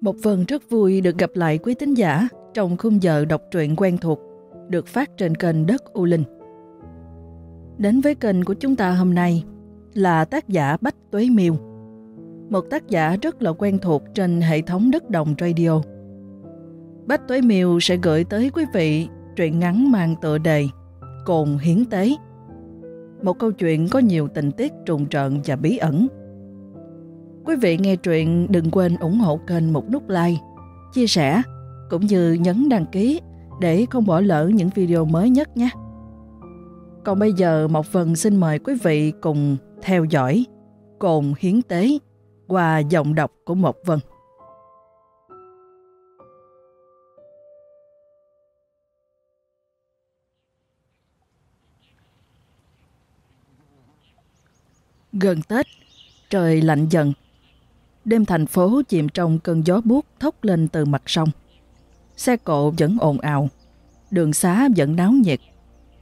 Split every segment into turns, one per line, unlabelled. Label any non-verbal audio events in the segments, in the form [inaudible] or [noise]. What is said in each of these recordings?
Một phần rất vui được gặp lại quý tín giả trong khung giờ đọc truyện quen thuộc được phát trên kênh Đất U Linh. Đến với kênh của chúng ta hôm nay là tác giả Bách Tuế Miêu, một tác giả rất là quen thuộc trên hệ thống Đất Đồng Radio. Bách Tuế Miêu sẽ gửi tới quý vị truyện ngắn mang tựa đề Cồn Hiến Tế. Một câu chuyện có nhiều tình tiết trùng trợn và bí ẩn Quý vị nghe truyện đừng quên ủng hộ kênh một nút like, chia sẻ cũng như nhấn đăng ký để không bỏ lỡ những video mới nhất nhé. Còn bây giờ Mộc Vân xin mời quý vị cùng theo dõi Cồn Hiến Tế qua giọng đọc của Mộc Vân. Gần Tết, trời lạnh dần Đêm thành phố chìm trong cơn gió buốt thốc lên từ mặt sông. Xe cộ vẫn ồn ào, đường xá vẫn náo nhiệt,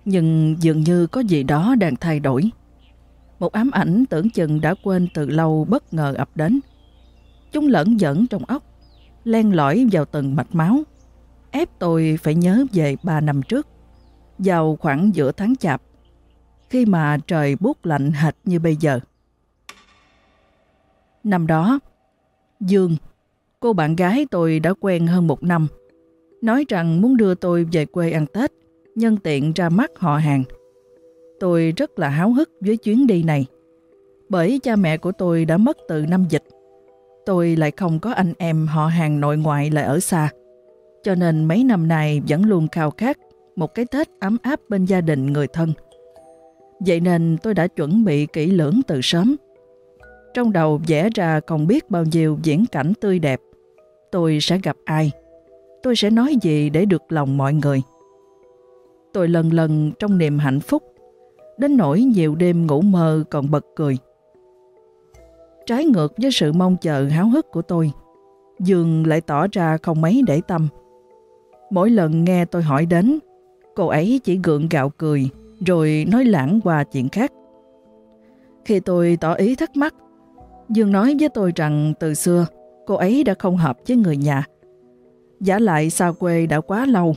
nhưng dường như có gì đó đang thay đổi. Một ám ảnh tưởng chừng đã quên từ lâu bất ngờ ập đến. Chúng lẫn dẫn trong óc, len lỏi vào từng mạch máu, ép tôi phải nhớ về ba năm trước, vào khoảng giữa tháng chạp, khi mà trời buốt lạnh hệt như bây giờ. Năm đó, Dương, cô bạn gái tôi đã quen hơn một năm, nói rằng muốn đưa tôi về quê ăn Tết, nhân tiện ra mắt họ hàng. Tôi rất là háo hức với chuyến đi này, bởi cha mẹ của tôi đã mất từ năm dịch. Tôi lại không có anh em họ hàng nội ngoại lại ở xa, cho nên mấy năm nay vẫn luôn khao khát một cái Tết ấm áp bên gia đình người thân. Vậy nên tôi đã chuẩn bị kỹ lưỡng từ sớm, trong đầu vẽ ra còn biết bao nhiêu diễn cảnh tươi đẹp. Tôi sẽ gặp ai? Tôi sẽ nói gì để được lòng mọi người? Tôi lần lần trong niềm hạnh phúc, đến nỗi nhiều đêm ngủ mơ còn bật cười. Trái ngược với sự mong chờ háo hức của tôi, Dương lại tỏ ra không mấy để tâm. Mỗi lần nghe tôi hỏi đến, cô ấy chỉ gượng gạo cười rồi nói lãng qua chuyện khác. Khi tôi tỏ ý thắc mắc Dương nói với tôi rằng từ xưa cô ấy đã không hợp với người nhà. Giả lại xa quê đã quá lâu,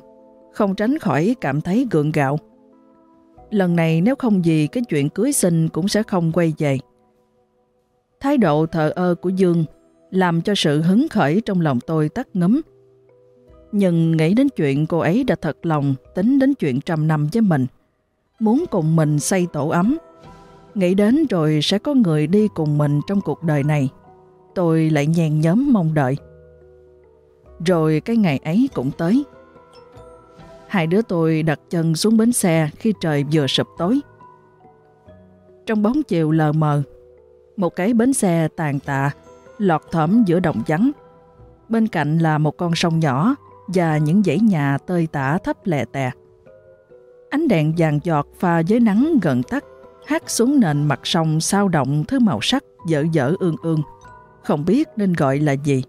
không tránh khỏi cảm thấy gượng gạo. Lần này nếu không gì cái chuyện cưới sinh cũng sẽ không quay về. Thái độ thờ ơ của Dương làm cho sự hứng khởi trong lòng tôi tắt ngấm. Nhưng nghĩ đến chuyện cô ấy đã thật lòng tính đến chuyện trăm năm với mình, muốn cùng mình xây tổ ấm, Nghĩ đến rồi sẽ có người đi cùng mình trong cuộc đời này. Tôi lại nhàn nhóm mong đợi. Rồi cái ngày ấy cũng tới. Hai đứa tôi đặt chân xuống bến xe khi trời vừa sụp tối. Trong bóng chiều lờ mờ, một cái bến xe tàn tạ, lọt thỏm giữa đồng vắng. Bên cạnh là một con sông nhỏ và những dãy nhà tơi tả thấp lè tè. Ánh đèn vàng giọt pha với nắng gần tắt hát xuống nền mặt sông sao động thứ màu sắc dở dở ương ương, không biết nên gọi là gì.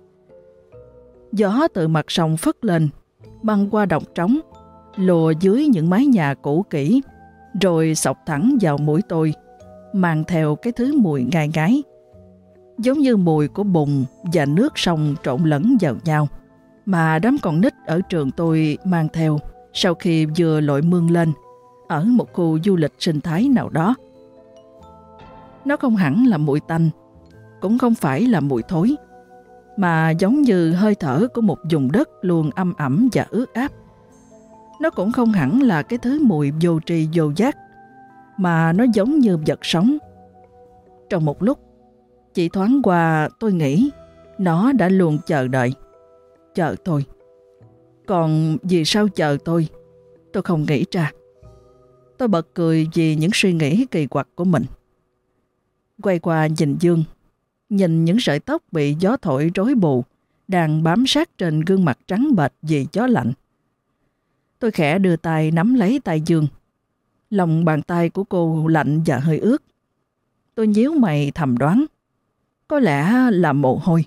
Gió từ mặt sông phất lên, băng qua đồng trống, lùa dưới những mái nhà cũ kỹ, rồi sọc thẳng vào mũi tôi, mang theo cái thứ mùi ngai ngái, giống như mùi của bùn và nước sông trộn lẫn vào nhau, mà đám con nít ở trường tôi mang theo sau khi vừa lội mương lên ở một khu du lịch sinh thái nào đó. Nó không hẳn là mùi tanh, cũng không phải là mùi thối, mà giống như hơi thở của một vùng đất luôn âm ẩm và ướt áp. Nó cũng không hẳn là cái thứ mùi vô tri vô giác, mà nó giống như vật sống. Trong một lúc, chỉ thoáng qua tôi nghĩ nó đã luôn chờ đợi. Chờ tôi. Còn vì sao chờ tôi? Tôi không nghĩ ra. Tôi bật cười vì những suy nghĩ kỳ quặc của mình quay qua nhìn Dương, nhìn những sợi tóc bị gió thổi rối bù, đang bám sát trên gương mặt trắng bệch vì gió lạnh. Tôi khẽ đưa tay nắm lấy tay Dương. Lòng bàn tay của cô lạnh và hơi ướt. Tôi nhíu mày thầm đoán. Có lẽ là mồ hôi.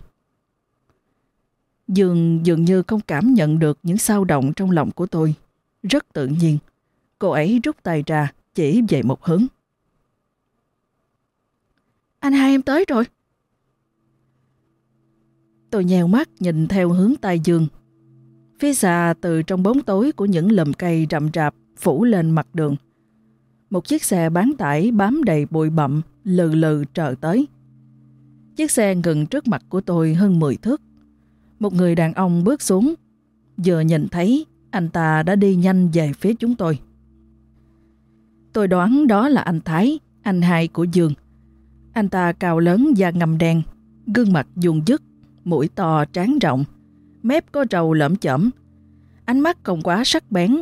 Dương dường như không cảm nhận được những sao động trong lòng của tôi. Rất tự nhiên. Cô ấy rút tay ra, chỉ về một hướng. Anh hai em tới rồi. Tôi nheo mắt nhìn theo hướng tai dương. Phía xa từ trong bóng tối của những lùm cây rậm rạp phủ lên mặt đường. Một chiếc xe bán tải bám đầy bụi bậm lừ lừ trở tới. Chiếc xe ngừng trước mặt của tôi hơn 10 thước. Một người đàn ông bước xuống. Vừa nhìn thấy, anh ta đã đi nhanh về phía chúng tôi. Tôi đoán đó là anh Thái, anh hai của Dương. Anh ta cao lớn da ngầm đen, gương mặt dùng dứt, mũi to tráng rộng, mép có trầu lõm chởm. Ánh mắt không quá sắc bén,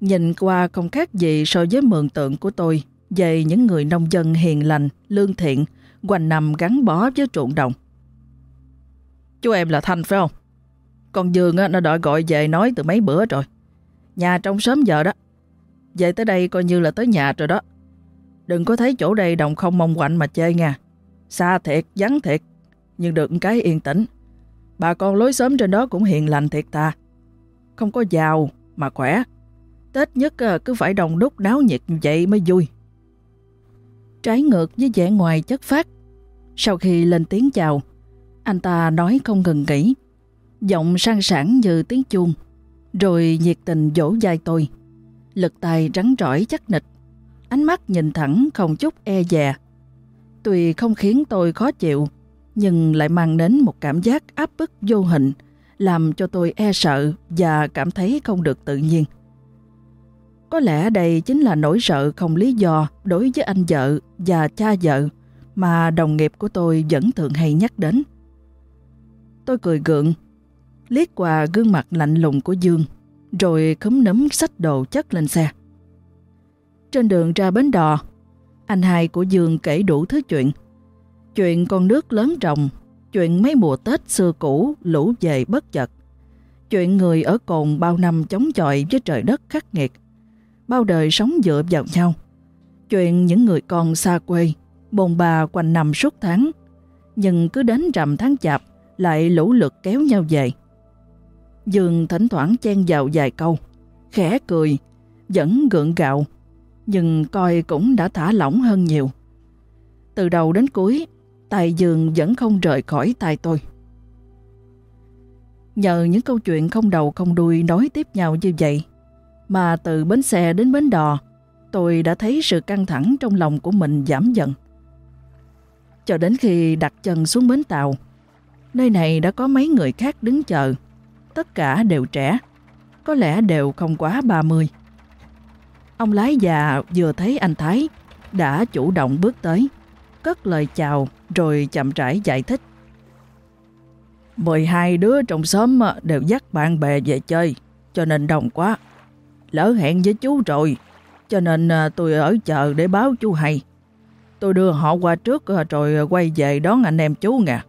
nhìn qua không khác gì so với mượn tượng của tôi về những người nông dân hiền lành, lương thiện, quanh nằm gắn bó với ruộng đồng. Chú em là Thanh phải không? Con Dương nó đòi gọi về nói từ mấy bữa rồi. Nhà trong sớm giờ đó. Về tới đây coi như là tới nhà rồi đó. Đừng có thấy chỗ đây đồng không mong quạnh mà chơi nha. Xa thiệt, vắng thiệt, nhưng được cái yên tĩnh. Bà con lối sớm trên đó cũng hiền lành thiệt ta. Không có giàu mà khỏe. Tết nhất à, cứ phải đồng đúc náo nhiệt như vậy mới vui. Trái ngược với vẻ ngoài chất phát. Sau khi lên tiếng chào, anh ta nói không ngừng nghỉ. Giọng sang sảng như tiếng chuông. Rồi nhiệt tình dỗ dai tôi. Lực tài rắn rỏi chắc nịch. Ánh mắt nhìn thẳng không chút e dè. Tuy không khiến tôi khó chịu, nhưng lại mang đến một cảm giác áp bức vô hình, làm cho tôi e sợ và cảm thấy không được tự nhiên. Có lẽ đây chính là nỗi sợ không lý do đối với anh vợ và cha vợ mà đồng nghiệp của tôi vẫn thường hay nhắc đến. Tôi cười gượng, liếc qua gương mặt lạnh lùng của Dương, rồi khấm nấm sách đồ chất lên xe. Trên đường ra bến đò, anh hai của Dương kể đủ thứ chuyện. Chuyện con nước lớn rồng, chuyện mấy mùa Tết xưa cũ lũ về bất chợt. Chuyện người ở cồn bao năm chống chọi với trời đất khắc nghiệt. Bao đời sống dựa vào nhau. Chuyện những người con xa quê, bồn bà quanh năm suốt tháng. Nhưng cứ đến rằm tháng chạp lại lũ lượt kéo nhau về. Dương thỉnh thoảng chen vào vài câu, khẽ cười, vẫn gượng gạo nhưng coi cũng đã thả lỏng hơn nhiều. Từ đầu đến cuối, tài giường vẫn không rời khỏi tay tôi. Nhờ những câu chuyện không đầu không đuôi nói tiếp nhau như vậy, mà từ bến xe đến bến đò, tôi đã thấy sự căng thẳng trong lòng của mình giảm dần. Cho đến khi đặt chân xuống bến tàu, nơi này đã có mấy người khác đứng chờ. Tất cả đều trẻ, có lẽ đều không quá 30. Ông lái già vừa thấy anh Thái đã chủ động bước tới, cất lời chào rồi chậm rãi giải thích. 12 đứa trong xóm đều dắt bạn bè về chơi, cho nên đông quá. Lỡ hẹn với chú rồi, cho nên à, tôi ở chờ để báo chú hay. Tôi đưa họ qua trước à, rồi quay về đón anh em chú nè.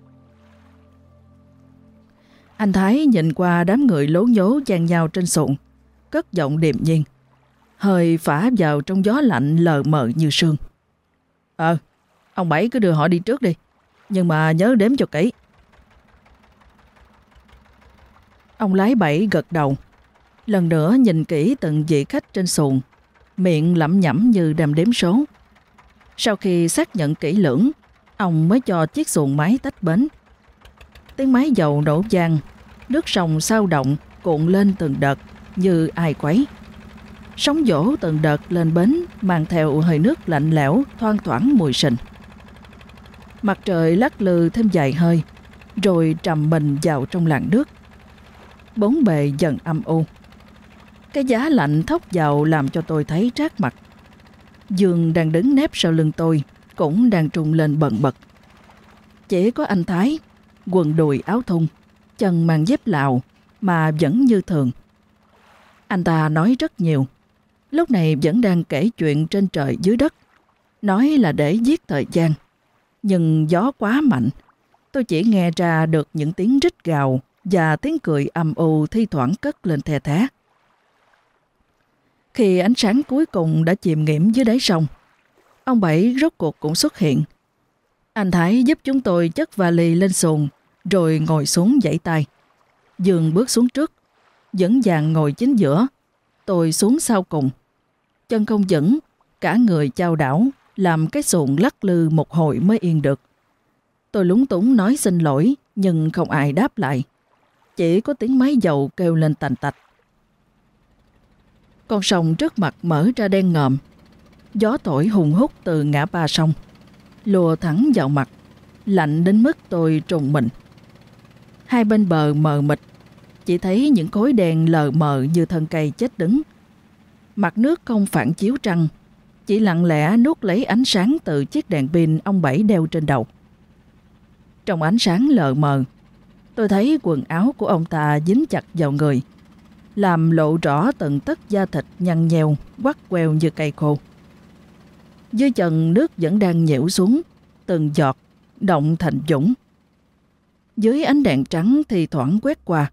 Anh Thái nhìn qua đám người lố nhố chan nhau trên sụn, cất giọng điềm nhiên hơi phả vào trong gió lạnh lờ mờ như sương. Ờ, ông Bảy cứ đưa họ đi trước đi, nhưng mà nhớ đếm cho kỹ. Ông lái Bảy gật đầu, lần nữa nhìn kỹ từng vị khách trên xuồng, miệng lẩm nhẩm như đàm đếm số. Sau khi xác nhận kỹ lưỡng, ông mới cho chiếc xuồng máy tách bến. Tiếng máy dầu nổ vang, nước sông sao động cuộn lên từng đợt như ai quấy. Sóng dỗ từng đợt lên bến mang theo hơi nước lạnh lẽo thoang thoảng mùi sình. Mặt trời lắc lư thêm dài hơi, rồi trầm mình vào trong làn nước. Bốn bề dần âm u. Cái giá lạnh thốc vào làm cho tôi thấy rát mặt. Dương đang đứng nép sau lưng tôi, cũng đang trùng lên bận bật. Chỉ có anh Thái, quần đùi áo thun, chân mang dép lào mà vẫn như thường. Anh ta nói rất nhiều, lúc này vẫn đang kể chuyện trên trời dưới đất. Nói là để giết thời gian. Nhưng gió quá mạnh, tôi chỉ nghe ra được những tiếng rít gào và tiếng cười âm u thi thoảng cất lên thè thé. Khi ánh sáng cuối cùng đã chìm nghiễm dưới đáy sông, ông Bảy rốt cuộc cũng xuất hiện. Anh Thái giúp chúng tôi chất vali lên xuồng, rồi ngồi xuống dãy tay. Dương bước xuống trước, dẫn dàng ngồi chính giữa, tôi xuống sau cùng chân không vững, cả người trao đảo, làm cái xuồng lắc lư một hồi mới yên được. Tôi lúng túng nói xin lỗi nhưng không ai đáp lại. Chỉ có tiếng máy dầu kêu lên tành tạch. Con sông trước mặt mở ra đen ngòm. Gió thổi hùng hút từ ngã ba sông. Lùa thẳng vào mặt. Lạnh đến mức tôi trùng mình. Hai bên bờ mờ mịt. Chỉ thấy những khối đèn lờ mờ như thân cây chết đứng. Mặt nước không phản chiếu trăng. Chỉ lặng lẽ nuốt lấy ánh sáng từ chiếc đèn pin ông Bảy đeo trên đầu. Trong ánh sáng lờ mờ, tôi thấy quần áo của ông ta dính chặt vào người, làm lộ rõ tận tất da thịt nhăn nheo, quắt queo như cây khô. Dưới chân nước vẫn đang nhiễu xuống, từng giọt, động thành dũng. Dưới ánh đèn trắng thì thoảng quét qua,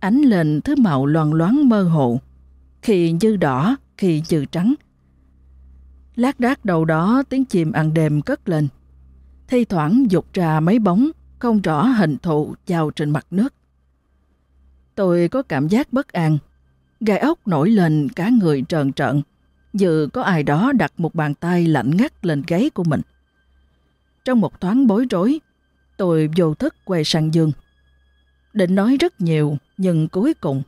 ánh lên thứ màu loàn loáng mơ hồ, khi như đỏ, khi như trắng. Lát đác đầu đó tiếng chim ăn đêm cất lên thi thoảng dục ra mấy bóng không rõ hình thù chào trên mặt nước. Tôi có cảm giác bất an, gai ốc nổi lên cả người trợn trợn, như có ai đó đặt một bàn tay lạnh ngắt lên gáy của mình. Trong một thoáng bối rối, tôi vô thức quay sang Dương. Định nói rất nhiều, nhưng cuối cùng,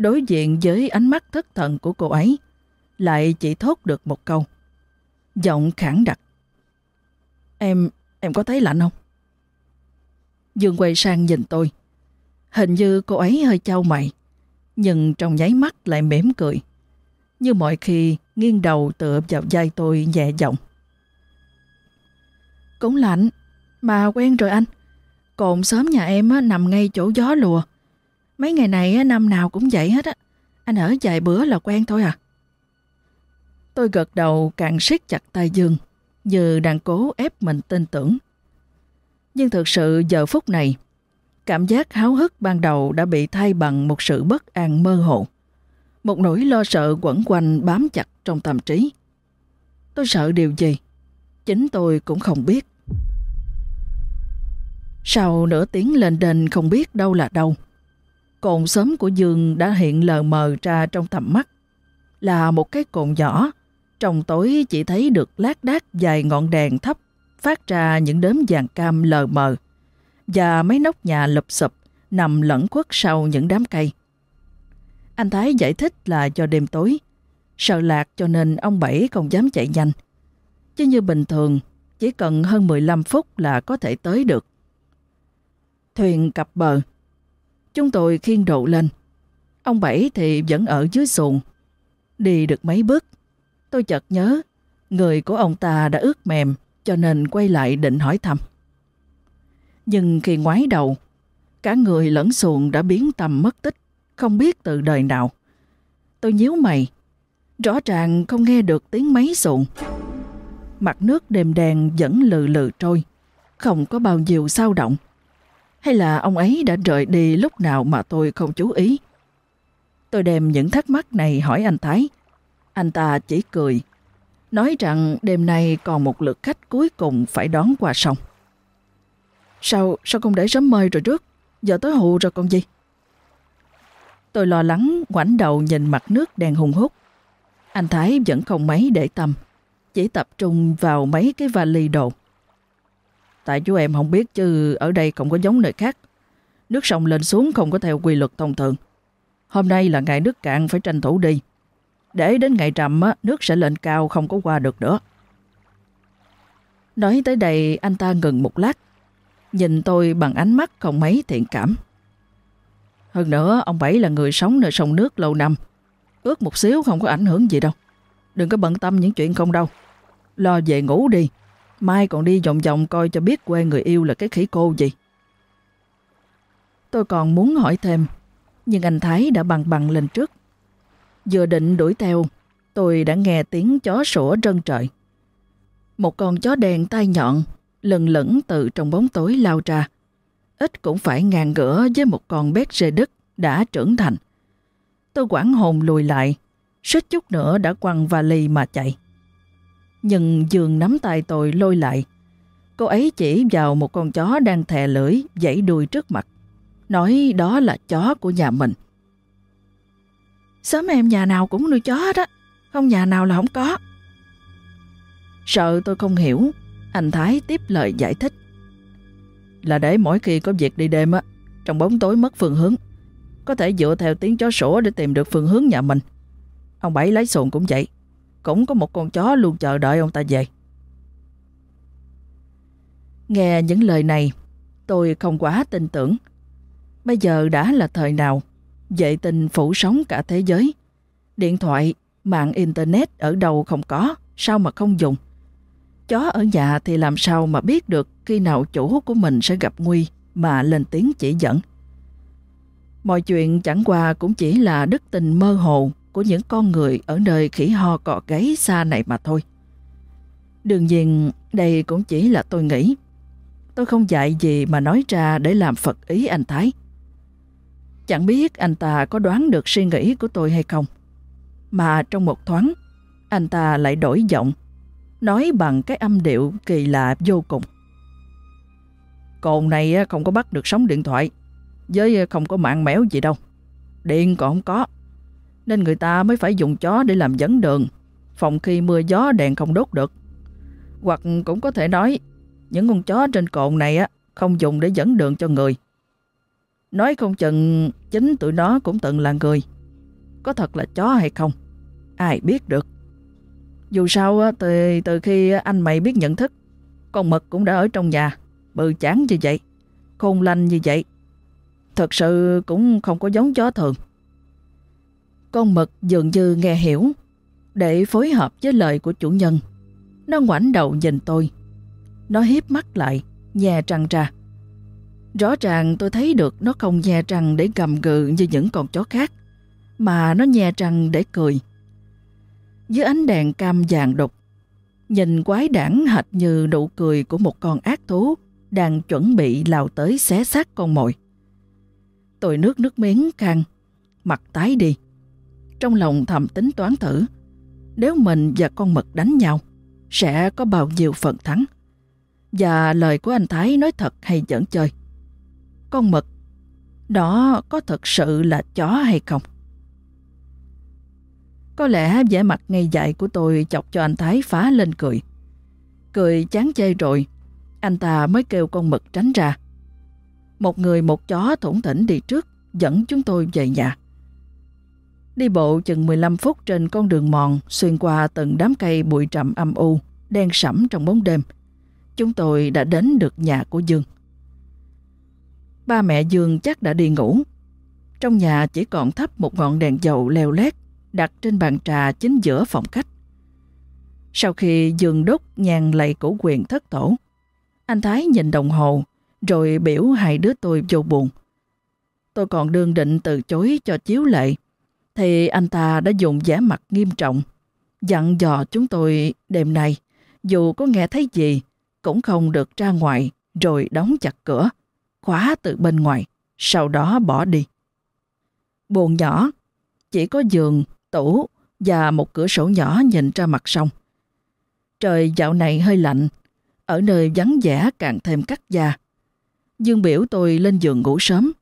đối diện với ánh mắt thất thần của cô ấy, lại chỉ thốt được một câu. Giọng khẳng đặc. Em, Em có thấy lạnh không? Dương quay sang nhìn tôi. Hình như cô ấy hơi trao mày, nhưng trong nháy mắt lại mỉm cười. Như mọi khi nghiêng đầu tựa vào vai tôi nhẹ giọng. Cũng lạnh, mà quen rồi anh. Cồn sớm nhà em nằm ngay chỗ gió lùa. Mấy ngày này năm nào cũng vậy hết á. Anh ở vài bữa là quen thôi à. Tôi gật đầu càng siết chặt tay Dương như đang cố ép mình tin tưởng. Nhưng thực sự giờ phút này, cảm giác háo hức ban đầu đã bị thay bằng một sự bất an mơ hồ. Một nỗi lo sợ quẩn quanh bám chặt trong tâm trí. Tôi sợ điều gì? Chính tôi cũng không biết. Sau nửa tiếng lên đền không biết đâu là đâu. Cồn sớm của Dương đã hiện lờ mờ ra trong tầm mắt. Là một cái cồn nhỏ trong tối chỉ thấy được lác đác vài ngọn đèn thấp phát ra những đốm vàng cam lờ mờ và mấy nóc nhà lụp sụp nằm lẫn khuất sau những đám cây. Anh Thái giải thích là do đêm tối, sợ lạc cho nên ông Bảy không dám chạy nhanh. Chứ như bình thường, chỉ cần hơn 15 phút là có thể tới được. Thuyền cập bờ. Chúng tôi khiên độ lên. Ông Bảy thì vẫn ở dưới xuồng. Đi được mấy bước, Tôi chợt nhớ, người của ông ta đã ướt mềm, cho nên quay lại định hỏi thăm. Nhưng khi ngoái đầu, cả người lẫn xuồng đã biến tầm mất tích, không biết từ đời nào. Tôi nhíu mày, rõ ràng không nghe được tiếng máy xuồng. Mặt nước đêm đen vẫn lừ lừ trôi, không có bao nhiêu sao động. Hay là ông ấy đã rời đi lúc nào mà tôi không chú ý? Tôi đem những thắc mắc này hỏi anh Thái, anh ta chỉ cười, nói rằng đêm nay còn một lượt khách cuối cùng phải đón qua sông. Sao, sao không để sớm mời rồi trước? Giờ tới hụ rồi còn gì? Tôi lo lắng ngoảnh đầu nhìn mặt nước đang hùng hút. Anh Thái vẫn không mấy để tâm, chỉ tập trung vào mấy cái vali đồ. Tại chú em không biết chứ ở đây không có giống nơi khác. Nước sông lên xuống không có theo quy luật thông thường. Hôm nay là ngày nước cạn phải tranh thủ đi. Để đến ngày trầm nước sẽ lên cao không có qua được nữa. Nói tới đây anh ta ngừng một lát, nhìn tôi bằng ánh mắt không mấy thiện cảm. Hơn nữa, ông Bảy là người sống nơi sông nước lâu năm. Ước một xíu không có ảnh hưởng gì đâu. Đừng có bận tâm những chuyện không đâu. Lo về ngủ đi. Mai còn đi vòng vòng coi cho biết quê người yêu là cái khỉ cô gì. Tôi còn muốn hỏi thêm, nhưng anh Thái đã bằng bằng lên trước. Vừa định đuổi theo, tôi đã nghe tiếng chó sủa rân trời. Một con chó đen tai nhọn, lần lẫn từ trong bóng tối lao ra. Ít cũng phải ngàn gỡ với một con bét rê đất đã trưởng thành. Tôi quảng hồn lùi lại, suýt chút nữa đã quăng vali mà chạy. Nhưng Dương nắm tay tôi lôi lại. Cô ấy chỉ vào một con chó đang thè lưỡi, dãy đuôi trước mặt. Nói đó là chó của nhà mình. Sớm em nhà nào cũng nuôi chó hết á, không nhà nào là không có. Sợ tôi không hiểu, anh Thái tiếp lời giải thích. là để mỗi khi có việc đi đêm á, trong bóng tối mất phương hướng, có thể dựa theo tiếng chó sủa để tìm được phương hướng nhà mình. Ông Bảy lấy xuồng cũng vậy, cũng có một con chó luôn chờ đợi ông ta về. Nghe những lời này, tôi không quá tin tưởng. Bây giờ đã là thời nào, vệ tinh phủ sóng cả thế giới. Điện thoại, mạng Internet ở đâu không có, sao mà không dùng. Chó ở nhà thì làm sao mà biết được khi nào chủ của mình sẽ gặp nguy mà lên tiếng chỉ dẫn. Mọi chuyện chẳng qua cũng chỉ là đức tình mơ hồ của những con người ở nơi khỉ ho cọ gáy xa này mà thôi. Đương nhiên, đây cũng chỉ là tôi nghĩ. Tôi không dạy gì mà nói ra để làm phật ý anh Thái. Chẳng biết anh ta có đoán được suy nghĩ của tôi hay không. Mà trong một thoáng, anh ta lại đổi giọng, nói bằng cái âm điệu kỳ lạ vô cùng. Cồn này không có bắt được sóng điện thoại, với không có mạng mẽo gì đâu. Điện còn không có, nên người ta mới phải dùng chó để làm dẫn đường, phòng khi mưa gió đèn không đốt được. Hoặc cũng có thể nói, những con chó trên cồn này á không dùng để dẫn đường cho người. Nói không chừng chính tụi nó cũng từng là người. Có thật là chó hay không? Ai biết được. Dù sao từ, từ khi anh mày biết nhận thức, con mực cũng đã ở trong nhà, bự chán như vậy, khôn lanh như vậy. Thật sự cũng không có giống chó thường. Con mực dường như nghe hiểu, để phối hợp với lời của chủ nhân. Nó ngoảnh đầu nhìn tôi. Nó hiếp mắt lại, nhè trăng ra. Rõ ràng tôi thấy được nó không nhè răng để gầm gừ như những con chó khác, mà nó nhè răng để cười. Dưới ánh đèn cam vàng đục, nhìn quái đản hệt như nụ cười của một con ác thú đang chuẩn bị lao tới xé xác con mồi. Tôi nước nước miếng khăn, mặt tái đi. Trong lòng thầm tính toán thử, nếu mình và con mực đánh nhau, sẽ có bao nhiêu phần thắng. Và lời của anh Thái nói thật hay giỡn chơi con mực, đó có thật sự là chó hay không? Có lẽ vẻ mặt ngây dại của tôi chọc cho anh Thái phá lên cười. Cười chán chê rồi, anh ta mới kêu con mực tránh ra. Một người một chó thủng thỉnh đi trước, dẫn chúng tôi về nhà. Đi bộ chừng 15 phút trên con đường mòn xuyên qua từng đám cây bụi trầm âm u, đen sẫm trong bóng đêm. Chúng tôi đã đến được nhà của Dương. Ba mẹ Dương chắc đã đi ngủ. Trong nhà chỉ còn thắp một ngọn đèn dầu leo lét đặt trên bàn trà chính giữa phòng khách. Sau khi Dương đốt nhàn lạy cổ quyền thất tổ, anh Thái nhìn đồng hồ rồi biểu hai đứa tôi vô buồn. Tôi còn đương định từ chối cho chiếu lệ, thì anh ta đã dùng vẻ mặt nghiêm trọng, dặn dò chúng tôi đêm nay, dù có nghe thấy gì, cũng không được ra ngoài rồi đóng chặt cửa khóa từ bên ngoài, sau đó bỏ đi. Buồn nhỏ, chỉ có giường, tủ và một cửa sổ nhỏ nhìn ra mặt sông. Trời dạo này hơi lạnh, ở nơi vắng vẻ càng thêm cắt da. Dương biểu tôi lên giường ngủ sớm.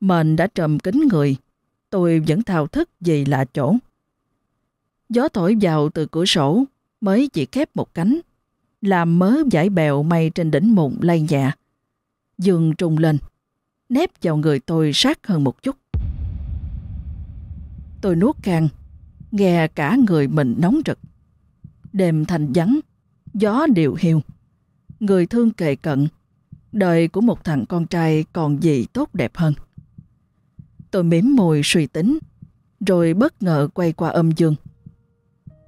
Mền đã trầm kín người, tôi vẫn thao thức vì lạ chỗ. Gió thổi vào từ cửa sổ mới chỉ khép một cánh, làm mớ giải bèo mây trên đỉnh mụn lay nhẹ. Dương trùng lên, nép vào người tôi sát hơn một chút. Tôi nuốt càng, nghe cả người mình nóng rực. Đêm thành vắng, gió điều hiu. Người thương kề cận, đời của một thằng con trai còn gì tốt đẹp hơn. Tôi mím môi suy tính, rồi bất ngờ quay qua âm dương.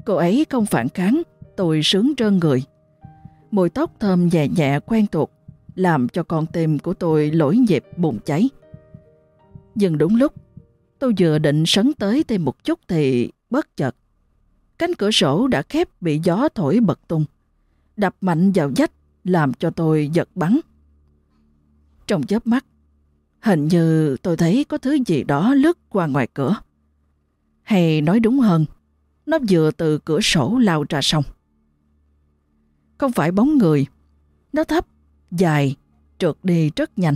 Cô ấy không phản kháng, tôi sướng trơn người. Mùi tóc thơm nhẹ nhẹ quen thuộc làm cho con tim của tôi lỗi nhịp bùng cháy. Nhưng đúng lúc, tôi vừa định sấn tới thêm một chút thì bất chợt. Cánh cửa sổ đã khép bị gió thổi bật tung, đập mạnh vào dách làm cho tôi giật bắn. Trong chớp mắt, hình như tôi thấy có thứ gì đó lướt qua ngoài cửa. Hay nói đúng hơn, nó vừa từ cửa sổ lao ra sông. Không phải bóng người, nó thấp dài, trượt đi rất nhanh.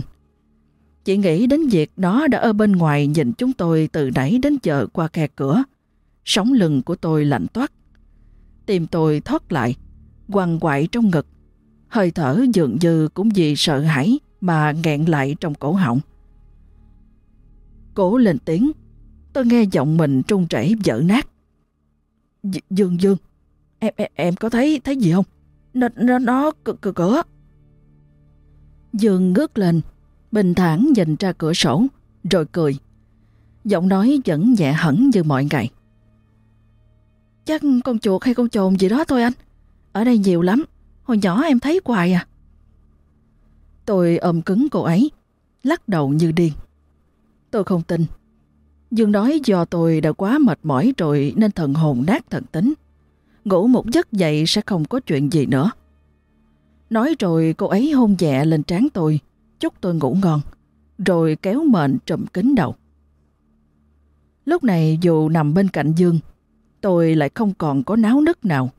Chỉ nghĩ đến việc nó đã ở bên ngoài nhìn chúng tôi từ nãy đến giờ qua khe cửa. Sóng lưng của tôi lạnh toát. Tim tôi thoát lại, quằn quại trong ngực. Hơi thở dường như cũng vì sợ hãi mà nghẹn lại trong cổ họng. Cố lên tiếng, tôi nghe giọng mình trung chảy dở nát. Dương Dương, em, em em có thấy thấy gì không? Nó nó nó cửa cửa. Dương ngước lên, bình thản nhìn ra cửa sổ, rồi cười. Giọng nói vẫn nhẹ hẳn như mọi ngày. Chắc con chuột hay con trồn gì đó thôi anh. Ở đây nhiều lắm, hồi nhỏ em thấy hoài à. Tôi ôm cứng cô ấy, lắc đầu như điên. Tôi không tin. Dương nói do tôi đã quá mệt mỏi rồi nên thần hồn nát thần tính. Ngủ một giấc dậy sẽ không có chuyện gì nữa. Nói rồi cô ấy hôn nhẹ lên trán tôi, chúc tôi ngủ ngon, rồi kéo mền trùm kính đầu. Lúc này dù nằm bên cạnh Dương, tôi lại không còn có náo nức nào.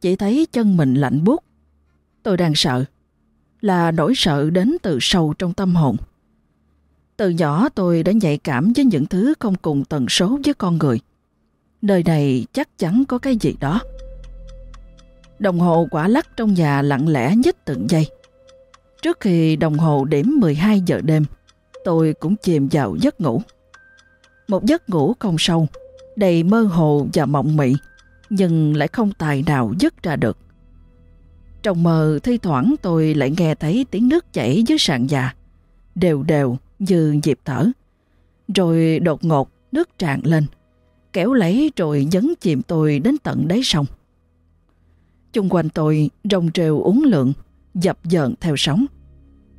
Chỉ thấy chân mình lạnh buốt. Tôi đang sợ, là nỗi sợ đến từ sâu trong tâm hồn. Từ nhỏ tôi đã nhạy cảm với những thứ không cùng tần số với con người. Nơi này chắc chắn có cái gì đó. Đồng hồ quả lắc trong nhà lặng lẽ nhất từng giây. Trước khi đồng hồ điểm 12 giờ đêm, tôi cũng chìm vào giấc ngủ. Một giấc ngủ không sâu, đầy mơ hồ và mộng mị, nhưng lại không tài nào dứt ra được. Trong mơ thi thoảng tôi lại nghe thấy tiếng nước chảy dưới sàn nhà, đều đều như dịp thở. Rồi đột ngột nước tràn lên, kéo lấy rồi nhấn chìm tôi đến tận đáy sông. Chung quanh tôi rồng rêu uốn lượn, dập dờn theo sóng.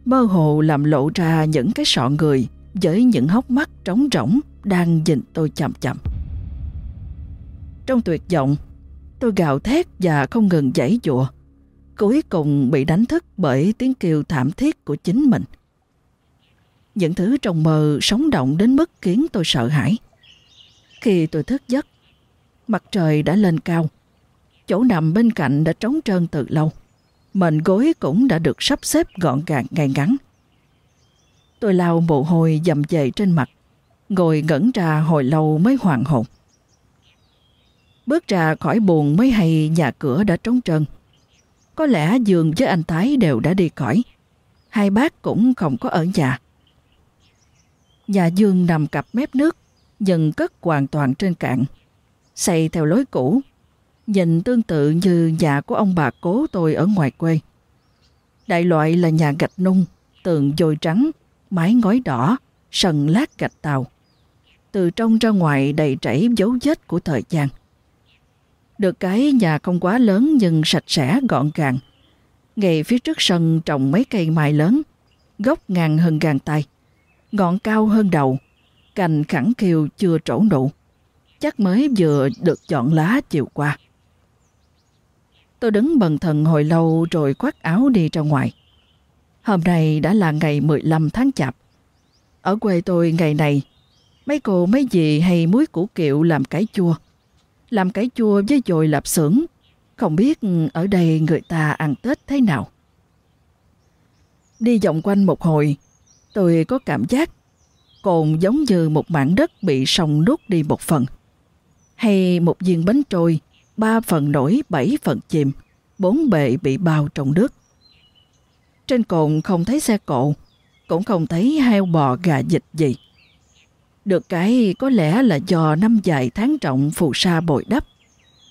Mơ hồ làm lộ ra những cái sọ người với những hốc mắt trống rỗng đang nhìn tôi chậm chậm. Trong tuyệt vọng, tôi gào thét và không ngừng giãy giụa. Cuối cùng bị đánh thức bởi tiếng kêu thảm thiết của chính mình. Những thứ trong mơ sống động đến mức khiến tôi sợ hãi. Khi tôi thức giấc, mặt trời đã lên cao. Chỗ nằm bên cạnh đã trống trơn từ lâu. Mền gối cũng đã được sắp xếp gọn gàng ngay ngắn. Tôi lau mồ hôi dầm dề trên mặt, ngồi ngẩn ra hồi lâu mới hoàn hồn. Bước ra khỏi buồn mới hay nhà cửa đã trống trơn. Có lẽ giường với anh Thái đều đã đi khỏi. Hai bác cũng không có ở nhà. Nhà Dương nằm cặp mép nước, dần cất hoàn toàn trên cạn. Xây theo lối cũ, nhìn tương tự như nhà của ông bà cố tôi ở ngoài quê. Đại loại là nhà gạch nung, tường dồi trắng, mái ngói đỏ, sần lát gạch tàu. Từ trong ra ngoài đầy chảy dấu vết của thời gian. Được cái nhà không quá lớn nhưng sạch sẽ gọn gàng. Ngay phía trước sân trồng mấy cây mai lớn, gốc ngàn hơn gàng tay ngọn cao hơn đầu, cành khẳng kiều chưa trổ nụ, chắc mới vừa được chọn lá chiều qua. Tôi đứng bần thần hồi lâu rồi khoác áo đi ra ngoài. Hôm nay đã là ngày 15 tháng chạp. Ở quê tôi ngày này, mấy cô mấy dì hay muối củ kiệu làm cải chua. Làm cải chua với dồi lạp xưởng, không biết ở đây người ta ăn Tết thế nào. Đi vòng quanh một hồi, tôi có cảm giác cồn giống như một mảng đất bị sông nuốt đi một phần. Hay một viên bánh trôi, ba phần nổi, bảy phần chìm, bốn bệ bị bao trong nước. Trên cồn không thấy xe cộ, cũng không thấy heo bò gà dịch gì. Được cái có lẽ là do năm dài tháng trọng phù sa bồi đắp,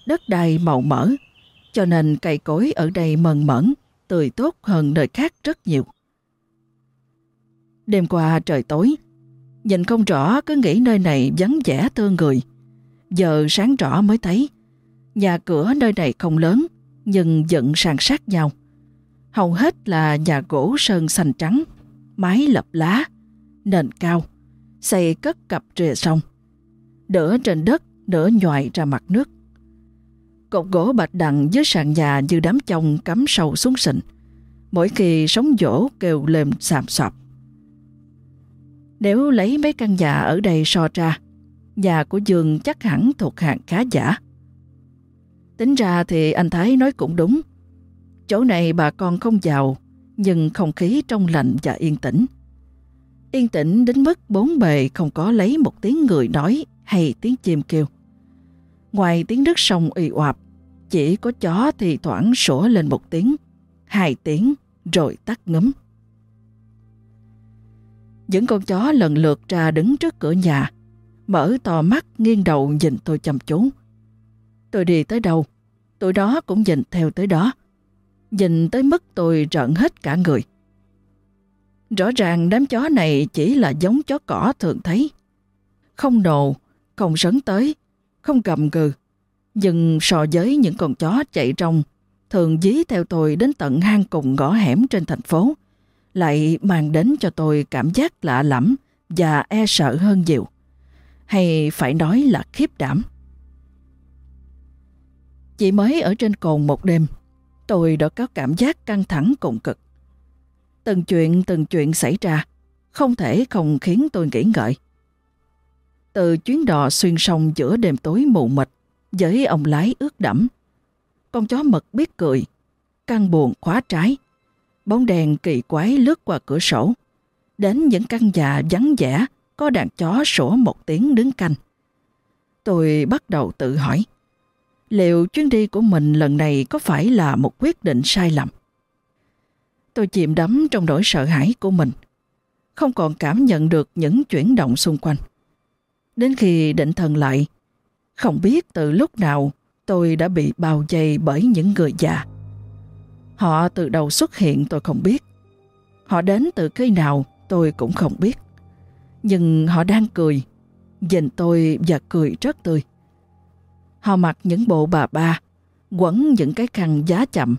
đất đai màu mỡ, cho nên cây cối ở đây mần mẫn, tươi tốt hơn nơi khác rất nhiều. Đêm qua trời tối, nhìn không rõ cứ nghĩ nơi này vắng vẻ tơ người. Giờ sáng rõ mới thấy, nhà cửa nơi này không lớn, nhưng dựng sàn sát nhau. Hầu hết là nhà gỗ sơn xanh trắng, mái lập lá, nền cao, xây cất cặp rìa sông. Đỡ trên đất, đỡ nhòi ra mặt nước. Cột gỗ bạch đằng dưới sàn nhà như đám chồng cắm sâu xuống sình. Mỗi khi sóng dỗ kêu lên sàm sọp. Nếu lấy mấy căn nhà ở đây so ra, nhà của Dương chắc hẳn thuộc hạng khá giả. Tính ra thì anh Thái nói cũng đúng. Chỗ này bà con không giàu, nhưng không khí trong lành và yên tĩnh. Yên tĩnh đến mức bốn bề không có lấy một tiếng người nói hay tiếng chim kêu. Ngoài tiếng nước sông uy oạp, chỉ có chó thì thoảng sủa lên một tiếng, hai tiếng rồi tắt ngấm. Những con chó lần lượt ra đứng trước cửa nhà, mở to mắt nghiêng đầu nhìn tôi chăm chú. Tôi đi tới đâu, tụi đó cũng nhìn theo tới đó. Nhìn tới mức tôi rợn hết cả người. Rõ ràng đám chó này chỉ là giống chó cỏ thường thấy. Không nồ, không sấn tới, không cầm gừ, Nhưng so với những con chó chạy trong, thường dí theo tôi đến tận hang cùng ngõ hẻm trên thành phố, lại mang đến cho tôi cảm giác lạ lẫm và e sợ hơn nhiều. Hay phải nói là khiếp đảm. Chỉ mới ở trên cồn một đêm, tôi đã có cảm giác căng thẳng cùng cực. Từng chuyện từng chuyện xảy ra, không thể không khiến tôi nghĩ ngợi. Từ chuyến đò xuyên sông giữa đêm tối mù mịt với ông lái ướt đẫm. Con chó mật biết cười, căn buồn khóa trái. Bóng đèn kỳ quái lướt qua cửa sổ. Đến những căn nhà vắng vẻ có đàn chó sủa một tiếng đứng canh. Tôi bắt đầu tự hỏi, liệu chuyến đi của mình lần này có phải là một quyết định sai lầm? Tôi chìm đắm trong nỗi sợ hãi của mình, không còn cảm nhận được những chuyển động xung quanh. Đến khi định thần lại, không biết từ lúc nào tôi đã bị bao vây bởi những người già. Họ từ đầu xuất hiện tôi không biết. Họ đến từ khi nào tôi cũng không biết. Nhưng họ đang cười, nhìn tôi và cười rất tươi. Họ mặc những bộ bà ba, quấn những cái khăn giá chậm,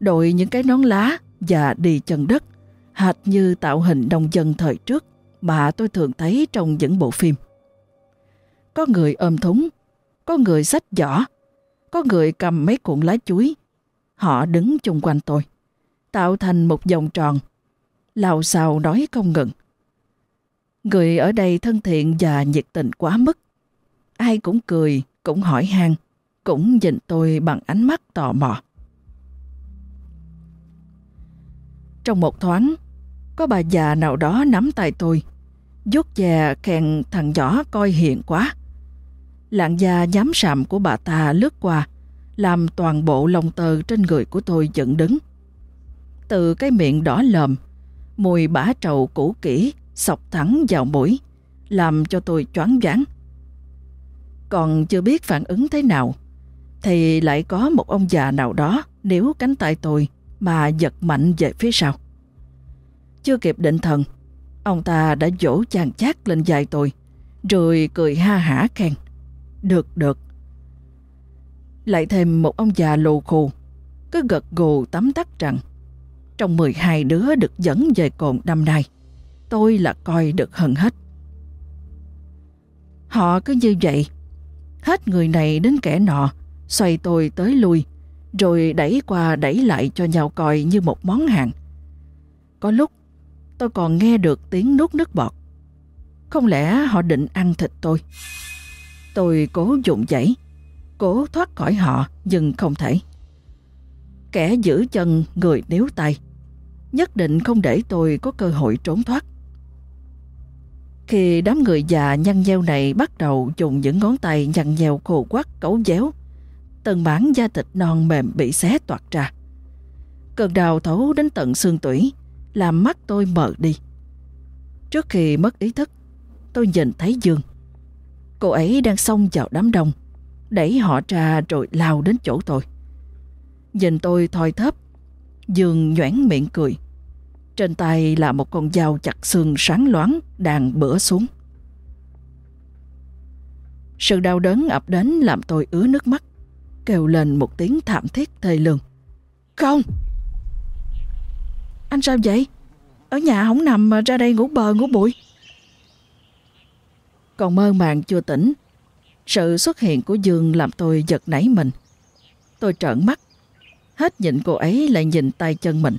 đội những cái nón lá và đi chân đất, hệt như tạo hình nông dân thời trước mà tôi thường thấy trong những bộ phim. Có người ôm thúng, có người xách giỏ, có người cầm mấy cuộn lá chuối. Họ đứng chung quanh tôi, tạo thành một vòng tròn, lào xào nói không ngừng. Người ở đây thân thiện và nhiệt tình quá mức. Ai cũng cười, cũng hỏi han, cũng nhìn tôi bằng ánh mắt tò mò. Trong một thoáng, có bà già nào đó nắm tay tôi, vuốt ve khen thằng nhỏ coi hiện quá. Lạng da nhám sạm của bà ta lướt qua, làm toàn bộ lông tơ trên người của tôi dựng đứng. Từ cái miệng đỏ lờm, mùi bã trầu cũ kỹ sọc thẳng vào mũi, làm cho tôi choáng váng. Còn chưa biết phản ứng thế nào, thì lại có một ông già nào đó nếu cánh tay tôi mà giật mạnh về phía sau. Chưa kịp định thần, ông ta đã vỗ chàng chát lên dài tôi, rồi cười ha hả khen. Được, được. Lại thêm một ông già lồ khù, cứ gật gù tắm tắt rằng trong 12 đứa được dẫn về cồn năm nay, tôi là coi được hơn hết. Họ cứ như vậy, hết người này đến kẻ nọ, xoay tôi tới lui, rồi đẩy qua đẩy lại cho nhau coi như một món hàng. Có lúc tôi còn nghe được tiếng nuốt nước bọt. Không lẽ họ định ăn thịt tôi? Tôi cố dụng dãy, cố thoát khỏi họ nhưng không thể. Kẻ giữ chân người níu tay, nhất định không để tôi có cơ hội trốn thoát. Khi đám người già nhăn nheo này bắt đầu dùng những ngón tay nhăn nheo khô quắc cấu déo, từng bản da thịt non mềm bị xé toạc ra. Cơn đau thấu đến tận xương tủy, làm mắt tôi mờ đi. Trước khi mất ý thức, tôi nhìn thấy Dương. Cô ấy đang xông vào đám đông, đẩy họ ra rồi lao đến chỗ tôi. Nhìn tôi thoi thấp, Dương nhoảng miệng cười. Trên tay là một con dao chặt xương sáng loáng đang bữa xuống. Sự đau đớn ập đến làm tôi ứa nước mắt, kêu lên một tiếng thảm thiết thê lương. Không! Anh sao vậy? Ở nhà không nằm mà ra đây ngủ bờ ngủ bụi. Còn mơ màng chưa tỉnh. Sự xuất hiện của Dương làm tôi giật nảy mình. Tôi trợn mắt. Hết nhìn cô ấy lại nhìn tay chân mình.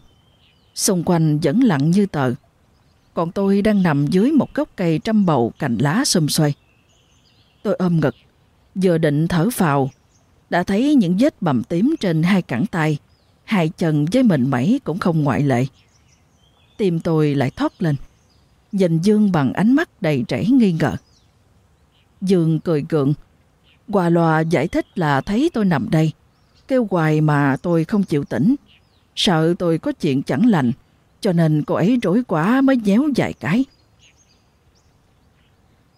Xung quanh vẫn lặng như tờ. Còn tôi đang nằm dưới một gốc cây trăm bầu cành lá xum xoay. Tôi ôm ngực, vừa định thở phào, đã thấy những vết bầm tím trên hai cẳng tay, hai chân với mình mẩy cũng không ngoại lệ. Tim tôi lại thoát lên, nhìn Dương bằng ánh mắt đầy rẫy nghi ngờ. Dương cười gượng, qua loa giải thích là thấy tôi nằm đây, kêu hoài mà tôi không chịu tỉnh, sợ tôi có chuyện chẳng lành, cho nên cô ấy rối quá mới nhéo vài cái.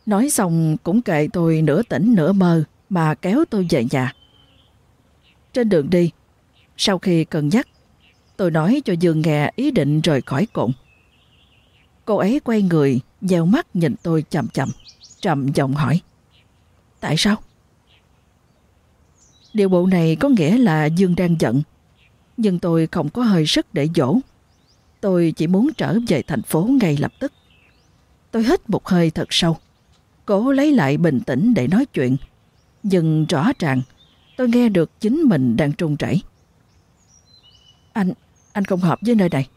Nói xong cũng kệ tôi nửa tỉnh nửa mơ mà kéo tôi về nhà. Trên đường đi, sau khi cần nhắc, tôi nói cho Dương nghe ý định rời khỏi cụm. Cô ấy quay người, gieo mắt nhìn tôi chậm chậm, trầm giọng hỏi. Tại sao? Điều bộ này có nghĩa là Dương đang giận, nhưng tôi không có hơi sức để dỗ. Tôi chỉ muốn trở về thành phố ngay lập tức. Tôi hít một hơi thật sâu, cố lấy lại bình tĩnh để nói chuyện. Nhưng rõ ràng, tôi nghe được chính mình đang trung chảy. Anh, anh không hợp với nơi này.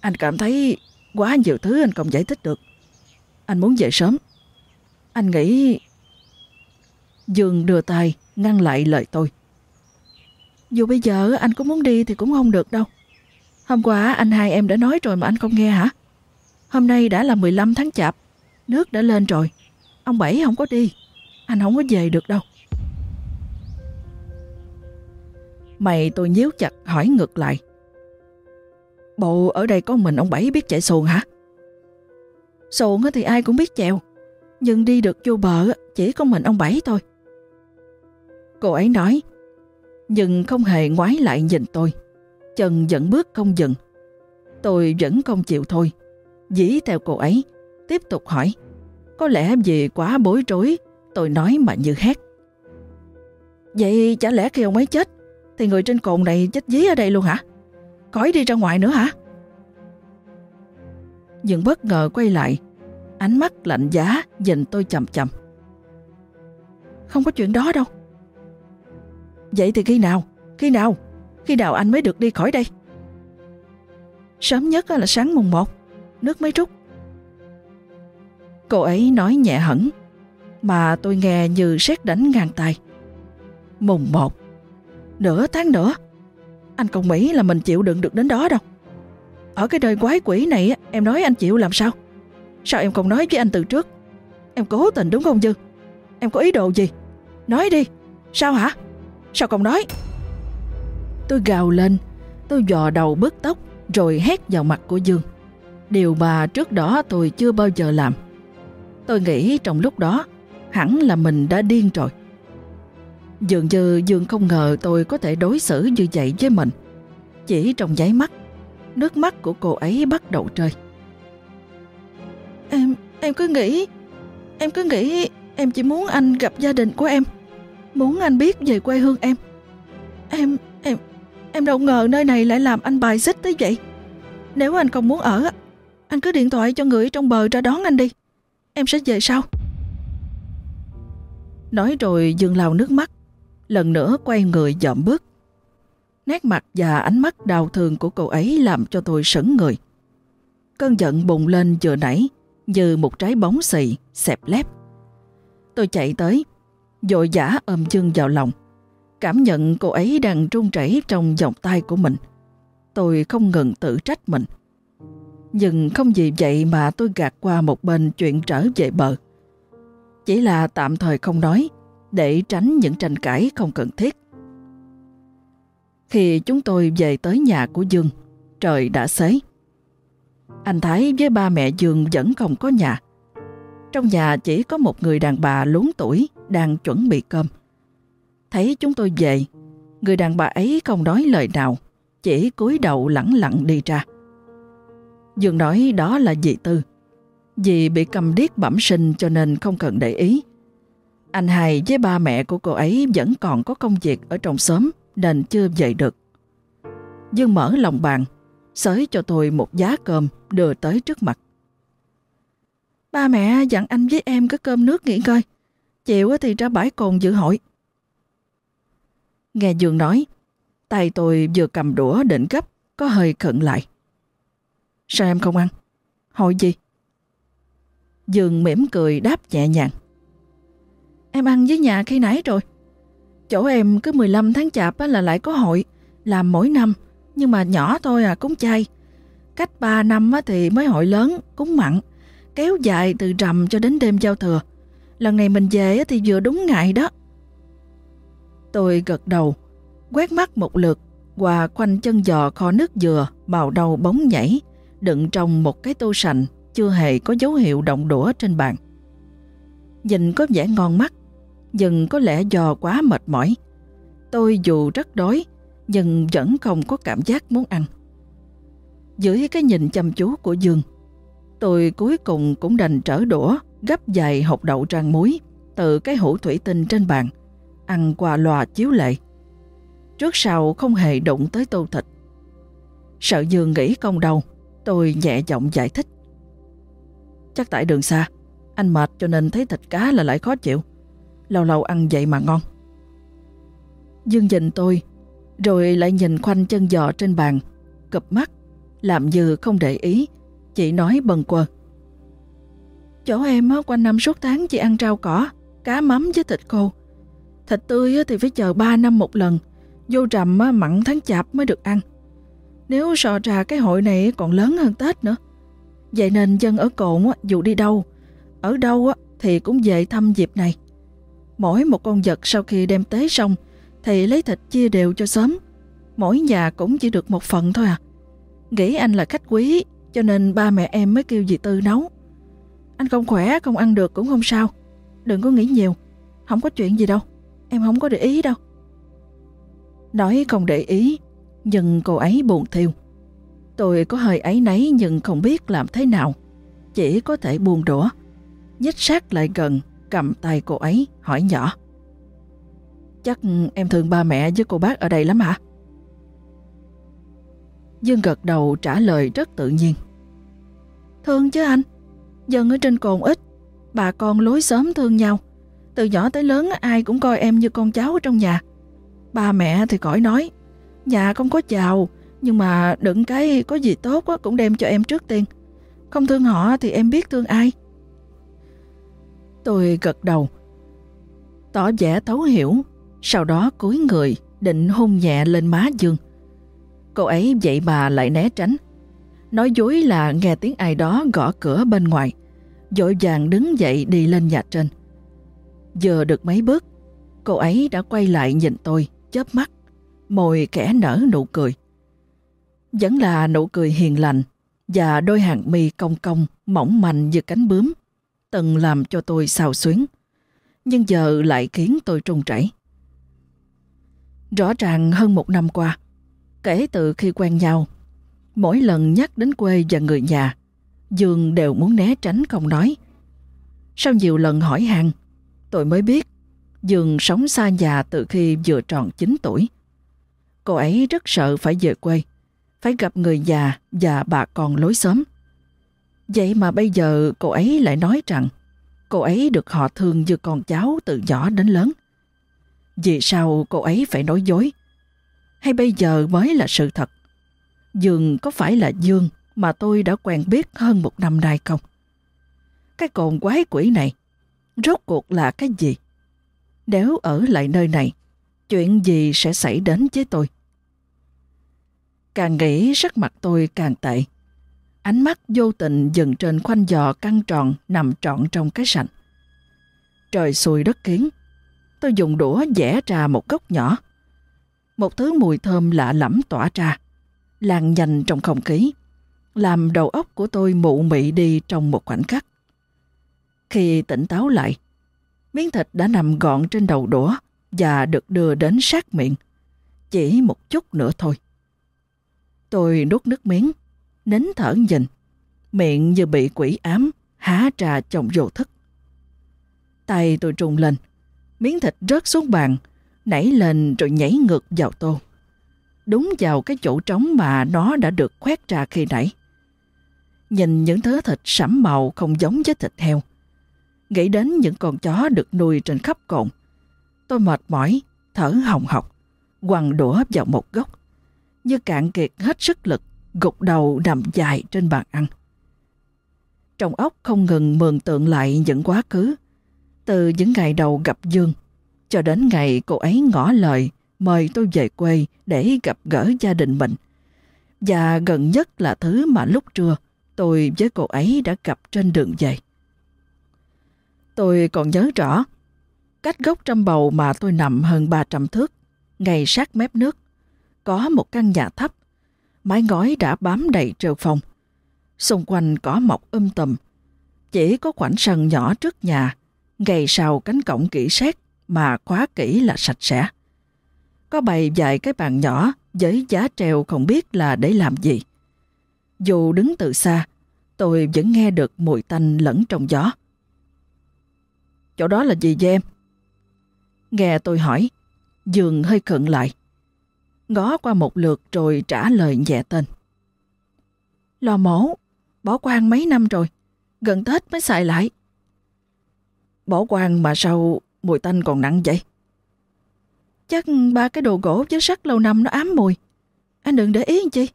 Anh cảm thấy quá nhiều thứ anh không giải thích được. Anh muốn về sớm. Anh nghĩ... Dương đưa tay ngăn lại lời tôi. Dù bây giờ anh có muốn đi thì cũng không được đâu. Hôm qua anh hai em đã nói rồi mà anh không nghe hả? Hôm nay đã là 15 tháng chạp. Nước đã lên rồi. Ông Bảy không có đi. Anh không có về được đâu. Mày tôi nhíu chặt hỏi ngược lại. Bộ ở đây có mình ông Bảy biết chạy xuồng hả? Xuồng thì ai cũng biết chèo. Nhưng đi được vô bờ chỉ có mình ông Bảy thôi. Cô ấy nói, nhưng không hề ngoái lại nhìn tôi. Chân vẫn bước không dừng. Tôi vẫn không chịu thôi. Dĩ theo cô ấy, tiếp tục hỏi. Có lẽ vì quá bối rối, tôi nói mà như hét. Vậy chả lẽ khi ông ấy chết, thì người trên cồn này chết dí ở đây luôn hả? Cõi đi ra ngoài nữa hả? Nhưng bất ngờ quay lại, ánh mắt lạnh giá nhìn tôi chầm chầm. Không có chuyện đó đâu. Vậy thì khi nào? Khi nào? Khi nào anh mới được đi khỏi đây? Sớm nhất là sáng mùng 1, nước mới rút. Cô ấy nói nhẹ hẳn, mà tôi nghe như sét đánh ngang tay. Mùng 1, nửa tháng nữa, anh còn nghĩ là mình chịu đựng được đến đó đâu. Ở cái đời quái quỷ này em nói anh chịu làm sao? Sao em còn nói với anh từ trước? Em cố tình đúng không Dư? Em có ý đồ gì? Nói đi, sao hả? Sao không nói? Tôi gào lên, tôi dò đầu bứt tóc rồi hét vào mặt của Dương. Điều mà trước đó tôi chưa bao giờ làm. Tôi nghĩ trong lúc đó hẳn là mình đã điên rồi. Dường như Dương không ngờ tôi có thể đối xử như vậy với mình. Chỉ trong giấy mắt, nước mắt của cô ấy bắt đầu rơi. Em, em cứ nghĩ, em cứ nghĩ em chỉ muốn anh gặp gia đình của em. Muốn anh biết về quê hương em. Em, em, em đâu ngờ nơi này lại làm anh bài xích tới vậy. Nếu anh không muốn ở Anh cứ điện thoại cho người trong bờ ra đón anh đi. Em sẽ về sau. Nói rồi dừng lào nước mắt Lần nữa quay người dậm bước. Nét mặt và ánh mắt đau thương của cô ấy làm cho tôi sững người. Cơn giận bùng lên vừa nãy như một trái bóng xì, xẹp lép. Tôi chạy tới, dội giả ôm chân vào lòng. Cảm nhận cô ấy đang run rẩy trong vòng tay của mình. Tôi không ngừng tự trách mình. Nhưng không vì vậy mà tôi gạt qua một bên chuyện trở về bờ. Chỉ là tạm thời không nói, để tránh những tranh cãi không cần thiết. Khi chúng tôi về tới nhà của Dương, trời đã xế. Anh Thái với ba mẹ Dương vẫn không có nhà. Trong nhà chỉ có một người đàn bà lún tuổi đang chuẩn bị cơm. Thấy chúng tôi về, người đàn bà ấy không nói lời nào, chỉ cúi đầu lẳng lặng đi ra. Dương nói đó là dì Tư. Dì bị cầm điếc bẩm sinh cho nên không cần để ý. Anh hai với ba mẹ của cô ấy vẫn còn có công việc ở trong xóm nên chưa về được. Dương mở lòng bàn, xới cho tôi một giá cơm đưa tới trước mặt. Ba mẹ dặn anh với em có cơm nước nghỉ ngơi. Chịu thì ra bãi cồn dự hội. Nghe Dương nói, tay tôi vừa cầm đũa định gấp, có hơi khẩn lại. Sao em không ăn? Hỏi gì? Dương mỉm cười đáp nhẹ nhàng. Em ăn với nhà khi nãy rồi. Chỗ em cứ 15 tháng chạp là lại có hội, làm mỗi năm, nhưng mà nhỏ thôi à, cúng chay. Cách 3 năm thì mới hội lớn, cúng mặn, kéo dài từ rằm cho đến đêm giao thừa. Lần này mình về thì vừa đúng ngày đó. Tôi gật đầu, quét mắt một lượt qua quanh chân giò kho nước dừa màu đầu bóng nhảy, đựng trong một cái tô sành chưa hề có dấu hiệu động đũa trên bàn. Nhìn có vẻ ngon mắt, nhưng có lẽ do quá mệt mỏi. Tôi dù rất đói, nhưng vẫn không có cảm giác muốn ăn. Dưới cái nhìn chăm chú của Dương, tôi cuối cùng cũng đành trở đũa gấp dài hộp đậu rang muối từ cái hũ thủy tinh trên bàn, ăn qua loa chiếu lệ. Trước sau không hề đụng tới tô thịt. Sợ Dương nghĩ công đầu, tôi nhẹ giọng giải thích. Chắc tại đường xa, anh mệt cho nên thấy thịt cá là lại khó chịu. Lâu lâu ăn vậy mà ngon. Dương nhìn tôi, rồi lại nhìn khoanh chân giò trên bàn, cụp mắt, làm như không để ý, chỉ nói bần quơ. Chỗ em á, quanh năm suốt tháng chỉ ăn rau cỏ, cá mắm với thịt khô. Thịt tươi thì phải chờ 3 năm một lần, vô trầm mặn tháng chạp mới được ăn. Nếu so ra cái hội này còn lớn hơn Tết nữa. Vậy nên dân ở cồn dù đi đâu, ở đâu thì cũng về thăm dịp này. Mỗi một con vật sau khi đem tế xong thì lấy thịt chia đều cho sớm. Mỗi nhà cũng chỉ được một phần thôi à. Nghĩ anh là khách quý cho nên ba mẹ em mới kêu dì Tư nấu. Anh không khỏe, không ăn được cũng không sao. Đừng có nghĩ nhiều, không có chuyện gì đâu. Em không có để ý đâu. Nói không để ý, nhưng cô ấy buồn thiêu. Tôi có hơi ấy nấy nhưng không biết làm thế nào. Chỉ có thể buồn đũa. Nhích sát lại gần, cầm tay cô ấy, hỏi nhỏ. Chắc em thương ba mẹ với cô bác ở đây lắm hả? Dương gật đầu trả lời rất tự nhiên. Thương chứ anh, dân ở trên cồn ít, bà con lối xóm thương nhau. Từ nhỏ tới lớn ai cũng coi em như con cháu ở trong nhà. Ba mẹ thì khỏi nói, nhà không có chào, nhưng mà đựng cái có gì tốt cũng đem cho em trước tiên. Không thương họ thì em biết thương ai. Tôi gật đầu, tỏ vẻ thấu hiểu, sau đó cúi người định hôn nhẹ lên má Dương. Cô ấy dậy bà lại né tránh. Nói dối là nghe tiếng ai đó gõ cửa bên ngoài, dội vàng đứng dậy đi lên nhà trên. Giờ được mấy bước, cô ấy đã quay lại nhìn tôi, chớp mắt, môi kẻ nở nụ cười. Vẫn là nụ cười hiền lành và đôi hàng mi cong cong mỏng manh như cánh bướm, từng làm cho tôi xào xuyến, nhưng giờ lại khiến tôi trung chảy. Rõ ràng hơn một năm qua, kể từ khi quen nhau, mỗi lần nhắc đến quê và người nhà, Dương đều muốn né tránh không nói. Sau nhiều lần hỏi hàng, tôi mới biết Dương sống xa nhà từ khi vừa tròn 9 tuổi. Cô ấy rất sợ phải về quê, phải gặp người già và bà con lối xóm. Vậy mà bây giờ cô ấy lại nói rằng cô ấy được họ thương như con cháu từ nhỏ đến lớn. Vì sao cô ấy phải nói dối? Hay bây giờ mới là sự thật? Dương có phải là Dương mà tôi đã quen biết hơn một năm nay không? Cái cồn quái quỷ này, rốt cuộc là cái gì? Nếu ở lại nơi này, chuyện gì sẽ xảy đến với tôi? Càng nghĩ sắc mặt tôi càng tệ. Ánh mắt vô tình dừng trên khoanh giò căng tròn nằm trọn trong cái sành. Trời xui đất kiến. Tôi dùng đũa vẽ ra một góc nhỏ. Một thứ mùi thơm lạ lẫm tỏa ra, lan nhanh trong không khí, làm đầu óc của tôi mụ mị đi trong một khoảnh khắc. Khi tỉnh táo lại, miếng thịt đã nằm gọn trên đầu đũa và được đưa đến sát miệng. Chỉ một chút nữa thôi. Tôi nuốt nước miếng, nín thở nhìn, miệng như bị quỷ ám, há trà chồng vô thức. Tay tôi trùng lên, miếng thịt rớt xuống bàn, nảy lên rồi nhảy ngược vào tô. Đúng vào cái chỗ trống mà nó đã được khoét ra khi nãy. Nhìn những thứ thịt sẫm màu không giống với thịt heo. Nghĩ đến những con chó được nuôi trên khắp cồn. Tôi mệt mỏi, thở hồng hộc, quằn đũa vào một góc. Như cạn kiệt hết sức lực, gục đầu nằm dài trên bàn ăn. Trong óc không ngừng mường tượng lại những quá khứ. Từ những ngày đầu gặp Dương, cho đến ngày cô ấy ngỏ lời mời tôi về quê để gặp gỡ gia đình mình. Và gần nhất là thứ mà lúc trưa tôi với cô ấy đã gặp trên đường về. Tôi còn nhớ rõ, cách gốc trăm bầu mà tôi nằm hơn 300 thước, ngay sát mép nước, có một căn nhà thấp, mái ngói đã bám đầy trêu phòng. Xung quanh có mọc um tùm, chỉ có khoảng sân nhỏ trước nhà, ngay sau cánh cổng kỹ xét mà khóa kỹ là sạch sẽ. Có bày vài cái bàn nhỏ với giá treo không biết là để làm gì. Dù đứng từ xa, tôi vẫn nghe được mùi tanh lẫn trong gió. Chỗ đó là gì vậy em? Nghe tôi hỏi, Dương hơi cận lại. Ngó qua một lượt rồi trả lời nhẹ tên. Lò mổ, bỏ quan mấy năm rồi, gần Tết mới xài lại. Bỏ quan mà sao mùi tanh còn nặng vậy? Chắc ba cái đồ gỗ với sắt lâu năm nó ám mùi. Anh đừng để ý chi.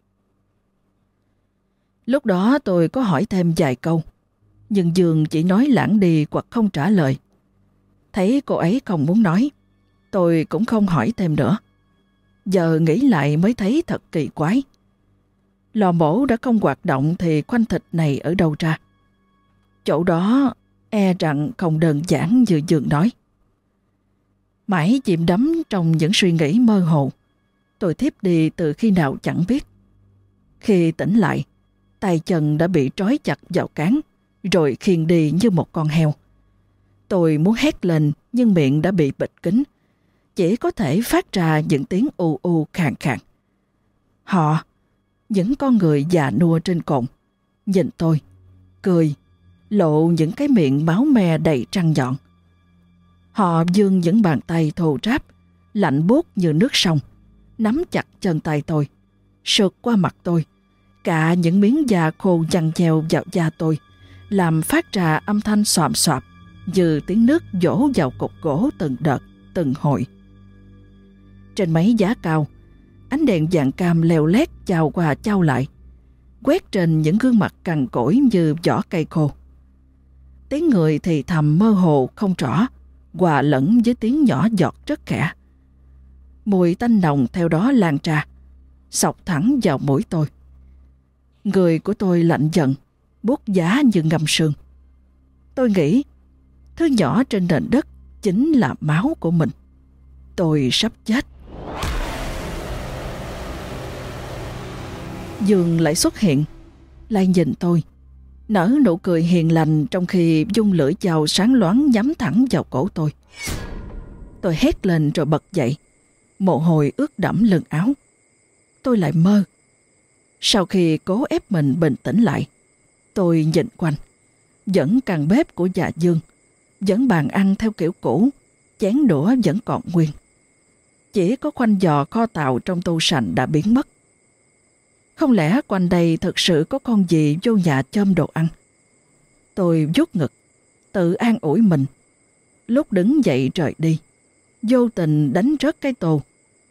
Lúc đó tôi có hỏi thêm vài câu, nhưng Dương chỉ nói lãng đi hoặc không trả lời. Thấy cô ấy không muốn nói, tôi cũng không hỏi thêm nữa. Giờ nghĩ lại mới thấy thật kỳ quái. Lò mổ đã không hoạt động thì khoanh thịt này ở đâu ra? Chỗ đó e rằng không đơn giản như Dương nói. Mãi chìm đắm trong những suy nghĩ mơ hồ. Tôi thiếp đi từ khi nào chẳng biết. Khi tỉnh lại, tay chân đã bị trói chặt vào cán, rồi khiêng đi như một con heo. Tôi muốn hét lên nhưng miệng đã bị bịt kín, chỉ có thể phát ra những tiếng u u khàn khàn. Họ, những con người già nua trên cồn, nhìn tôi, cười, lộ những cái miệng máu me đầy trăng nhọn. Họ dương những bàn tay thô ráp, lạnh buốt như nước sông, nắm chặt chân tay tôi, sượt qua mặt tôi, cả những miếng da khô dằn chèo vào da tôi, làm phát ra âm thanh xòm xoạp như tiếng nước dỗ vào cục gỗ từng đợt, từng hồi. Trên máy giá cao, ánh đèn vàng cam leo lét chào qua trao lại, quét trên những gương mặt cằn cỗi như vỏ cây khô. Tiếng người thì thầm mơ hồ không rõ, hòa lẫn với tiếng nhỏ giọt rất khẽ. Mùi tanh nồng theo đó lan ra, sọc thẳng vào mũi tôi. Người của tôi lạnh giận, bút giá như ngầm sương. Tôi nghĩ, thứ nhỏ trên nền đất chính là máu của mình. Tôi sắp chết. Dương lại xuất hiện, lại nhìn tôi, nở nụ cười hiền lành trong khi dung lưỡi chào sáng loáng nhắm thẳng vào cổ tôi. Tôi hét lên rồi bật dậy, mồ hôi ướt đẫm lưng áo. Tôi lại mơ. Sau khi cố ép mình bình tĩnh lại, tôi nhìn quanh, vẫn căn bếp của già Dương, vẫn bàn ăn theo kiểu cũ, chén đũa vẫn còn nguyên. Chỉ có khoanh giò kho tàu trong tu sành đã biến mất. Không lẽ quanh đây thực sự có con gì vô nhà chôm đồ ăn? Tôi vút ngực, tự an ủi mình. Lúc đứng dậy trời đi, vô tình đánh rớt cái tô.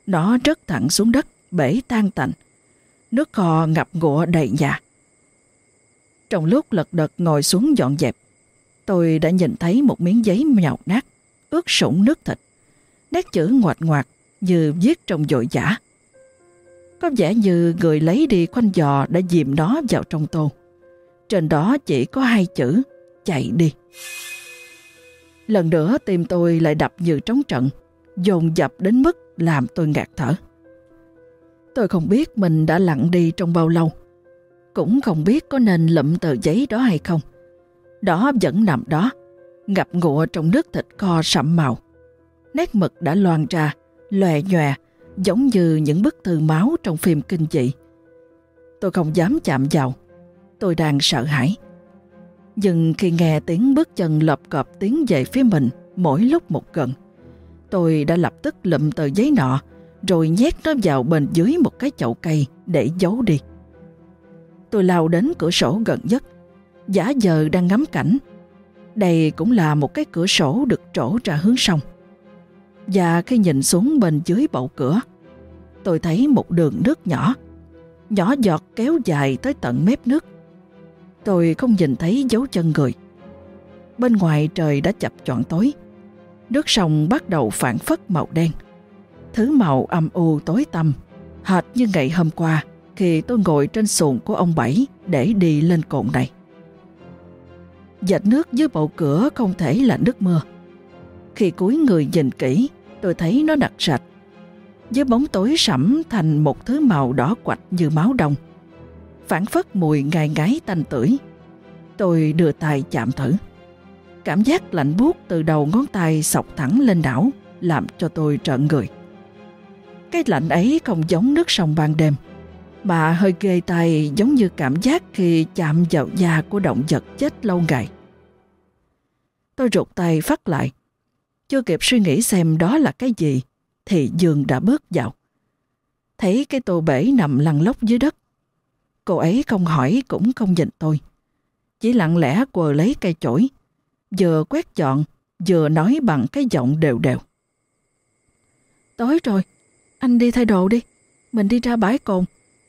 Nó rớt thẳng xuống đất, bể tan tành. Nước kho ngập ngụa đầy nhà. Trong lúc lật đật ngồi xuống dọn dẹp, tôi đã nhìn thấy một miếng giấy nhào nát, ướt sũng nước thịt. Nét chữ ngoạch ngoạc như viết trong dội giả. Có vẻ như người lấy đi khoanh giò đã dìm nó vào trong tô. Trên đó chỉ có hai chữ chạy đi. Lần nữa tim tôi lại đập như trống trận, dồn dập đến mức làm tôi ngạt thở. Tôi không biết mình đã lặng đi trong bao lâu, cũng không biết có nên lụm tờ giấy đó hay không. Đó vẫn nằm đó, ngập ngụa trong nước thịt kho sậm màu. Nét mực đã loàn ra, lòe nhòe, giống như những bức thư máu trong phim kinh dị. Tôi không dám chạm vào, tôi đang sợ hãi. Nhưng khi nghe tiếng bước chân lợp cọp tiến về phía mình mỗi lúc một gần, tôi đã lập tức lụm tờ giấy nọ rồi nhét nó vào bên dưới một cái chậu cây để giấu đi. Tôi lao đến cửa sổ gần nhất, giả giờ đang ngắm cảnh. Đây cũng là một cái cửa sổ được trổ ra hướng sông. Và khi nhìn xuống bên dưới bậu cửa, tôi thấy một đường nước nhỏ, nhỏ giọt kéo dài tới tận mép nước. Tôi không nhìn thấy dấu chân người. Bên ngoài trời đã chập chọn tối. Nước sông bắt đầu phản phất màu đen. Thứ màu âm u tối tăm, hệt như ngày hôm qua khi tôi ngồi trên xuồng của ông Bảy để đi lên cồn này. Dạch nước dưới bầu cửa không thể là nước mưa. Khi cúi người nhìn kỹ, tôi thấy nó đặc sạch. Dưới bóng tối sẫm thành một thứ màu đỏ quạch như máu đông. Phản phất mùi ngai ngái tanh tưởi. Tôi đưa tay chạm thử. Cảm giác lạnh buốt từ đầu ngón tay sọc thẳng lên đảo làm cho tôi trợn người. Cái lạnh ấy không giống nước sông ban đêm, mà hơi ghê tay giống như cảm giác khi chạm vào da của động vật chết lâu ngày. Tôi rụt tay phát lại. Chưa kịp suy nghĩ xem đó là cái gì, thì Dương đã bước vào. Thấy cái tô bể nằm lăn lóc dưới đất. Cô ấy không hỏi cũng không nhìn tôi. Chỉ lặng lẽ quờ lấy cây chổi, vừa quét dọn, vừa nói bằng cái giọng đều đều. Tối rồi, anh đi thay đồ đi. Mình đi ra bãi cồn,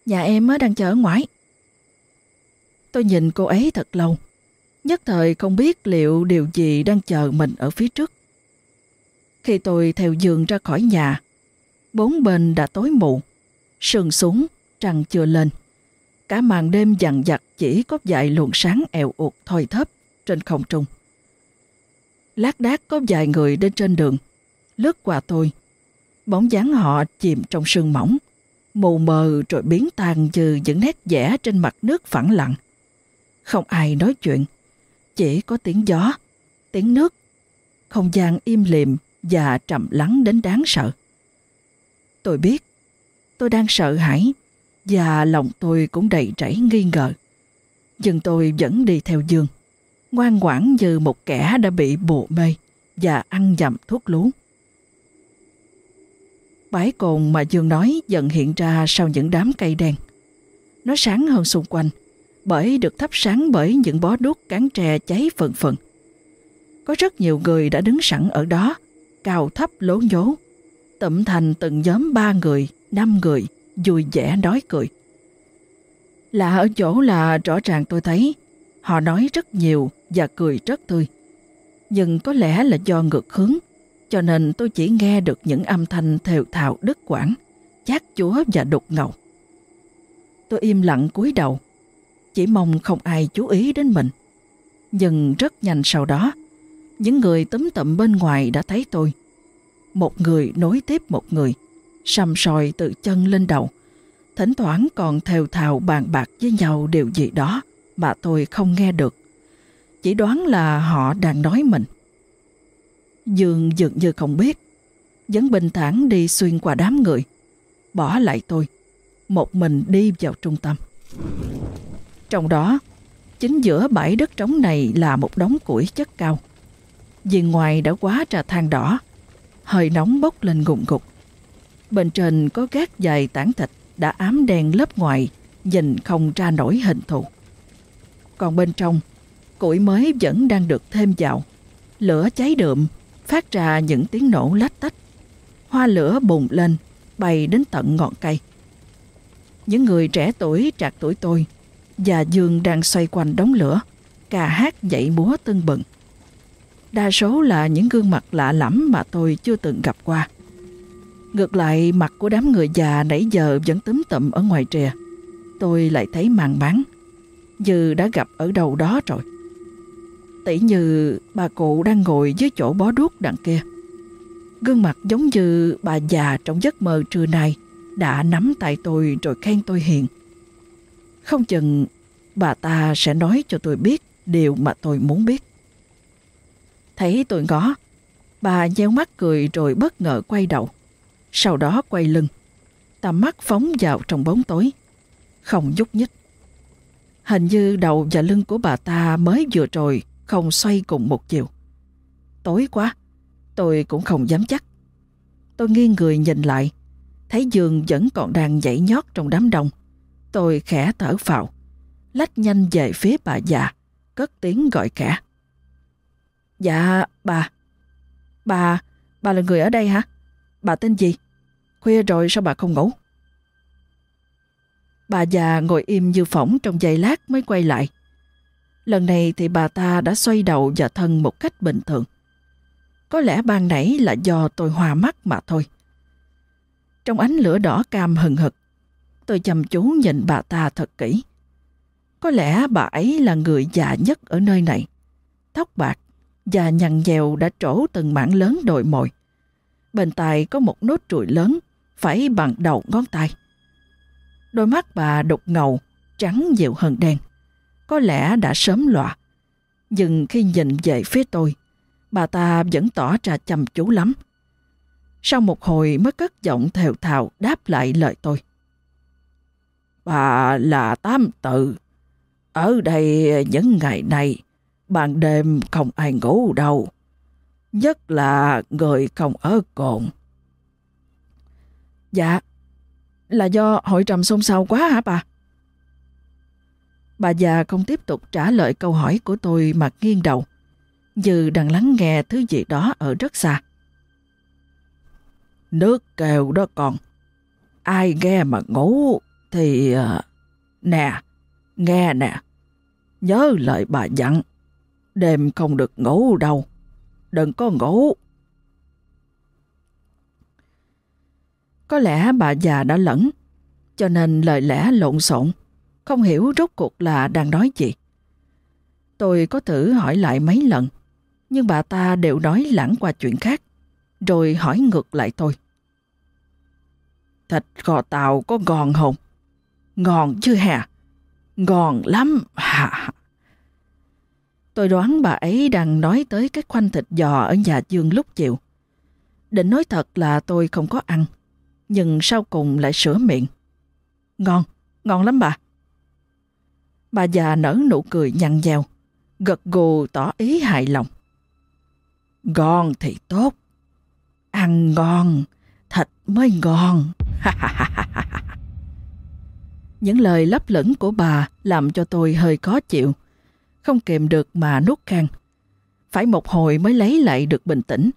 nhà em đang chờ ở ngoài. Tôi nhìn cô ấy thật lâu, nhất thời không biết liệu điều gì đang chờ mình ở phía trước. Khi tôi theo giường ra khỏi nhà, bốn bên đã tối mù, sương xuống, trăng chưa lên. Cả màn đêm dằn dặt chỉ có vài luồng sáng eo ụt thoi thấp trên không trung. Lát đác có vài người đến trên đường, lướt qua tôi. Bóng dáng họ chìm trong sương mỏng, mù mờ rồi biến tan như những nét vẽ trên mặt nước phẳng lặng. Không ai nói chuyện, chỉ có tiếng gió, tiếng nước, không gian im lìm và trầm lắng đến đáng sợ. Tôi biết, tôi đang sợ hãi và lòng tôi cũng đầy rẫy nghi ngờ. Nhưng tôi vẫn đi theo Dương, ngoan ngoãn như một kẻ đã bị bộ mê và ăn dặm thuốc lú. Bãi cồn mà Dương nói dần hiện ra sau những đám cây đen. Nó sáng hơn xung quanh, bởi được thắp sáng bởi những bó đuốc cán tre cháy phần phần. Có rất nhiều người đã đứng sẵn ở đó, cao thấp lố nhố, tụm thành từng nhóm ba người, năm người, vui vẻ nói cười. Lạ ở chỗ là rõ ràng tôi thấy họ nói rất nhiều và cười rất tươi. Nhưng có lẽ là do ngược hướng, cho nên tôi chỉ nghe được những âm thanh thều thào đứt quãng, chát chúa và đục ngầu. Tôi im lặng cúi đầu, chỉ mong không ai chú ý đến mình. Nhưng rất nhanh sau đó, những người túm tụm bên ngoài đã thấy tôi. Một người nối tiếp một người, sầm sòi từ chân lên đầu. Thỉnh thoảng còn thều thào bàn bạc với nhau điều gì đó mà tôi không nghe được. Chỉ đoán là họ đang nói mình. Dương dường như không biết, vẫn bình thản đi xuyên qua đám người, bỏ lại tôi, một mình đi vào trung tâm. Trong đó, chính giữa bãi đất trống này là một đống củi chất cao. Vì ngoài đã quá trà than đỏ, hơi nóng bốc lên gùng gục. Bên trên có gác dài tảng thịt đã ám đen lớp ngoài, nhìn không ra nổi hình thù. Còn bên trong, củi mới vẫn đang được thêm vào. Lửa cháy đượm, phát ra những tiếng nổ lách tách. Hoa lửa bùng lên, bay đến tận ngọn cây. Những người trẻ tuổi trạc tuổi tôi và Dương đang xoay quanh đống lửa, ca hát dậy múa tưng bừng. Đa số là những gương mặt lạ lẫm mà tôi chưa từng gặp qua. Ngược lại, mặt của đám người già nãy giờ vẫn túm tụm ở ngoài trìa. Tôi lại thấy màng bán, như đã gặp ở đâu đó rồi. Tỷ như bà cụ đang ngồi dưới chỗ bó đuốc đằng kia. Gương mặt giống như bà già trong giấc mơ trưa nay đã nắm tay tôi rồi khen tôi hiền. Không chừng bà ta sẽ nói cho tôi biết điều mà tôi muốn biết. Thấy tôi ngó, bà nheo mắt cười rồi bất ngờ quay đầu. Sau đó quay lưng, tầm mắt phóng vào trong bóng tối, không nhúc nhích. Hình như đầu và lưng của bà ta mới vừa rồi không xoay cùng một chiều. Tối quá, tôi cũng không dám chắc. Tôi nghiêng người nhìn lại, thấy giường vẫn còn đang nhảy nhót trong đám đông. Tôi khẽ thở phào, lách nhanh về phía bà già, cất tiếng gọi khẽ. Dạ, bà. Bà, bà là người ở đây hả? Bà tên gì? Khuya rồi sao bà không ngủ? Bà già ngồi im như phỏng trong giây lát mới quay lại. Lần này thì bà ta đã xoay đầu và thân một cách bình thường. Có lẽ ban nãy là do tôi hòa mắt mà thôi. Trong ánh lửa đỏ cam hừng hực, tôi chăm chú nhìn bà ta thật kỹ. Có lẽ bà ấy là người già nhất ở nơi này. Tóc bạc và nhằn dèo đã trổ từng mảng lớn đồi mồi. Bên tai có một nốt ruồi lớn, phải bằng đầu ngón tay. Đôi mắt bà đục ngầu, trắng dịu hơn đen. Có lẽ đã sớm loạ. Nhưng khi nhìn về phía tôi, bà ta vẫn tỏ ra chăm chú lắm. Sau một hồi mới cất giọng thều thào đáp lại lời tôi. Bà là Tám Tự. Ở đây những ngày này, ban đêm không ai ngủ đâu. Nhất là người không ở cồn. Dạ, là do hội trầm xôn xao quá hả bà? Bà già không tiếp tục trả lời câu hỏi của tôi mà nghiêng đầu, như đang lắng nghe thứ gì đó ở rất xa. Nước kèo đó con, ai nghe mà ngủ thì... À, nè, nghe nè, nhớ lời bà dặn, đêm không được ngủ đâu, đừng có ngủ. Có lẽ bà già đã lẫn, cho nên lời lẽ lộn xộn, không hiểu rốt cuộc là đang nói gì. Tôi có thử hỏi lại mấy lần, nhưng bà ta đều nói lãng qua chuyện khác, rồi hỏi ngược lại tôi. Thịt gò tàu có ngon không? Ngon chứ hả Ngon lắm hả? Tôi đoán bà ấy đang nói tới cái khoanh thịt giò ở nhà Dương lúc chiều. Định nói thật là tôi không có ăn, nhưng sau cùng lại sửa miệng. Ngon, ngon lắm bà. Bà già nở nụ cười nhăn nheo, gật gù tỏ ý hài lòng. Ngon thì tốt, ăn ngon, thịt mới ngon. [laughs] Những lời lấp lửng của bà làm cho tôi hơi khó chịu, không kìm được mà nuốt khang. Phải một hồi mới lấy lại được bình tĩnh.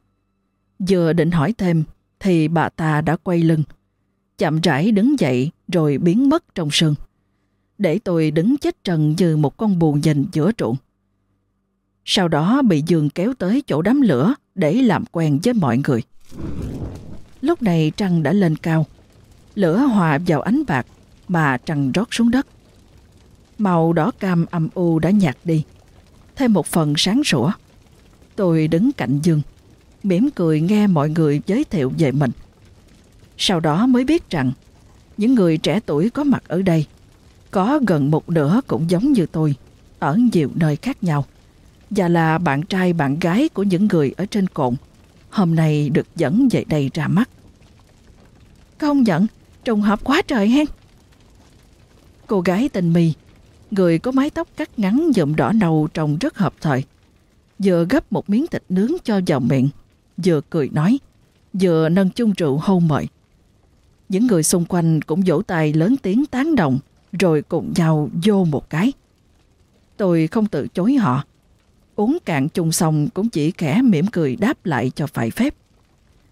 Vừa định hỏi thêm thì bà ta đã quay lưng, chậm rãi đứng dậy rồi biến mất trong sương. Để tôi đứng chết trần như một con bù nhìn giữa ruộng. Sau đó bị Dương kéo tới chỗ đám lửa để làm quen với mọi người. Lúc này trăng đã lên cao, lửa hòa vào ánh bạc mà trăng rót xuống đất. Màu đỏ cam âm u đã nhạt đi, thêm một phần sáng sủa. Tôi đứng cạnh Dương, mỉm cười nghe mọi người giới thiệu về mình. Sau đó mới biết rằng, những người trẻ tuổi có mặt ở đây, có gần một nửa cũng giống như tôi, ở nhiều nơi khác nhau, và là bạn trai bạn gái của những người ở trên cồn, hôm nay được dẫn về đây ra mắt. Công nhận, trùng hợp quá trời hen. Cô gái tên My, người có mái tóc cắt ngắn nhuộm đỏ nâu trông rất hợp thời. Vừa gấp một miếng thịt nướng cho vào miệng, vừa cười nói, vừa nâng chung rượu hôn mời. Những người xung quanh cũng vỗ tay lớn tiếng tán đồng, rồi cùng nhau vô một cái. Tôi không tự chối họ. Uống cạn chung xong cũng chỉ khẽ mỉm cười đáp lại cho phải phép.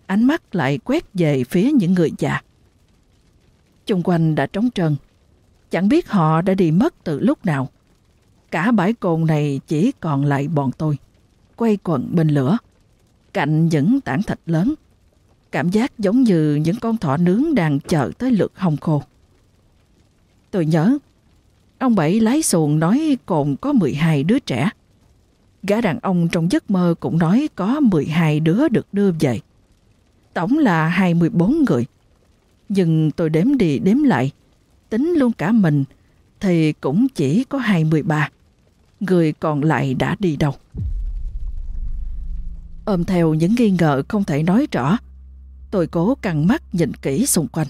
Ánh mắt lại quét về phía những người già. Chung quanh đã trống trơn. Chẳng biết họ đã đi mất từ lúc nào. Cả bãi cồn này chỉ còn lại bọn tôi. Quay quần bên lửa. Cạnh những tảng thịt lớn. Cảm giác giống như những con thỏ nướng đang chờ tới lượt hồng khô. Tôi nhớ, ông Bảy lái xuồng nói cồn có 12 đứa trẻ. Gã đàn ông trong giấc mơ cũng nói có 12 đứa được đưa về. Tổng là 24 người. Nhưng tôi đếm đi đếm lại, tính luôn cả mình, thì cũng chỉ có 23. Người còn lại đã đi đâu? Ôm theo những nghi ngờ không thể nói rõ, tôi cố căng mắt nhìn kỹ xung quanh.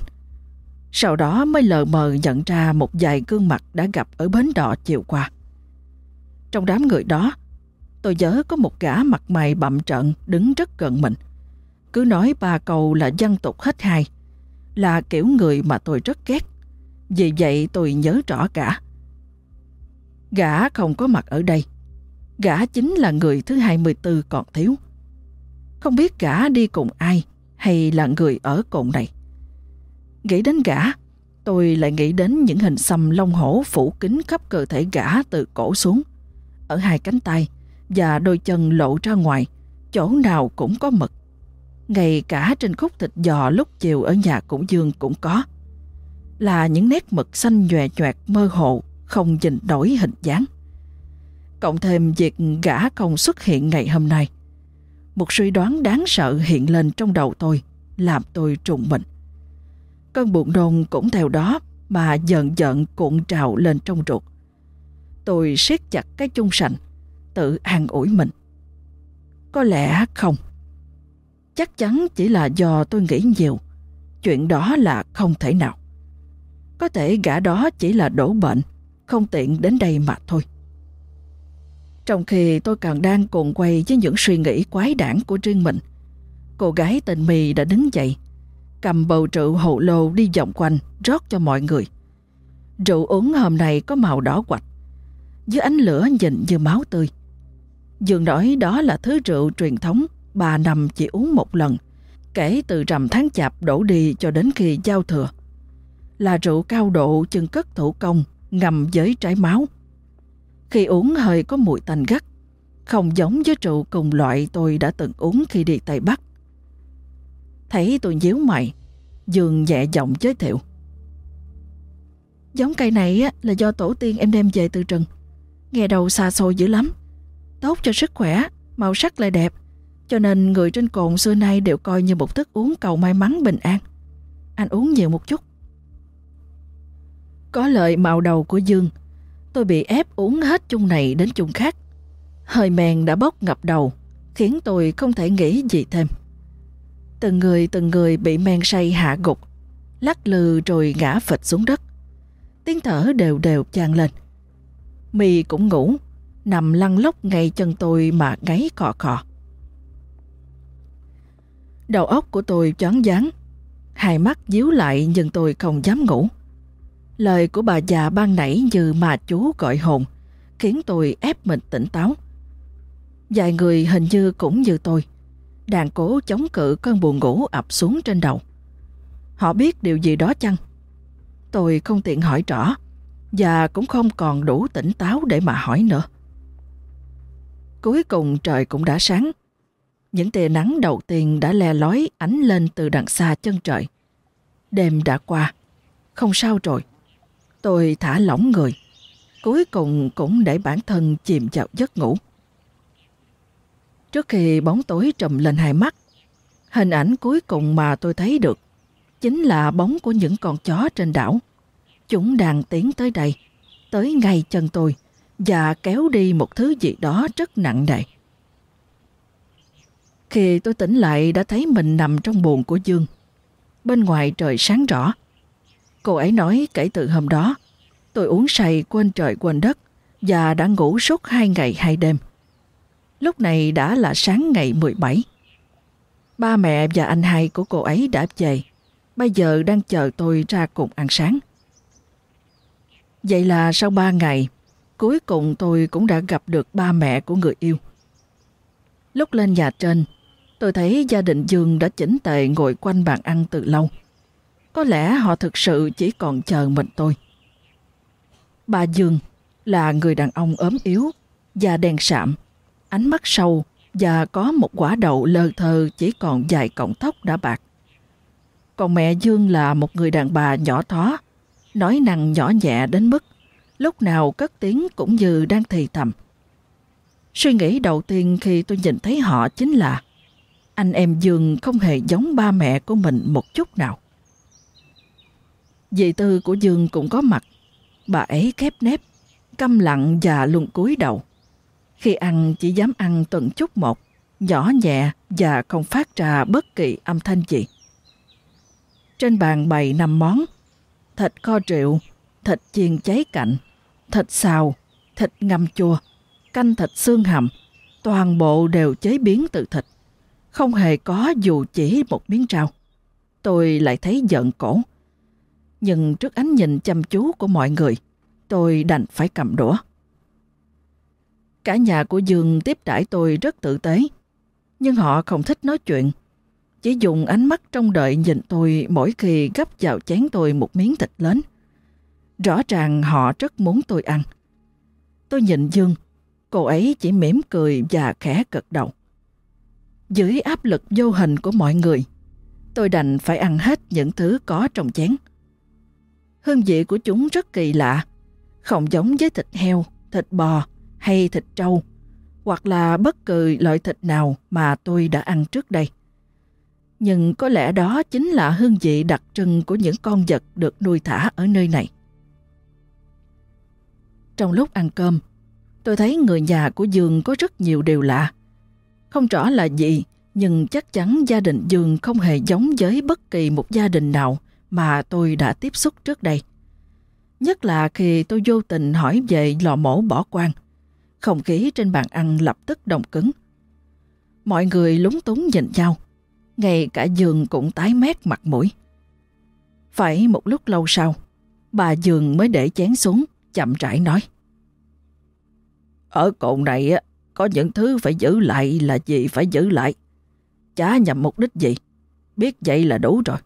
Sau đó mới lờ mờ nhận ra một vài gương mặt đã gặp ở bến đò chiều qua. Trong đám người đó, tôi nhớ có một gã mặt mày bậm trận đứng rất gần mình. Cứ nói ba câu là dân tục hết hai, là kiểu người mà tôi rất ghét. Vì vậy tôi nhớ rõ cả. Gã không có mặt ở đây. Gã chính là người thứ 24 còn thiếu. Không biết gã đi cùng ai hay là người ở cồn này. Nghĩ đến gã, tôi lại nghĩ đến những hình xăm lông hổ phủ kín khắp cơ thể gã từ cổ xuống. Ở hai cánh tay và đôi chân lộ ra ngoài, chỗ nào cũng có mực. Ngay cả trên khúc thịt giò lúc chiều ở nhà cũng dương cũng có. Là những nét mực xanh nhòe nhoẹt mơ hồ, không nhìn đổi hình dáng. Cộng thêm việc gã không xuất hiện ngày hôm nay. Một suy đoán đáng sợ hiện lên trong đầu tôi, làm tôi trùng mình. Cơn buồn nôn cũng theo đó mà giận giận cuộn trào lên trong ruột. Tôi siết chặt cái chung sành, tự an ủi mình. Có lẽ không. Chắc chắn chỉ là do tôi nghĩ nhiều. Chuyện đó là không thể nào. Có thể gã đó chỉ là đổ bệnh, không tiện đến đây mà thôi. Trong khi tôi còn đang cuộn quay với những suy nghĩ quái đản của riêng mình, cô gái tên Mì đã đứng dậy, cầm bầu rượu hậu lô đi vòng quanh, rót cho mọi người. Rượu uống hôm nay có màu đỏ quạch, dưới ánh lửa nhìn như máu tươi. Dương nói đó là thứ rượu truyền thống bà nằm chỉ uống một lần, kể từ rằm tháng chạp đổ đi cho đến khi giao thừa. Là rượu cao độ chân cất thủ công, ngầm với trái máu. Khi uống hơi có mùi tanh gắt, không giống với rượu cùng loại tôi đã từng uống khi đi Tây Bắc. Thấy tôi nhíu mày, Dương nhẹ giọng giới thiệu. Giống cây này là do tổ tiên em đem về từ rừng. Nghe đầu xa xôi dữ lắm. Tốt cho sức khỏe, màu sắc lại đẹp. Cho nên người trên cồn xưa nay đều coi như một thức uống cầu may mắn bình an. Anh uống nhiều một chút. Có lợi màu đầu của Dương, tôi bị ép uống hết chung này đến chung khác. Hơi men đã bốc ngập đầu, khiến tôi không thể nghĩ gì thêm. Từng người từng người bị men say hạ gục, lắc lư rồi ngã phịch xuống đất. Tiếng thở đều đều chan lên. Mì cũng ngủ, nằm lăn lóc ngay chân tôi mà gáy cọ cọ. Đầu óc của tôi choáng váng, hai mắt díu lại nhưng tôi không dám ngủ. Lời của bà già ban nãy như mà chú gọi hồn, khiến tôi ép mình tỉnh táo. Vài người hình như cũng như tôi, đang cố chống cự cơn buồn ngủ ập xuống trên đầu. Họ biết điều gì đó chăng? Tôi không tiện hỏi rõ, và cũng không còn đủ tỉnh táo để mà hỏi nữa. Cuối cùng trời cũng đã sáng. Những tia nắng đầu tiên đã le lói ánh lên từ đằng xa chân trời. Đêm đã qua, không sao rồi. Tôi thả lỏng người, cuối cùng cũng để bản thân chìm vào giấc ngủ. Trước khi bóng tối trùm lên hai mắt, hình ảnh cuối cùng mà tôi thấy được chính là bóng của những con chó trên đảo. Chúng đang tiến tới đây, tới ngay chân tôi và kéo đi một thứ gì đó rất nặng nề. Khi tôi tỉnh lại đã thấy mình nằm trong buồng của Dương. Bên ngoài trời sáng rõ. Cô ấy nói kể từ hôm đó, tôi uống say quên trời quên đất và đã ngủ suốt hai ngày hai đêm. Lúc này đã là sáng ngày 17. Ba mẹ và anh hai của cô ấy đã về, bây giờ đang chờ tôi ra cùng ăn sáng. Vậy là sau ba ngày, cuối cùng tôi cũng đã gặp được ba mẹ của người yêu. Lúc lên nhà trên, tôi thấy gia đình Dương đã chỉnh tề ngồi quanh bàn ăn từ lâu. Có lẽ họ thực sự chỉ còn chờ mình tôi. Bà Dương là người đàn ông ốm yếu, da đen sạm, ánh mắt sâu và có một quả đậu lờ thơ chỉ còn vài cọng tóc đã bạc. Còn mẹ Dương là một người đàn bà nhỏ thó, nói năng nhỏ nhẹ đến mức lúc nào cất tiếng cũng như đang thì thầm. Suy nghĩ đầu tiên khi tôi nhìn thấy họ chính là anh em Dương không hề giống ba mẹ của mình một chút nào. Dì tư của Dương cũng có mặt. Bà ấy khép nép, câm lặng và luôn cúi đầu. Khi ăn chỉ dám ăn từng chút một, nhỏ nhẹ và không phát ra bất kỳ âm thanh gì. Trên bàn bày năm món, thịt kho rượu, thịt chiên cháy cạnh, thịt xào, thịt ngâm chua, canh thịt xương hầm, toàn bộ đều chế biến từ thịt. Không hề có dù chỉ một miếng rau. Tôi lại thấy giận cổ. Nhưng trước ánh nhìn chăm chú của mọi người, tôi đành phải cầm đũa. Cả nhà của Dương tiếp đãi tôi rất tử tế, nhưng họ không thích nói chuyện. Chỉ dùng ánh mắt trong đợi nhìn tôi mỗi khi gấp vào chén tôi một miếng thịt lớn. Rõ ràng họ rất muốn tôi ăn. Tôi nhìn Dương, cô ấy chỉ mỉm cười và khẽ cật đầu. Dưới áp lực vô hình của mọi người, tôi đành phải ăn hết những thứ có trong chén. Hương vị của chúng rất kỳ lạ, không giống với thịt heo, thịt bò hay thịt trâu, hoặc là bất cứ loại thịt nào mà tôi đã ăn trước đây. Nhưng có lẽ đó chính là hương vị đặc trưng của những con vật được nuôi thả ở nơi này. Trong lúc ăn cơm, Tôi thấy người nhà của Dương có rất nhiều điều lạ. Không rõ là gì, nhưng chắc chắn gia đình Dương không hề giống với bất kỳ một gia đình nào mà tôi đã tiếp xúc trước đây. Nhất là khi tôi vô tình hỏi về lò mổ bỏ quan, không khí trên bàn ăn lập tức đồng cứng. Mọi người lúng túng nhìn nhau, ngay cả giường cũng tái mét mặt mũi. Phải một lúc lâu sau, bà Dương mới để chén xuống, chậm rãi nói. Ở cồn này có những thứ phải giữ lại là gì phải giữ lại. Chả nhằm mục đích gì, biết vậy là đủ rồi.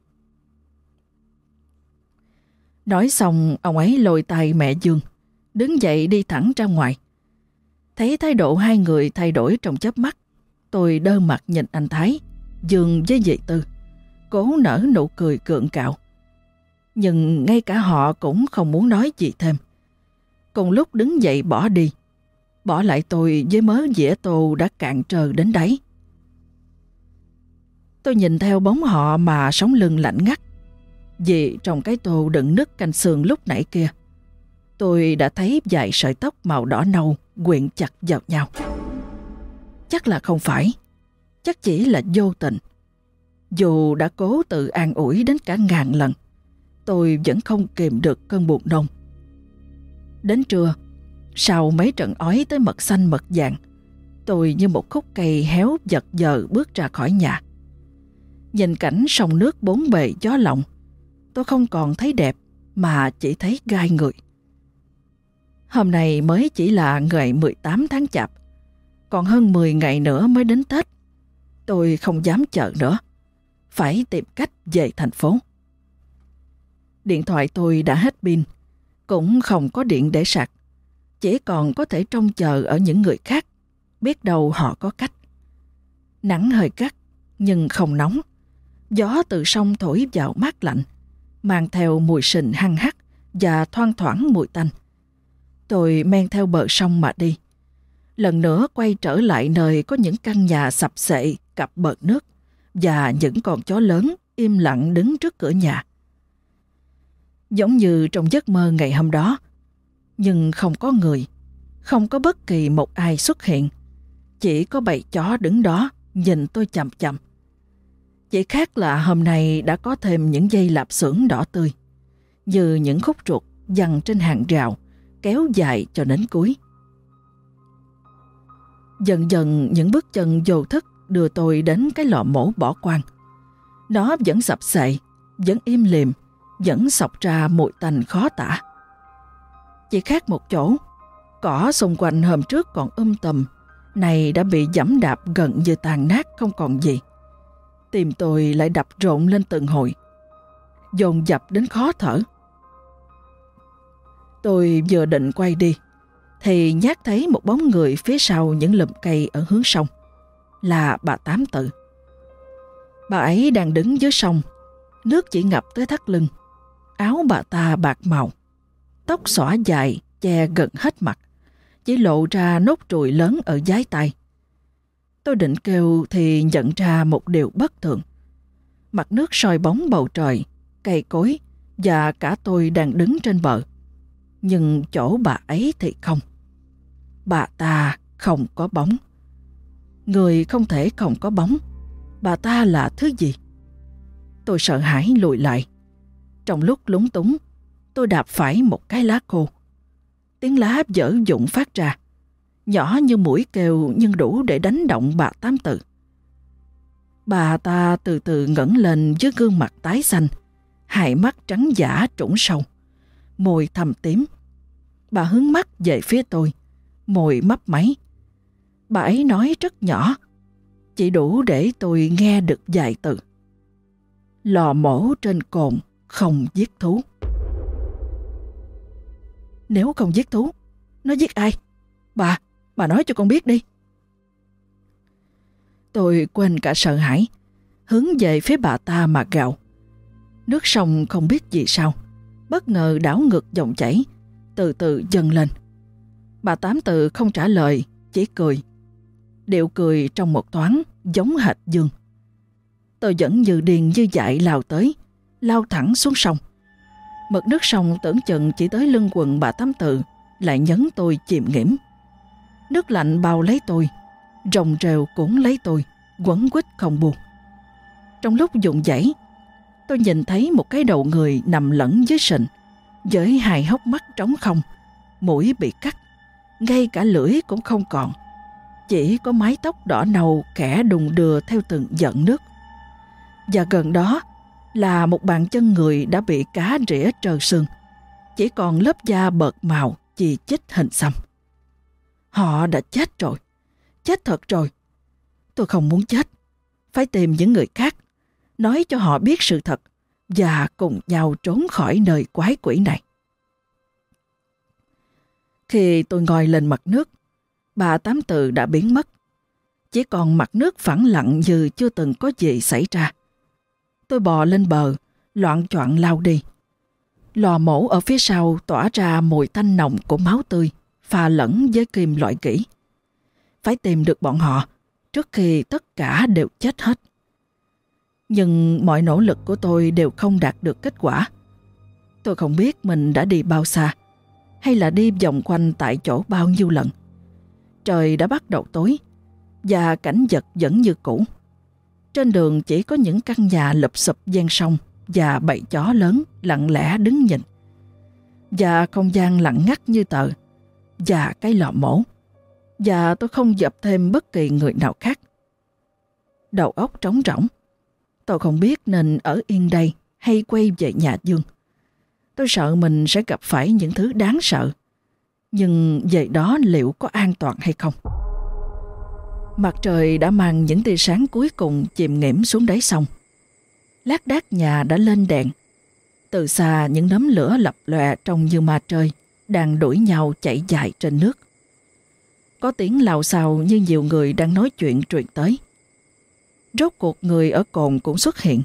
Nói xong, ông ấy lôi tay mẹ Dương, đứng dậy đi thẳng ra ngoài. Thấy thái độ hai người thay đổi trong chớp mắt, tôi đơ mặt nhìn anh Thái, dường với dị Tư, cố nở nụ cười cượng cạo. Nhưng ngay cả họ cũng không muốn nói gì thêm. Cùng lúc đứng dậy bỏ đi, bỏ lại tôi với mớ dĩa tô đã cạn trờ đến đáy. Tôi nhìn theo bóng họ mà sống lưng lạnh ngắt. Vì trong cái tô đựng nước canh sườn lúc nãy kia, tôi đã thấy vài sợi tóc màu đỏ nâu quyện chặt vào nhau. Chắc là không phải, chắc chỉ là vô tình. Dù đã cố tự an ủi đến cả ngàn lần, tôi vẫn không kìm được cơn buồn nôn. Đến trưa, sau mấy trận ói tới mật xanh mật vàng, tôi như một khúc cây héo giật giờ bước ra khỏi nhà. Nhìn cảnh sông nước bốn bề gió lộng, tôi không còn thấy đẹp mà chỉ thấy gai người. Hôm nay mới chỉ là ngày 18 tháng chạp, còn hơn 10 ngày nữa mới đến Tết. Tôi không dám chờ nữa, phải tìm cách về thành phố. Điện thoại tôi đã hết pin, cũng không có điện để sạc. Chỉ còn có thể trông chờ ở những người khác, biết đâu họ có cách. Nắng hơi gắt, nhưng không nóng. Gió từ sông thổi vào mát lạnh, mang theo mùi sình hăng hắc và thoang thoảng mùi tanh. Tôi men theo bờ sông mà đi. Lần nữa quay trở lại nơi có những căn nhà sập sệ cặp bờ nước và những con chó lớn im lặng đứng trước cửa nhà. Giống như trong giấc mơ ngày hôm đó, nhưng không có người, không có bất kỳ một ai xuất hiện. Chỉ có bầy chó đứng đó nhìn tôi chậm chậm. Chỉ khác là hôm nay đã có thêm những dây lạp xưởng đỏ tươi, như những khúc ruột dằn trên hàng rào, kéo dài cho đến cuối. Dần dần những bước chân vô thức đưa tôi đến cái lò mổ bỏ quan. Nó vẫn sập sệ, vẫn im lìm, vẫn sọc ra mùi tanh khó tả. Chỉ khác một chỗ, cỏ xung quanh hôm trước còn um tùm, này đã bị giẫm đạp gần như tàn nát không còn gì. Tim tôi lại đập rộn lên từng hồi, dồn dập đến khó thở. Tôi vừa định quay đi, thì nhát thấy một bóng người phía sau những lùm cây ở hướng sông, là bà Tám Tự. Bà ấy đang đứng dưới sông, nước chỉ ngập tới thắt lưng, áo bà ta bạc màu, tóc xõa dài che gần hết mặt, chỉ lộ ra nốt ruồi lớn ở giái tay. Tôi định kêu thì nhận ra một điều bất thường. Mặt nước soi bóng bầu trời, cây cối và cả tôi đang đứng trên bờ. Nhưng chỗ bà ấy thì không. Bà ta không có bóng. Người không thể không có bóng. Bà ta là thứ gì? Tôi sợ hãi lùi lại. Trong lúc lúng túng, tôi đạp phải một cái lá khô. Tiếng lá dở dụng phát ra. Nhỏ như mũi kêu nhưng đủ để đánh động bà Tám Tự. Bà ta từ từ ngẩng lên với gương mặt tái xanh, hai mắt trắng giả trũng sâu, môi thầm tím. Bà hướng mắt về phía tôi, môi mấp máy. Bà ấy nói rất nhỏ, chỉ đủ để tôi nghe được vài từ. Lò mổ trên cồn không giết thú. Nếu không giết thú, nó giết ai? Bà, bà nói cho con biết đi. Tôi quên cả sợ hãi, hướng về phía bà ta mà gào. Nước sông không biết gì sao, bất ngờ đảo ngược dòng chảy, từ từ dâng lên. Bà Tám Tự không trả lời, chỉ cười. Điệu cười trong một thoáng giống hệt dương. Tôi vẫn dự điền như dại lao tới, lao thẳng xuống sông. Mực nước sông tưởng chừng chỉ tới lưng quần bà Tám Tự, lại nhấn tôi chìm nghiễm. Nước lạnh bao lấy tôi, rồng rều cuốn lấy tôi, quấn quýt không buồn. Trong lúc dụng dãy, tôi nhìn thấy một cái đầu người nằm lẫn dưới sình, với hai hốc mắt trống không, mũi bị cắt, ngay cả lưỡi cũng không còn. Chỉ có mái tóc đỏ nâu kẻ đùng đưa theo từng giận nước. Và gần đó là một bàn chân người đã bị cá rỉa trơ xương, chỉ còn lớp da bợt màu chỉ chích hình xăm. Họ đã chết rồi, chết thật rồi. Tôi không muốn chết, phải tìm những người khác, nói cho họ biết sự thật và cùng nhau trốn khỏi nơi quái quỷ này. Khi tôi ngồi lên mặt nước, bà Tám Từ đã biến mất. Chỉ còn mặt nước phẳng lặng như chưa từng có gì xảy ra. Tôi bò lên bờ, loạn choạng lao đi. Lò mổ ở phía sau tỏa ra mùi tanh nồng của máu tươi, pha lẫn với kim loại kỹ. Phải tìm được bọn họ trước khi tất cả đều chết hết. Nhưng mọi nỗ lực của tôi đều không đạt được kết quả. Tôi không biết mình đã đi bao xa, hay là đi vòng quanh tại chỗ bao nhiêu lần. Trời đã bắt đầu tối, và cảnh vật vẫn như cũ. Trên đường chỉ có những căn nhà lụp sụp gian sông và bầy chó lớn lặng lẽ đứng nhìn. Và không gian lặng ngắt như tờ, và cái lò mổ. Và tôi không dập thêm bất kỳ người nào khác. Đầu óc trống rỗng. Tôi không biết nên ở yên đây hay quay về nhà Dương. Tôi sợ mình sẽ gặp phải những thứ đáng sợ. Nhưng về đó liệu có an toàn hay không? Mặt trời đã mang những tia sáng cuối cùng chìm nghiễm xuống đáy sông. Lát đác nhà đã lên đèn. Từ xa những đốm lửa lập lòe trông như ma trời đang đuổi nhau chạy dài trên nước. Có tiếng lào xào như nhiều người đang nói chuyện truyền tới. Rốt cuộc người ở cồn cũng xuất hiện.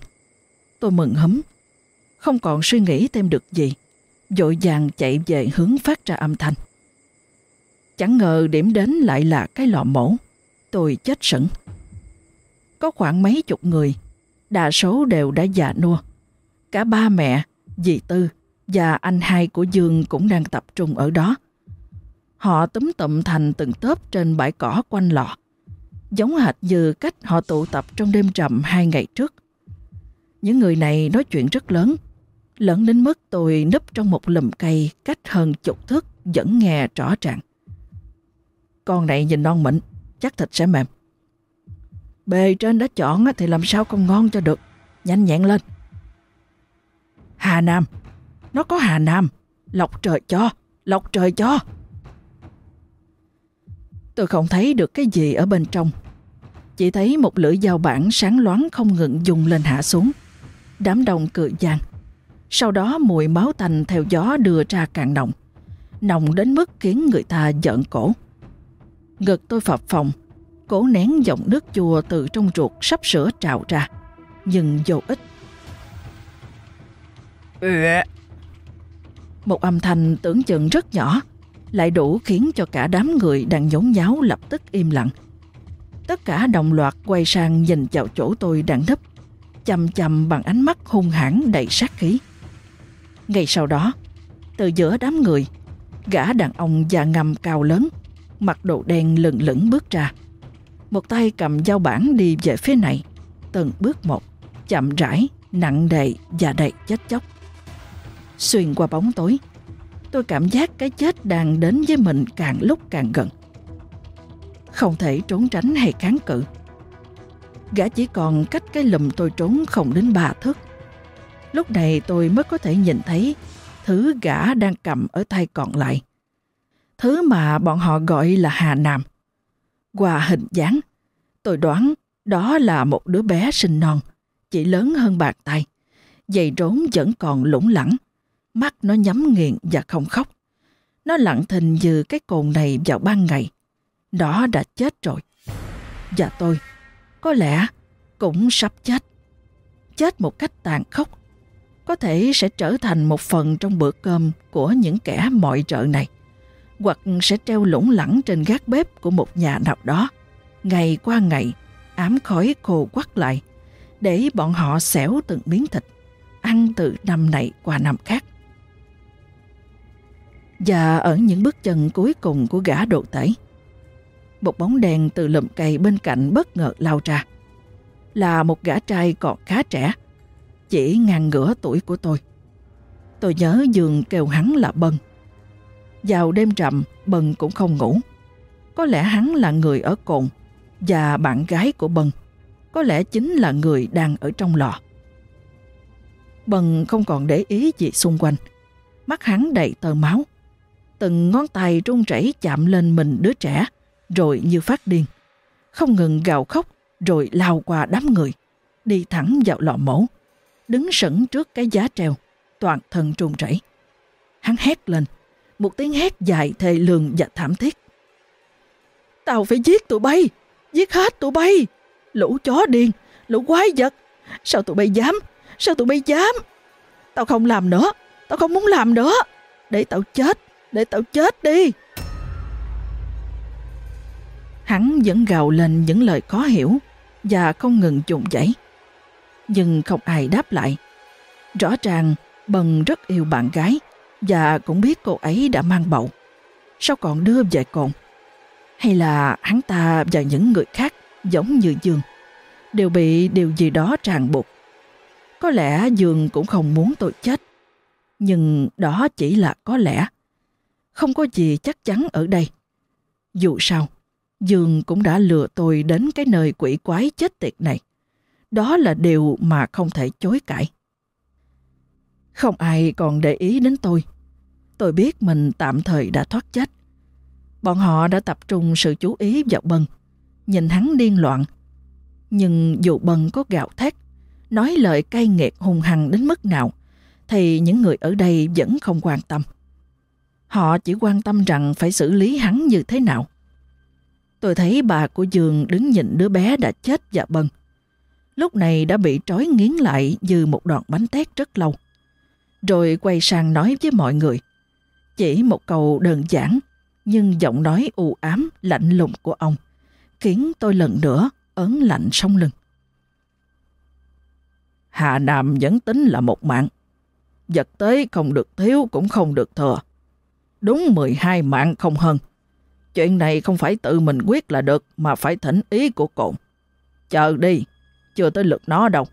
Tôi mừng hấm, không còn suy nghĩ thêm được gì, dội vàng chạy về hướng phát ra âm thanh. Chẳng ngờ điểm đến lại là cái lò mổ. Tôi chết sững. Có khoảng mấy chục người, đa số đều đã già nua. Cả ba mẹ, dì Tư và anh hai của Dương cũng đang tập trung ở đó. Họ túm tụm thành từng tớp trên bãi cỏ quanh lọ giống hệt như cách họ tụ tập trong đêm trầm hai ngày trước. Những người này nói chuyện rất lớn, lớn đến mức tôi nấp trong một lùm cây cách hơn chục thước vẫn nghe rõ ràng. Con này nhìn non mịn, chắc thịt sẽ mềm. Bề trên đã chọn thì làm sao không ngon cho được, nhanh nhẹn lên. Hà Nam, nó có Hà Nam, lọc trời cho, lọc trời cho. Tôi không thấy được cái gì ở bên trong. Chỉ thấy một lưỡi dao bản sáng loáng không ngừng dùng lên hạ xuống. Đám đông cười giang. Sau đó mùi máu tanh theo gió đưa ra càng nồng. Nồng đến mức khiến người ta giận cổ. Ngực tôi phập phòng, cố nén dòng nước chua từ trong ruột sắp sửa trào ra, nhưng vô ích. Một âm thanh tưởng chừng rất nhỏ, lại đủ khiến cho cả đám người đang nhốn nháo lập tức im lặng. Tất cả đồng loạt quay sang nhìn vào chỗ tôi đang nấp, chầm chầm bằng ánh mắt hung hãn đầy sát khí. Ngay sau đó, từ giữa đám người, gã đàn ông già ngầm cao lớn, mặc đồ đen lừng lững bước ra. Một tay cầm dao bản đi về phía này, từng bước một, chậm rãi, nặng nề và đầy chết chóc. Xuyên qua bóng tối, tôi cảm giác cái chết đang đến với mình càng lúc càng gần. Không thể trốn tránh hay kháng cự. Gã chỉ còn cách cái lùm tôi trốn không đến ba thước. Lúc này tôi mới có thể nhìn thấy thứ gã đang cầm ở tay còn lại. Thứ mà bọn họ gọi là Hà Nam. Qua hình dáng, tôi đoán đó là một đứa bé sinh non, chỉ lớn hơn bàn tay. Giày rốn vẫn còn lủng lẳng, mắt nó nhắm nghiền và không khóc. Nó lặng thình dự cái cồn này vào ban ngày. Nó đã chết rồi. Và tôi, có lẽ, cũng sắp chết. Chết một cách tàn khốc. Có thể sẽ trở thành một phần trong bữa cơm của những kẻ mọi trợ này. Hoặc sẽ treo lủng lẳng trên gác bếp của một nhà nào đó. Ngày qua ngày, ám khói khô quắt lại, để bọn họ xẻo từng miếng thịt, ăn từ năm này qua năm khác. Và ở những bước chân cuối cùng của gã đồ tể. một bóng đèn từ lùm cây bên cạnh bất ngờ lao ra. Là một gã trai còn khá trẻ, chỉ ngang ngửa tuổi của tôi. Tôi nhớ giường kêu hắn là Bân. Vào đêm rằm, Bân cũng không ngủ. Có lẽ hắn là người ở cồn và bạn gái của Bân có lẽ chính là người đang ở trong lò. Bần không còn để ý gì xung quanh. Mắt hắn đầy tờ máu. Từng ngón tay run rẩy chạm lên mình đứa trẻ, rồi như phát điên. Không ngừng gào khóc, rồi lao qua đám người, đi thẳng vào lò mổ. Đứng sững trước cái giá treo, toàn thân run rẩy. Hắn hét lên, một tiếng hét dài thề lường và thảm thiết. Tao phải giết tụi bay, giết hết tụi bay lũ chó điên, lũ quái vật. Sao tụi bay dám? Sao tụi bay dám? Tao không làm nữa, tao không muốn làm nữa. Để tao chết, để tao chết đi. Hắn vẫn gào lên những lời khó hiểu và không ngừng trùng chảy. Nhưng không ai đáp lại. Rõ ràng Bần rất yêu bạn gái và cũng biết cô ấy đã mang bầu. Sao còn đưa về cồn? Hay là hắn ta và những người khác giống như Dương, đều bị điều gì đó ràng buộc. Có lẽ Dương cũng không muốn tôi chết, nhưng đó chỉ là có lẽ. Không có gì chắc chắn ở đây. Dù sao, Dương cũng đã lừa tôi đến cái nơi quỷ quái chết tiệt này. Đó là điều mà không thể chối cãi. Không ai còn để ý đến tôi. Tôi biết mình tạm thời đã thoát chết. Bọn họ đã tập trung sự chú ý vào Bân nhìn hắn điên loạn. Nhưng dù Bần có gạo thét, nói lời cay nghiệt hùng hằng đến mức nào, thì những người ở đây vẫn không quan tâm. Họ chỉ quan tâm rằng phải xử lý hắn như thế nào. Tôi thấy bà của Dương đứng nhìn đứa bé đã chết và bần. Lúc này đã bị trói nghiến lại như một đoạn bánh tét rất lâu. Rồi quay sang nói với mọi người. Chỉ một câu đơn giản, nhưng giọng nói u ám, lạnh lùng của ông khiến tôi lần nữa ớn lạnh sông lưng. Hà Nam vẫn tính là một mạng. Vật tế không được thiếu cũng không được thừa. Đúng 12 mạng không hơn. Chuyện này không phải tự mình quyết là được mà phải thỉnh ý của cụ. Chờ đi, chưa tới lượt nó đâu.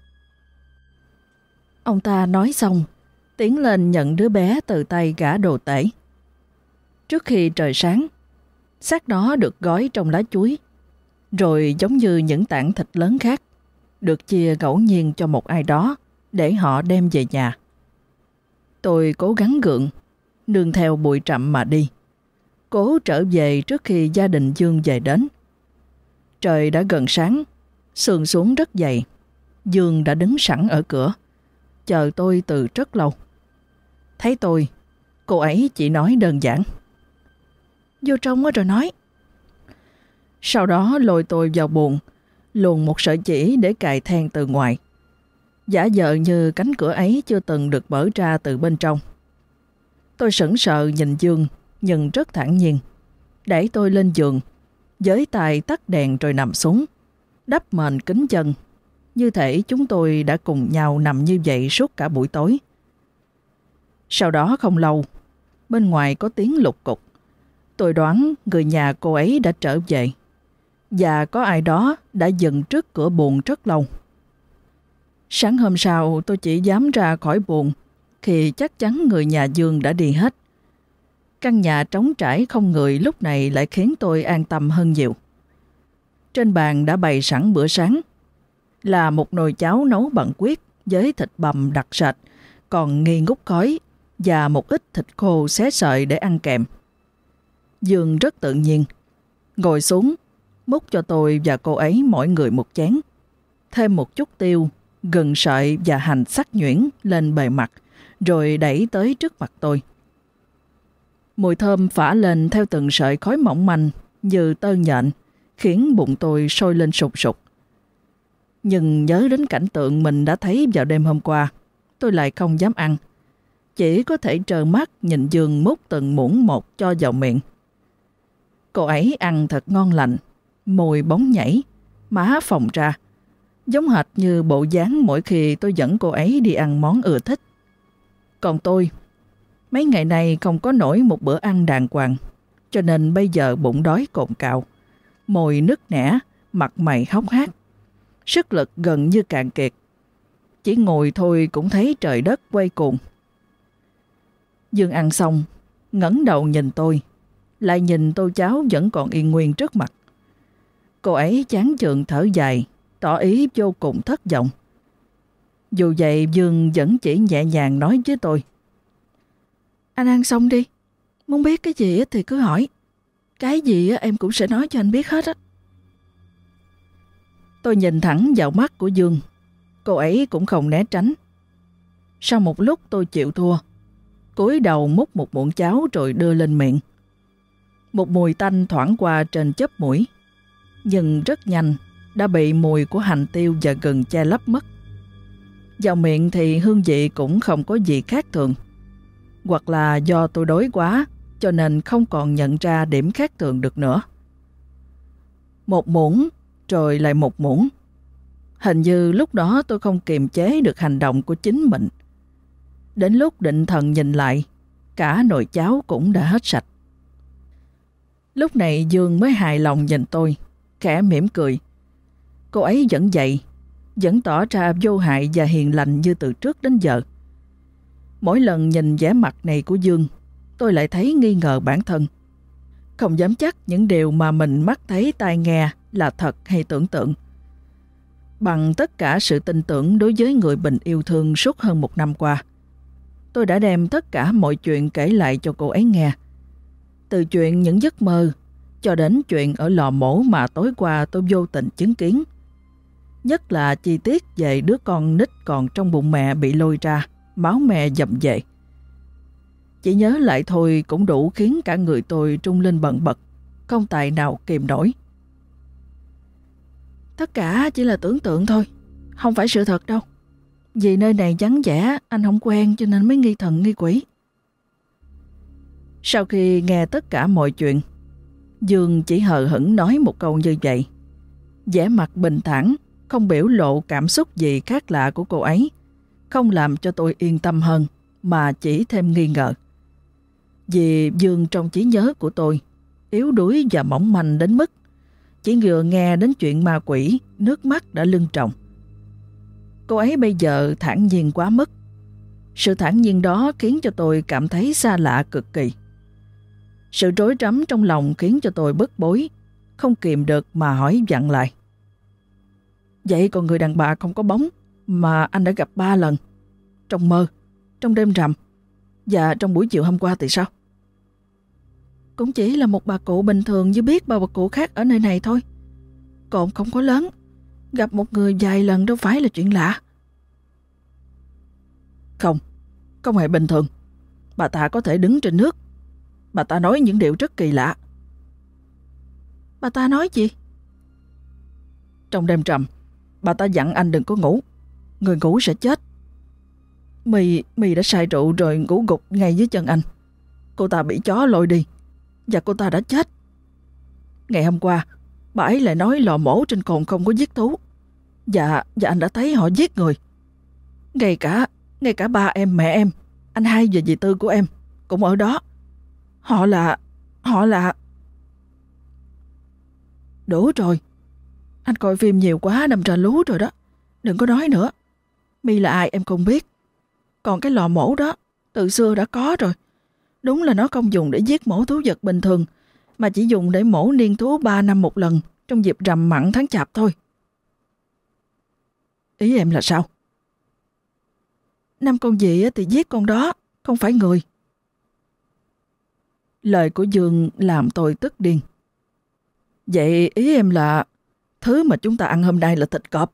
Ông ta nói xong, tiến lên nhận đứa bé từ tay gã đồ tể. Trước khi trời sáng, xác đó được gói trong lá chuối rồi giống như những tảng thịt lớn khác, được chia ngẫu nhiên cho một ai đó để họ đem về nhà. Tôi cố gắng gượng, nương theo bụi trậm mà đi. Cố trở về trước khi gia đình Dương về đến. Trời đã gần sáng, sườn xuống rất dày. Dương đã đứng sẵn ở cửa, chờ tôi từ rất lâu. Thấy tôi, cô ấy chỉ nói đơn giản. Vô trong rồi nói. Sau đó lôi tôi vào buồng, luồn một sợi chỉ để cài then từ ngoài. Giả vờ như cánh cửa ấy chưa từng được mở ra từ bên trong. Tôi sững sờ nhìn Dương, nhưng rất thản nhiên. Đẩy tôi lên giường, giới tay tắt đèn rồi nằm xuống, đắp mền kính chân. Như thể chúng tôi đã cùng nhau nằm như vậy suốt cả buổi tối. Sau đó không lâu, bên ngoài có tiếng lục cục. Tôi đoán người nhà cô ấy đã trở về và có ai đó đã dừng trước cửa buồn rất lâu. Sáng hôm sau tôi chỉ dám ra khỏi buồn khi chắc chắn người nhà Dương đã đi hết. Căn nhà trống trải không người lúc này lại khiến tôi an tâm hơn nhiều. Trên bàn đã bày sẵn bữa sáng là một nồi cháo nấu bằng quyết với thịt bằm đặc sạch, còn nghi ngút khói và một ít thịt khô xé sợi để ăn kèm. Dương rất tự nhiên. Ngồi xuống, múc cho tôi và cô ấy mỗi người một chén. Thêm một chút tiêu, gừng sợi và hành sắc nhuyễn lên bề mặt, rồi đẩy tới trước mặt tôi. Mùi thơm phả lên theo từng sợi khói mỏng manh như tơ nhện, khiến bụng tôi sôi lên sụp sụp. Nhưng nhớ đến cảnh tượng mình đã thấy vào đêm hôm qua, tôi lại không dám ăn. Chỉ có thể trơ mắt nhìn Dương múc từng muỗng một cho vào miệng. Cô ấy ăn thật ngon lành, môi bóng nhảy, má phồng ra, giống hệt như bộ dáng mỗi khi tôi dẫn cô ấy đi ăn món ưa thích. Còn tôi, mấy ngày nay không có nổi một bữa ăn đàng hoàng, cho nên bây giờ bụng đói cồn cào. môi nứt nẻ, mặt mày hốc hác. Sức lực gần như cạn kiệt. Chỉ ngồi thôi cũng thấy trời đất quay cuồng. Dương ăn xong, ngẩng đầu nhìn tôi, lại nhìn tô cháu vẫn còn yên nguyên trước mặt. Cô ấy chán chường thở dài, tỏ ý vô cùng thất vọng. Dù vậy Dương vẫn chỉ nhẹ nhàng nói với tôi. Anh ăn xong đi, muốn biết cái gì thì cứ hỏi. Cái gì em cũng sẽ nói cho anh biết hết á. Tôi nhìn thẳng vào mắt của Dương. Cô ấy cũng không né tránh. Sau một lúc tôi chịu thua. cúi đầu múc một muỗng cháo rồi đưa lên miệng. Một mùi tanh thoảng qua trên chớp mũi. Nhưng rất nhanh, đã bị mùi của hành tiêu và gừng che lấp mất. Vào miệng thì hương vị cũng không có gì khác thường. Hoặc là do tôi đói quá, cho nên không còn nhận ra điểm khác thường được nữa. Một muỗng, rồi lại một muỗng. Hình như lúc đó tôi không kiềm chế được hành động của chính mình. Đến lúc định thần nhìn lại, cả nồi cháo cũng đã hết sạch. Lúc này Dương mới hài lòng nhìn tôi, khẽ mỉm cười. Cô ấy vẫn dậy, vẫn tỏ ra vô hại và hiền lành như từ trước đến giờ. Mỗi lần nhìn vẻ mặt này của Dương, tôi lại thấy nghi ngờ bản thân. Không dám chắc những điều mà mình mắt thấy tai nghe là thật hay tưởng tượng. Bằng tất cả sự tin tưởng đối với người bình yêu thương suốt hơn một năm qua, tôi đã đem tất cả mọi chuyện kể lại cho cô ấy nghe. Từ chuyện những giấc mơ cho đến chuyện ở lò mổ mà tối qua tôi vô tình chứng kiến. Nhất là chi tiết về đứa con nít còn trong bụng mẹ bị lôi ra, máu mẹ dầm về. Chỉ nhớ lại thôi cũng đủ khiến cả người tôi trung lên bận bật, không tài nào kìm nổi. Tất cả chỉ là tưởng tượng thôi, không phải sự thật đâu. Vì nơi này vắng vẻ, anh không quen cho nên mới nghi thần nghi quỷ. Sau khi nghe tất cả mọi chuyện, Dương chỉ hờ hững nói một câu như vậy. vẻ mặt bình thản, không biểu lộ cảm xúc gì khác lạ của cô ấy, không làm cho tôi yên tâm hơn, mà chỉ thêm nghi ngờ. Vì Dương trong trí nhớ của tôi, yếu đuối và mỏng manh đến mức chỉ vừa nghe đến chuyện ma quỷ, nước mắt đã lưng trọng. Cô ấy bây giờ thản nhiên quá mức. Sự thản nhiên đó khiến cho tôi cảm thấy xa lạ cực kỳ. Sự rối rắm trong lòng khiến cho tôi bức bối, không kìm được mà hỏi dặn lại. Vậy còn người đàn bà không có bóng mà anh đã gặp ba lần. Trong mơ, trong đêm rằm và trong buổi chiều hôm qua thì sao? Cũng chỉ là một bà cụ bình thường như biết bà, bà cụ khác ở nơi này thôi. Còn không có lớn. Gặp một người vài lần đâu phải là chuyện lạ. Không, không hề bình thường. Bà ta có thể đứng trên nước. Bà ta nói những điều rất kỳ lạ. Bà ta nói gì? Trong đêm trầm, bà ta dặn anh đừng có ngủ. Người ngủ sẽ chết. Mì, mì đã say rượu rồi ngủ gục ngay dưới chân anh. Cô ta bị chó lôi đi và cô ta đã chết. Ngày hôm qua, bà ấy lại nói lò mổ trên cồn không có giết thú. Dạ, và anh đã thấy họ giết người. Ngay cả, ngay cả ba em mẹ em, anh hai và dì tư của em cũng ở đó. Họ là, họ là... Đủ rồi. Anh coi phim nhiều quá đâm ra lú rồi đó. Đừng có nói nữa. Mi là ai em không biết. Còn cái lò mổ đó, từ xưa đã có rồi. Đúng là nó không dùng để giết mổ thú vật bình thường, mà chỉ dùng để mổ niên thú 3 năm một lần trong dịp rằm mặn tháng chạp thôi. Ý em là sao? Năm con gì thì giết con đó, không phải người. Lời của Dương làm tôi tức điên. Vậy ý em là thứ mà chúng ta ăn hôm nay là thịt cọp.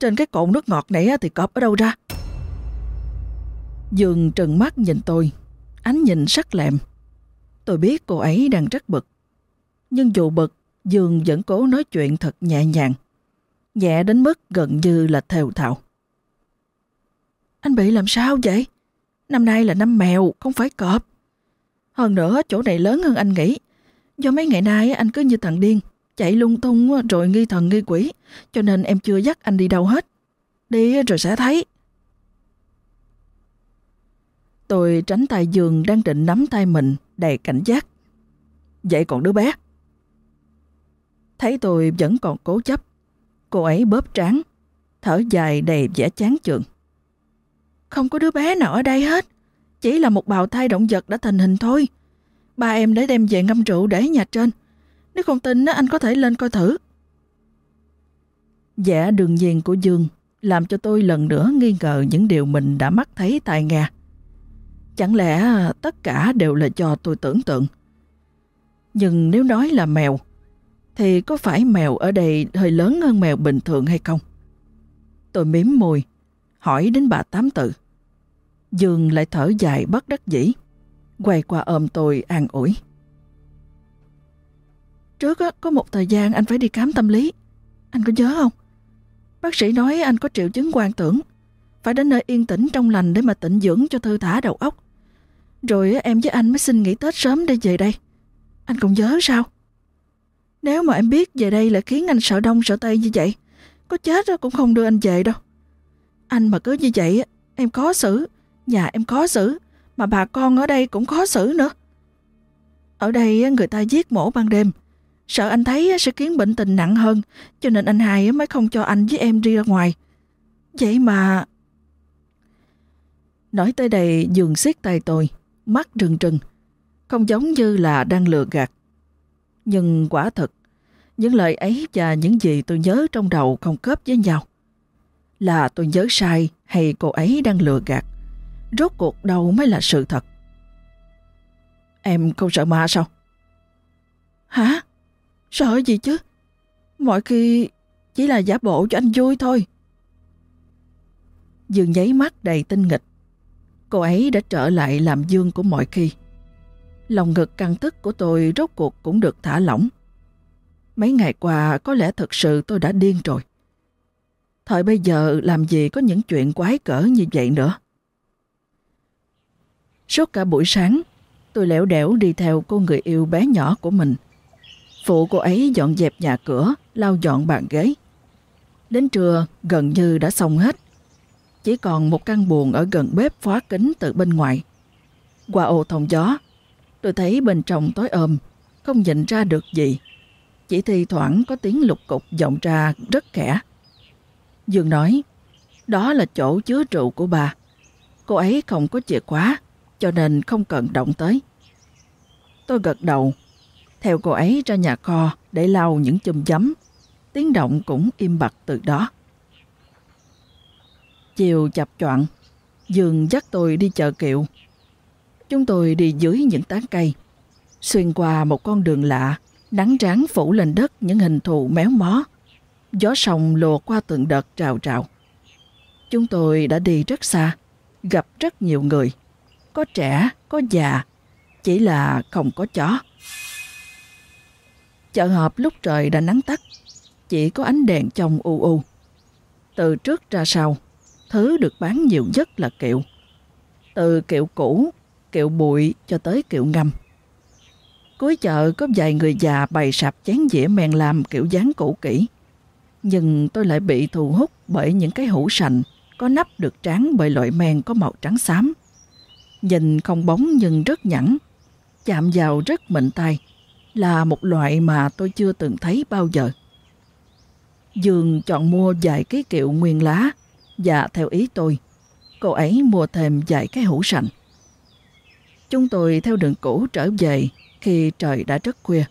Trên cái cột nước ngọt này thì cọp ở đâu ra? Dương trừng mắt nhìn tôi, ánh nhìn sắc lẹm. Tôi biết cô ấy đang rất bực. Nhưng dù bực, Dương vẫn cố nói chuyện thật nhẹ nhàng. Nhẹ đến mức gần như là thều thào. Anh bị làm sao vậy? Năm nay là năm mèo, không phải cọp. Hơn nữa, chỗ này lớn hơn anh nghĩ. Do mấy ngày nay anh cứ như thằng điên, chạy lung tung rồi nghi thần nghi quỷ, cho nên em chưa dắt anh đi đâu hết. Đi rồi sẽ thấy. Tôi tránh tay giường đang định nắm tay mình đầy cảnh giác. Vậy còn đứa bé? Thấy tôi vẫn còn cố chấp, cô ấy bóp trán, thở dài đầy vẻ chán chường. Không có đứa bé nào ở đây hết, chỉ là một bào thai động vật đã thành hình thôi. Ba em để đem về ngâm rượu để nhà trên. Nếu không tin anh có thể lên coi thử. Giả đường nhiên của Dương làm cho tôi lần nữa nghi ngờ những điều mình đã mắt thấy tại nhà. Chẳng lẽ tất cả đều là cho tôi tưởng tượng? Nhưng nếu nói là mèo, thì có phải mèo ở đây hơi lớn hơn mèo bình thường hay không? Tôi miếm môi, hỏi đến bà Tám Tự. Dương lại thở dài bất đắc dĩ, quay qua ôm tôi an ủi. Trước có một thời gian anh phải đi khám tâm lý, anh có nhớ không? Bác sĩ nói anh có triệu chứng quan tưởng, phải đến nơi yên tĩnh trong lành để mà tịnh dưỡng cho thư thả đầu óc. Rồi em với anh mới xin nghỉ Tết sớm để về đây. Anh còn nhớ sao? Nếu mà em biết về đây là khiến anh sợ đông sợ tây như vậy, có chết cũng không đưa anh về đâu. Anh mà cứ như vậy, em khó xử, nhà em khó xử, mà bà con ở đây cũng khó xử nữa. Ở đây người ta giết mổ ban đêm, sợ anh thấy sẽ khiến bệnh tình nặng hơn, cho nên anh hai mới không cho anh với em đi ra ngoài. Vậy mà... Nói tới đây dường siết tay tôi, mắt trừng trừng, không giống như là đang lừa gạt. Nhưng quả thật, những lời ấy và những gì tôi nhớ trong đầu không khớp với nhau. Là tôi nhớ sai hay cô ấy đang lừa gạt? Rốt cuộc đâu mới là sự thật? Em không sợ ma sao? Hả? Sợ gì chứ? Mọi khi chỉ là giả bộ cho anh vui thôi. Dương nháy mắt đầy tinh nghịch. Cô ấy đã trở lại làm dương của mọi khi. Lòng ngực căng tức của tôi rốt cuộc cũng được thả lỏng. Mấy ngày qua có lẽ thật sự tôi đã điên rồi. Thời bây giờ làm gì có những chuyện quái cỡ như vậy nữa. Suốt cả buổi sáng, tôi lẻo đẻo đi theo cô người yêu bé nhỏ của mình. Phụ cô ấy dọn dẹp nhà cửa, lau dọn bàn ghế. Đến trưa, gần như đã xong hết. Chỉ còn một căn buồng ở gần bếp khóa kính từ bên ngoài. Qua ô thông gió, tôi thấy bên trong tối ôm, không nhìn ra được gì. Chỉ thi thoảng có tiếng lục cục vọng ra rất khẽ. Dương nói, đó là chỗ chứa rượu của bà. Cô ấy không có chìa khóa, cho nên không cần động tới. Tôi gật đầu, theo cô ấy ra nhà kho để lau những chùm giấm. Tiếng động cũng im bặt từ đó. Chiều chập choạng, Dương dắt tôi đi chợ kiệu. Chúng tôi đi dưới những tán cây, xuyên qua một con đường lạ, nắng ráng phủ lên đất những hình thù méo mó. Gió sông lùa qua từng đợt trào trào. Chúng tôi đã đi rất xa, gặp rất nhiều người. Có trẻ, có già, chỉ là không có chó. Chợ họp lúc trời đã nắng tắt, chỉ có ánh đèn trong u u. Từ trước ra sau, thứ được bán nhiều nhất là kiệu. Từ kiệu cũ, kiệu bụi cho tới kiệu ngâm. Cuối chợ có vài người già bày sạp chén dĩa men làm kiểu dáng cũ kỹ. Nhưng tôi lại bị thu hút bởi những cái hũ sành có nắp được tráng bởi loại men có màu trắng xám. Nhìn không bóng nhưng rất nhẵn, chạm vào rất mịn tay, là một loại mà tôi chưa từng thấy bao giờ. Dương chọn mua vài cái kiệu nguyên lá và theo ý tôi, cô ấy mua thêm vài cái hũ sành. Chúng tôi theo đường cũ trở về khi trời đã rất khuya.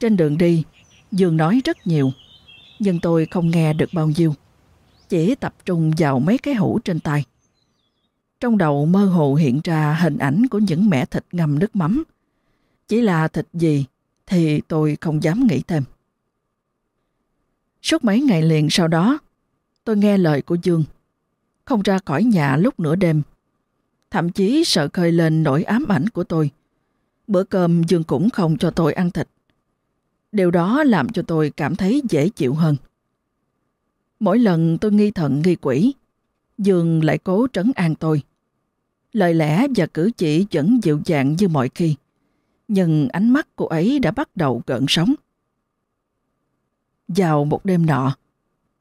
Trên đường đi, Dương nói rất nhiều, nhưng tôi không nghe được bao nhiêu. Chỉ tập trung vào mấy cái hũ trên tay. Trong đầu mơ hồ hiện ra hình ảnh của những mẻ thịt ngâm nước mắm. Chỉ là thịt gì thì tôi không dám nghĩ thêm. Suốt mấy ngày liền sau đó, tôi nghe lời của Dương. Không ra khỏi nhà lúc nửa đêm. Thậm chí sợ khơi lên nỗi ám ảnh của tôi. Bữa cơm Dương cũng không cho tôi ăn thịt. Điều đó làm cho tôi cảm thấy dễ chịu hơn. Mỗi lần tôi nghi thận nghi quỷ, Dương lại cố trấn an tôi. Lời lẽ và cử chỉ vẫn dịu dàng như mọi khi, nhưng ánh mắt cô ấy đã bắt đầu gợn sóng. Vào một đêm nọ,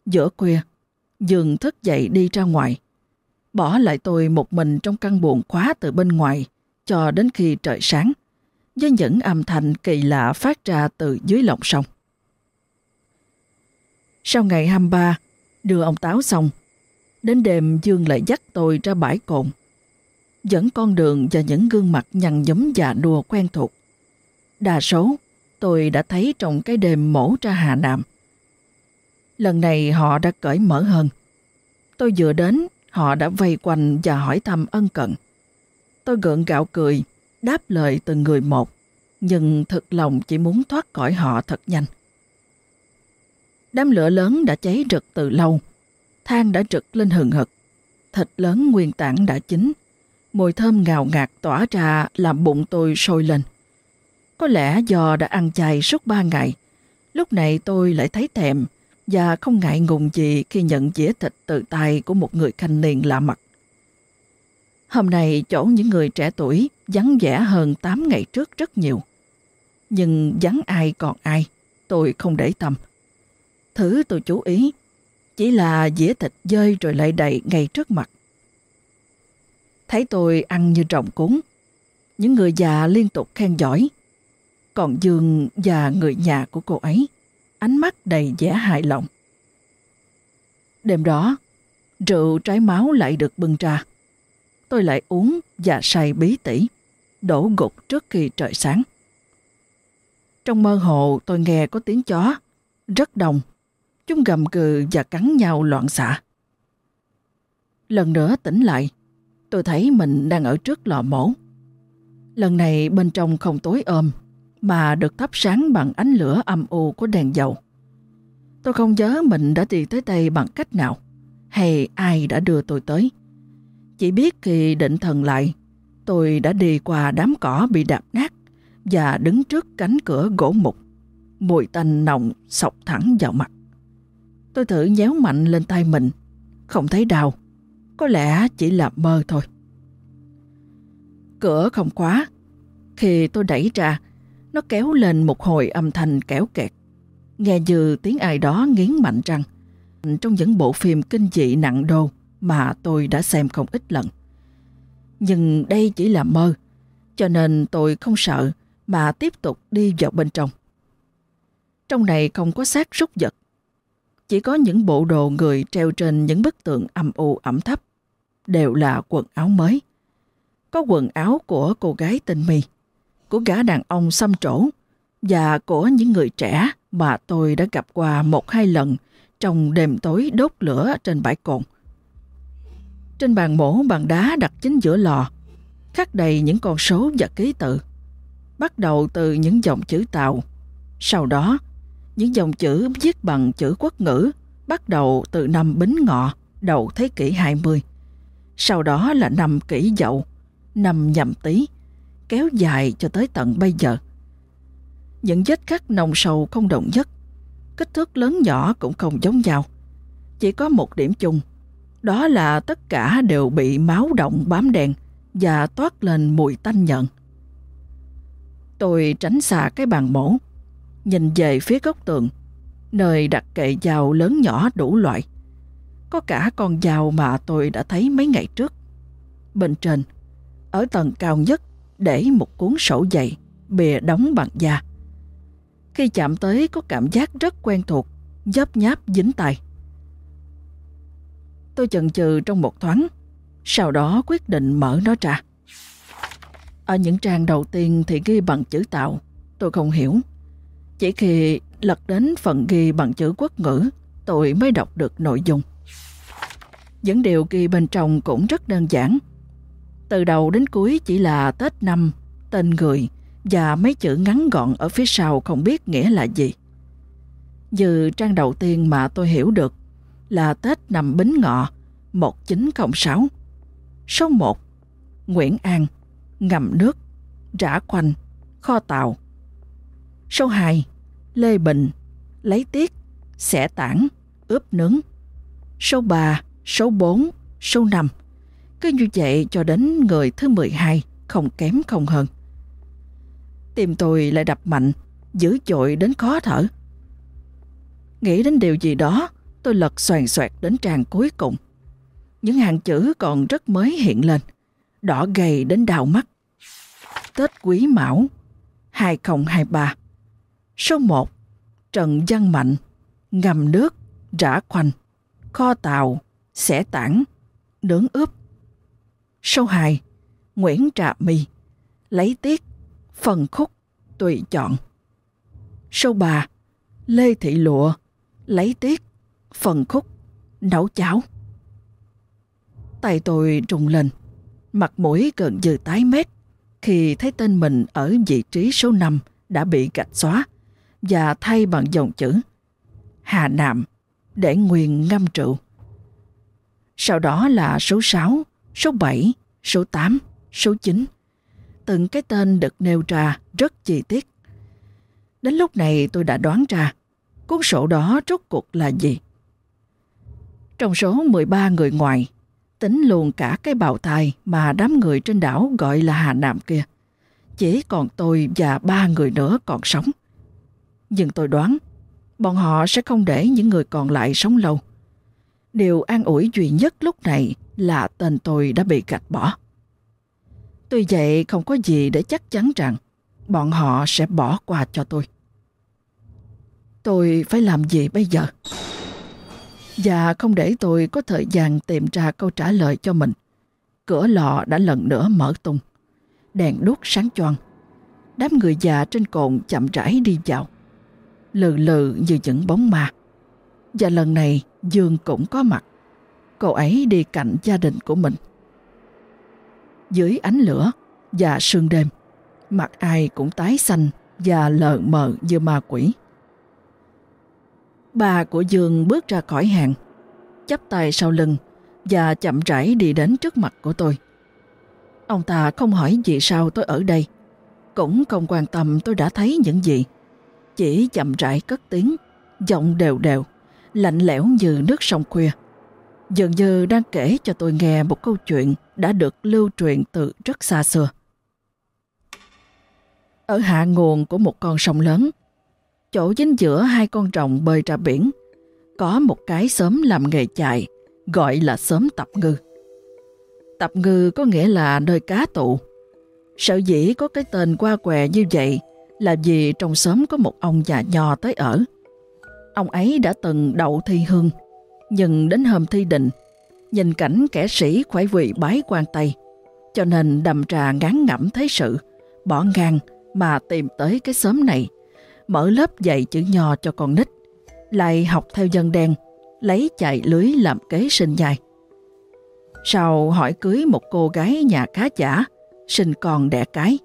giữa khuya, Dương thức dậy đi ra ngoài, bỏ lại tôi một mình trong căn buồng khóa từ bên ngoài cho đến khi trời sáng, với những âm thanh kỳ lạ phát ra từ dưới lòng sông. Sau ngày 23, đưa ông Táo xong, đến đêm Dương lại dắt tôi ra bãi cồn. Dẫn con đường và những gương mặt nhăn nhấm già đùa quen thuộc. Đa số, tôi đã thấy trong cái đêm mổ ra Hà Nam. Lần này họ đã cởi mở hơn. Tôi vừa đến, họ đã vây quanh và hỏi thăm ân cần. Tôi gượng gạo cười, đáp lời từng người một, nhưng thật lòng chỉ muốn thoát khỏi họ thật nhanh. Đám lửa lớn đã cháy rực từ lâu, than đã rực lên hừng hực, thịt lớn nguyên tảng đã chín, mùi thơm ngào ngạt tỏa ra làm bụng tôi sôi lên. Có lẽ do đã ăn chay suốt ba ngày, lúc này tôi lại thấy thèm và không ngại ngùng gì khi nhận dĩa thịt từ tay của một người thanh niên lạ mặt. Hôm nay chỗ những người trẻ tuổi vắng vẻ hơn 8 ngày trước rất nhiều. Nhưng vắng ai còn ai, tôi không để tâm. Thứ tôi chú ý, chỉ là dĩa thịt dơi rồi lại đầy ngay trước mặt. Thấy tôi ăn như trọng cúng, những người già liên tục khen giỏi. Còn Dương và người nhà của cô ấy, ánh mắt đầy vẻ hài lòng. Đêm đó, rượu trái máu lại được bưng ra tôi lại uống và say bí tỉ, đổ gục trước khi trời sáng. Trong mơ hồ tôi nghe có tiếng chó, rất đồng, Chúng gầm gừ và cắn nhau loạn xạ. Lần nữa tỉnh lại, tôi thấy mình đang ở trước lò mổ. Lần này bên trong không tối ôm, mà được thắp sáng bằng ánh lửa âm u của đèn dầu. Tôi không nhớ mình đã đi tới đây bằng cách nào, hay ai đã đưa tôi tới. Chỉ biết khi định thần lại, tôi đã đi qua đám cỏ bị đạp nát và đứng trước cánh cửa gỗ mục. Mùi tanh nồng sọc thẳng vào mặt. Tôi thử nhéo mạnh lên tay mình, không thấy đau. Có lẽ chỉ là mơ thôi. Cửa không khóa. Khi tôi đẩy ra, nó kéo lên một hồi âm thanh kéo kẹt. Nghe như tiếng ai đó nghiến mạnh răng. Trong những bộ phim kinh dị nặng đô, mà tôi đã xem không ít lần. Nhưng đây chỉ là mơ, cho nên tôi không sợ mà tiếp tục đi vào bên trong. Trong này không có xác rút vật, chỉ có những bộ đồ người treo trên những bức tượng âm u ẩm thấp, đều là quần áo mới. Có quần áo của cô gái tên My, của gã đàn ông xăm trổ và của những người trẻ mà tôi đã gặp qua một hai lần trong đêm tối đốt lửa trên bãi cồn. Trên bàn mổ bằng đá đặt chính giữa lò, khắc đầy những con số và ký tự. Bắt đầu từ những dòng chữ Tàu. Sau đó, những dòng chữ viết bằng chữ quốc ngữ bắt đầu từ năm Bính Ngọ, đầu thế kỷ 20. Sau đó là năm kỷ dậu, năm Nhậm tý, kéo dài cho tới tận bây giờ. Những vết cắt nồng sầu không đồng nhất, kích thước lớn nhỏ cũng không giống nhau. Chỉ có một điểm chung – đó là tất cả đều bị máu động bám đèn và toát lên mùi tanh nhận. Tôi tránh xa cái bàn mổ, nhìn về phía góc tường, nơi đặt kệ dao lớn nhỏ đủ loại. Có cả con dao mà tôi đã thấy mấy ngày trước. Bên trên, ở tầng cao nhất, để một cuốn sổ dày, bìa đóng bằng da. Khi chạm tới có cảm giác rất quen thuộc, dấp nháp dính tay. Tôi chần chừ trong một thoáng, sau đó quyết định mở nó ra. Ở những trang đầu tiên thì ghi bằng chữ tạo, tôi không hiểu. Chỉ khi lật đến phần ghi bằng chữ quốc ngữ, tôi mới đọc được nội dung. Những điều ghi bên trong cũng rất đơn giản. Từ đầu đến cuối chỉ là Tết năm, tên người và mấy chữ ngắn gọn ở phía sau không biết nghĩa là gì. Dự trang đầu tiên mà tôi hiểu được là Tết năm Bính Ngọ 1906. Số 1 Nguyễn An Ngầm nước Rã quanh Kho tàu Số 2 Lê Bình Lấy tiết Xẻ tảng Ướp nướng Số 3 Số 4 Số 5 cứ như vậy cho đến người thứ 12 Không kém không hơn Tim tôi lại đập mạnh Dữ dội đến khó thở Nghĩ đến điều gì đó tôi lật xoàn xoẹt đến trang cuối cùng. Những hàng chữ còn rất mới hiện lên, đỏ gầy đến đau mắt. Tết Quý Mão, 2023 Số 1 Trần Văn Mạnh Ngầm nước Rã khoanh Kho tàu Xẻ tảng Nướng ướp Số 2 Nguyễn Trà My Lấy tiết Phần khúc Tùy chọn Số 3 Lê Thị Lụa Lấy tiết Phần khúc Nấu cháo Tay tôi trùng lên Mặt mũi gần như tái mét khi thấy tên mình ở vị trí số 5 đã bị gạch xóa và thay bằng dòng chữ Hà Nam để nguyên ngâm rượu. Sau đó là số 6, số 7, số 8, số 9. Từng cái tên được nêu ra rất chi tiết. Đến lúc này tôi đã đoán ra cuốn sổ đó rốt cuộc là gì. Trong số 13 người ngoài, tính luôn cả cái bào thai mà đám người trên đảo gọi là Hà Nam kia. Chỉ còn tôi và ba người nữa còn sống. Nhưng tôi đoán, bọn họ sẽ không để những người còn lại sống lâu. Điều an ủi duy nhất lúc này là tên tôi đã bị gạch bỏ. Tuy vậy, không có gì để chắc chắn rằng bọn họ sẽ bỏ qua cho tôi. Tôi phải làm gì bây giờ? Và không để tôi có thời gian tìm ra câu trả lời cho mình. Cửa lò đã lần nữa mở tung. Đèn đuốc sáng choang. Đám người già trên cồn chậm rãi đi vào. Lừ lừ như những bóng ma. Và lần này, Dương cũng có mặt. Cô ấy đi cạnh gia đình của mình. Dưới ánh lửa và sương đêm, mặt ai cũng tái xanh và lợn mờ như ma quỷ. Bà của Dương bước ra khỏi hàng, chắp tay sau lưng và chậm rãi đi đến trước mặt của tôi. Ông ta không hỏi vì sao tôi ở đây, cũng không quan tâm tôi đã thấy những gì. Chỉ chậm rãi cất tiếng, giọng đều đều, lạnh lẽo như nước sông khuya. Dường như đang kể cho tôi nghe một câu chuyện đã được lưu truyền từ rất xa xưa. Ở hạ nguồn của một con sông lớn, chỗ dính giữa hai con rồng bơi ra biển, có một cái xóm làm nghề chạy, gọi là xóm tập ngư. Tập ngư có nghĩa là nơi cá tụ. Sở dĩ có cái tên qua què như vậy là vì trong xóm có một ông già nhò tới ở. Ông ấy đã từng đậu thi hương, nhưng đến hôm thi định, nhìn cảnh kẻ sĩ khoái vị bái quan tay, cho nên đầm trà ngán ngẩm thấy sự, bỏ ngang mà tìm tới cái xóm này mở lớp dạy chữ nho cho con nít, lại học theo dân đen, lấy chạy lưới làm kế sinh nhai. Sau hỏi cưới một cô gái nhà cá giả, sinh con đẻ cái,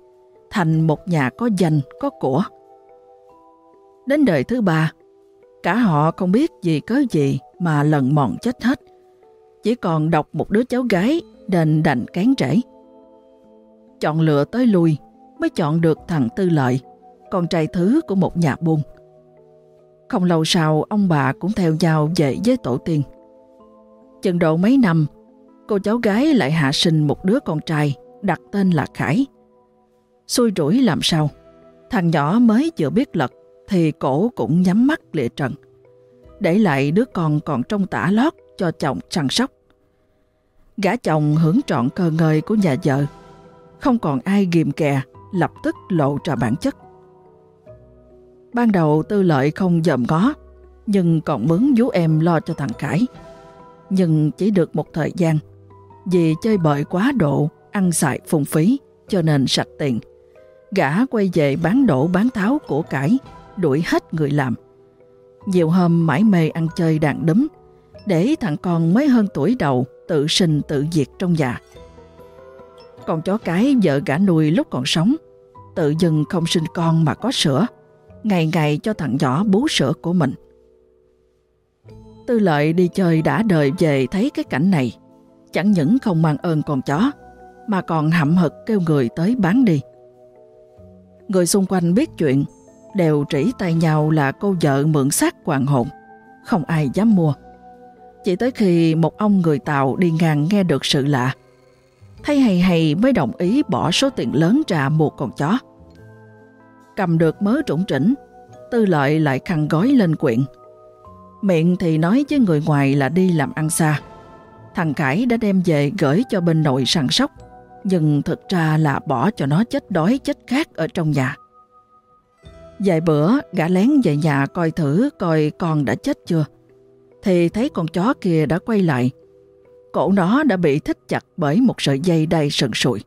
thành một nhà có danh, có của. Đến đời thứ ba, cả họ không biết gì cớ gì mà lần mòn chết hết. Chỉ còn đọc một đứa cháu gái đền đành cán trễ. Chọn lựa tới lui mới chọn được thằng Tư Lợi, con trai thứ của một nhà buôn. Không lâu sau, ông bà cũng theo nhau về với tổ tiên. Chừng độ mấy năm, cô cháu gái lại hạ sinh một đứa con trai đặt tên là Khải. Xui rủi làm sao, thằng nhỏ mới vừa biết lật thì cổ cũng nhắm mắt lịa trần. Để lại đứa con còn trong tả lót cho chồng săn sóc. Gã chồng hưởng trọn cơ ngơi của nhà vợ. Không còn ai ghìm kè, lập tức lộ ra bản chất. Ban đầu tư lợi không dòm ngó, nhưng còn mướn vú em lo cho thằng Khải. Nhưng chỉ được một thời gian, vì chơi bời quá độ, ăn xài phung phí, cho nên sạch tiền. Gã quay về bán đổ bán tháo của cải, đuổi hết người làm. Nhiều hôm mãi mê ăn chơi đàn đấm, để thằng con mới hơn tuổi đầu tự sinh tự diệt trong nhà. Còn chó cái vợ gã nuôi lúc còn sống, tự dưng không sinh con mà có sữa, ngày ngày cho thằng nhỏ bú sữa của mình. Tư lợi đi chơi đã đời về thấy cái cảnh này, chẳng những không mang ơn con chó, mà còn hậm hực kêu người tới bán đi. Người xung quanh biết chuyện, đều trĩ tay nhau là cô vợ mượn xác hoàng hồn, không ai dám mua. Chỉ tới khi một ông người Tàu đi ngang nghe được sự lạ, thấy hay hay mới đồng ý bỏ số tiền lớn ra mua con chó cầm được mớ trũng trĩnh, tư lợi lại khăn gói lên quyện. Miệng thì nói với người ngoài là đi làm ăn xa. Thằng cải đã đem về gửi cho bên nội săn sóc, nhưng thực ra là bỏ cho nó chết đói chết khát ở trong nhà. Vài bữa, gã lén về nhà coi thử coi con đã chết chưa. Thì thấy con chó kia đã quay lại. Cổ nó đã bị thích chặt bởi một sợi dây đầy sần sụi.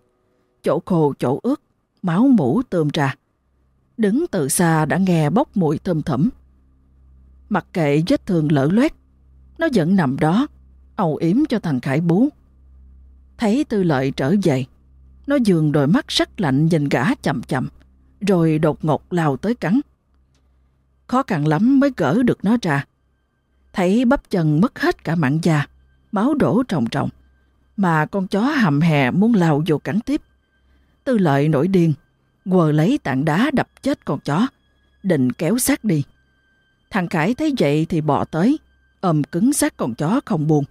Chỗ khô, chỗ ướt, máu mũ tươm ra. Đứng từ xa đã nghe bốc mùi thơm thẩm. Mặc kệ vết thương lỡ loét, nó vẫn nằm đó, ầu yếm cho thằng Khải bú. Thấy tư lợi trở về, nó dường đôi mắt sắc lạnh nhìn gã chậm chậm, rồi đột ngột lao tới cắn. Khó khăn lắm mới gỡ được nó ra. Thấy bắp chân mất hết cả mạng da, máu đổ trồng trồng, mà con chó hầm hè muốn lao vô cắn tiếp. Tư lợi nổi điên, quờ lấy tảng đá đập chết con chó, định kéo xác đi. Thằng Khải thấy vậy thì bỏ tới, ôm cứng xác con chó không buồn.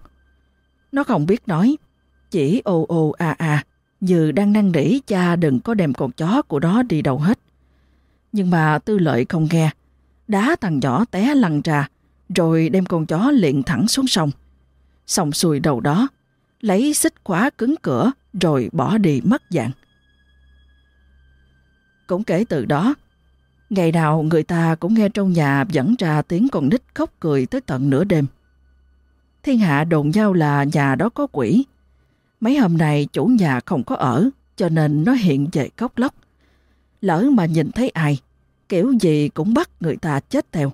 Nó không biết nói, chỉ ô ô a a, như đang năn nỉ cha đừng có đem con chó của đó đi đâu hết. Nhưng mà tư lợi không nghe, đá thằng nhỏ té lăn ra, rồi đem con chó liền thẳng xuống sông. Xong xuôi đầu đó, lấy xích khóa cứng cửa rồi bỏ đi mất dạng. Cũng kể từ đó, ngày nào người ta cũng nghe trong nhà dẫn ra tiếng con nít khóc cười tới tận nửa đêm. Thiên hạ đồn nhau là nhà đó có quỷ. Mấy hôm nay chủ nhà không có ở, cho nên nó hiện về cốc lóc. Lỡ mà nhìn thấy ai, kiểu gì cũng bắt người ta chết theo.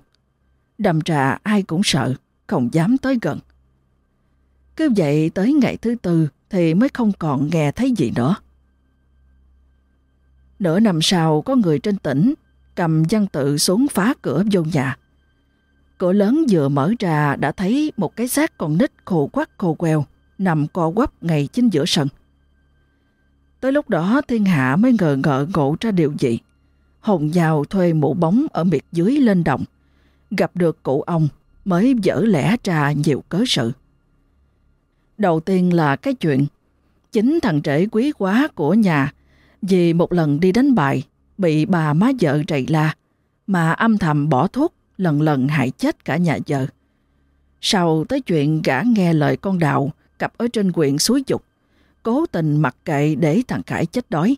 Đầm trà ai cũng sợ, không dám tới gần. Cứ vậy tới ngày thứ tư thì mới không còn nghe thấy gì nữa. Nửa năm sau có người trên tỉnh cầm văn tự xuống phá cửa vô nhà. Cửa lớn vừa mở ra đã thấy một cái xác con nít khô quắc khô queo nằm co quắp ngay chính giữa sân. Tới lúc đó, thiên hạ mới ngờ ngợ ngộ ra điều gì. Hồng Giao thuê mũ bóng ở miệt dưới lên đồng. Gặp được cụ ông, mới dở lẽ ra nhiều cớ sự. Đầu tiên là cái chuyện, chính thằng trễ quý quá của nhà, vì một lần đi đánh bài, bị bà má vợ rầy la, mà âm thầm bỏ thuốc, lần lần hại chết cả nhà vợ. Sau tới chuyện gã nghe lời con đạo cặp ở trên quyện suối dục, cố tình mặc kệ để thằng Khải chết đói.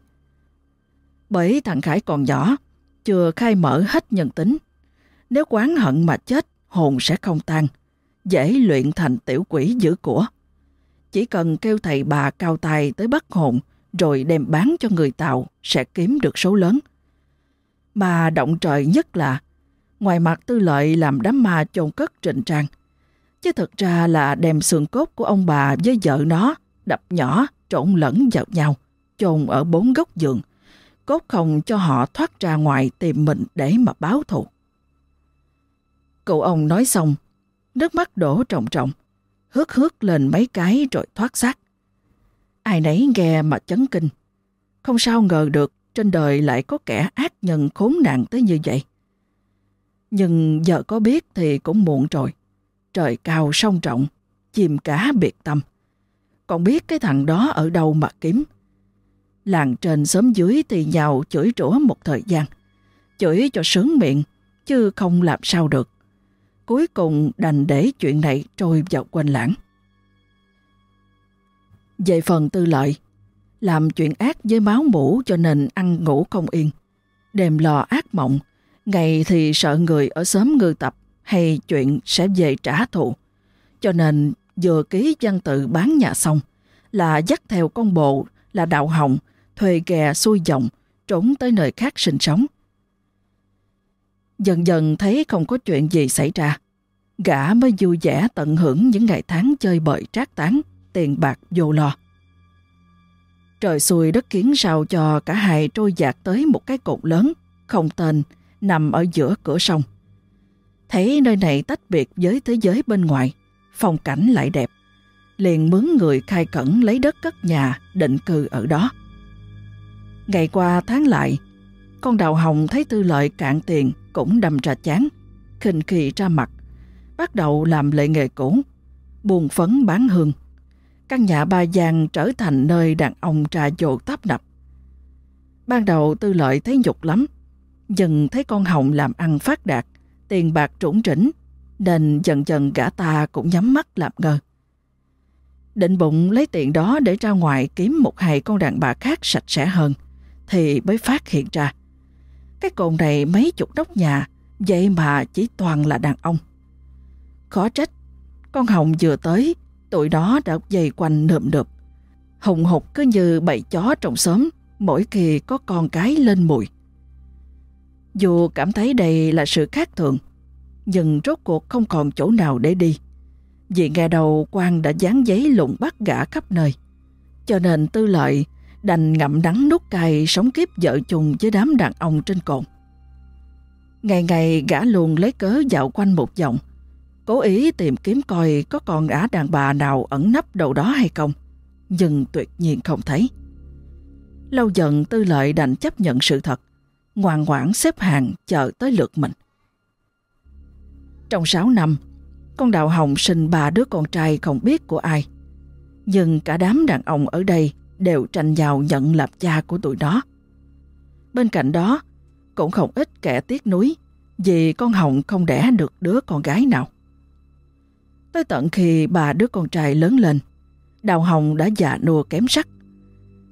Bởi thằng Khải còn nhỏ, chưa khai mở hết nhân tính. Nếu quán hận mà chết, hồn sẽ không tan, dễ luyện thành tiểu quỷ giữ của. Chỉ cần kêu thầy bà cao tài tới bắt hồn, rồi đem bán cho người Tàu sẽ kiếm được số lớn. Mà động trời nhất là, ngoài mặt tư lợi làm đám ma chôn cất trịnh trang, chứ thật ra là đem xương cốt của ông bà với vợ nó đập nhỏ trộn lẫn vào nhau, chôn ở bốn góc giường, cốt không cho họ thoát ra ngoài tìm mình để mà báo thù. Cậu ông nói xong, nước mắt đổ trọng trọng, hước hước lên mấy cái rồi thoát xác. Ai nấy nghe mà chấn kinh. Không sao ngờ được trên đời lại có kẻ ác nhân khốn nạn tới như vậy. Nhưng giờ có biết thì cũng muộn rồi. Trời cao sông trọng chìm cá biệt tâm. Còn biết cái thằng đó ở đâu mà kiếm. Làng trên xóm dưới thì nhào chửi rủa một thời gian. Chửi cho sướng miệng, chứ không làm sao được. Cuối cùng đành để chuyện này trôi vào quên lãng. Về phần tư lợi, làm chuyện ác với máu mũ cho nên ăn ngủ không yên. Đêm lò ác mộng, ngày thì sợ người ở xóm ngư tập hay chuyện sẽ về trả thù. Cho nên vừa ký văn tự bán nhà xong là dắt theo con bộ là đạo hồng thuê ghe xuôi dòng trốn tới nơi khác sinh sống. Dần dần thấy không có chuyện gì xảy ra, gã mới vui vẻ tận hưởng những ngày tháng chơi bời trác tán, tiền bạc vô lo. Trời xuôi đất kiến sao cho cả hai trôi dạt tới một cái cột lớn, không tên, nằm ở giữa cửa sông. Thấy nơi này tách biệt với thế giới bên ngoài, phong cảnh lại đẹp. Liền mướn người khai cẩn lấy đất cất nhà, định cư ở đó. Ngày qua tháng lại, con đào hồng thấy tư lợi cạn tiền cũng đầm ra chán, khinh khi ra mặt, bắt đầu làm lệ nghề cũ, buồn phấn bán hương. Căn nhà ba gian trở thành nơi đàn ông trà dồ tấp nập. Ban đầu tư lợi thấy nhục lắm, dần thấy con hồng làm ăn phát đạt, tiền bạc trũng trĩnh, nên dần dần gã ta cũng nhắm mắt làm ngơ. Định bụng lấy tiền đó để ra ngoài kiếm một hai con đàn bà khác sạch sẽ hơn, thì mới phát hiện ra. Cái cồn này mấy chục nóc nhà, vậy mà chỉ toàn là đàn ông. Khó trách, con Hồng vừa tới, tụi đó đã dày quanh nượm nượp. Hùng hục cứ như bầy chó trong xóm, mỗi khi có con cái lên mùi. Dù cảm thấy đây là sự khác thường, nhưng rốt cuộc không còn chỗ nào để đi. Vì nghe đầu quan đã dán giấy lụng bắt gã khắp nơi. Cho nên tư lợi đành ngậm đắng nút cay sống kiếp vợ chung với đám đàn ông trên cồn. Ngày ngày gã luôn lấy cớ dạo quanh một vòng, cố ý tìm kiếm coi có còn ả đàn bà nào ẩn nấp đâu đó hay không, nhưng tuyệt nhiên không thấy. Lâu dần tư lợi đành chấp nhận sự thật, ngoan ngoãn xếp hàng chờ tới lượt mình. Trong 6 năm, con Đào Hồng sinh ba đứa con trai không biết của ai. Nhưng cả đám đàn ông ở đây đều tranh giàu nhận làm cha của tụi đó. Bên cạnh đó, cũng không ít kẻ tiếc nuối vì con Hồng không đẻ được đứa con gái nào. Tới tận khi ba đứa con trai lớn lên, Đào Hồng đã già nua kém sắc.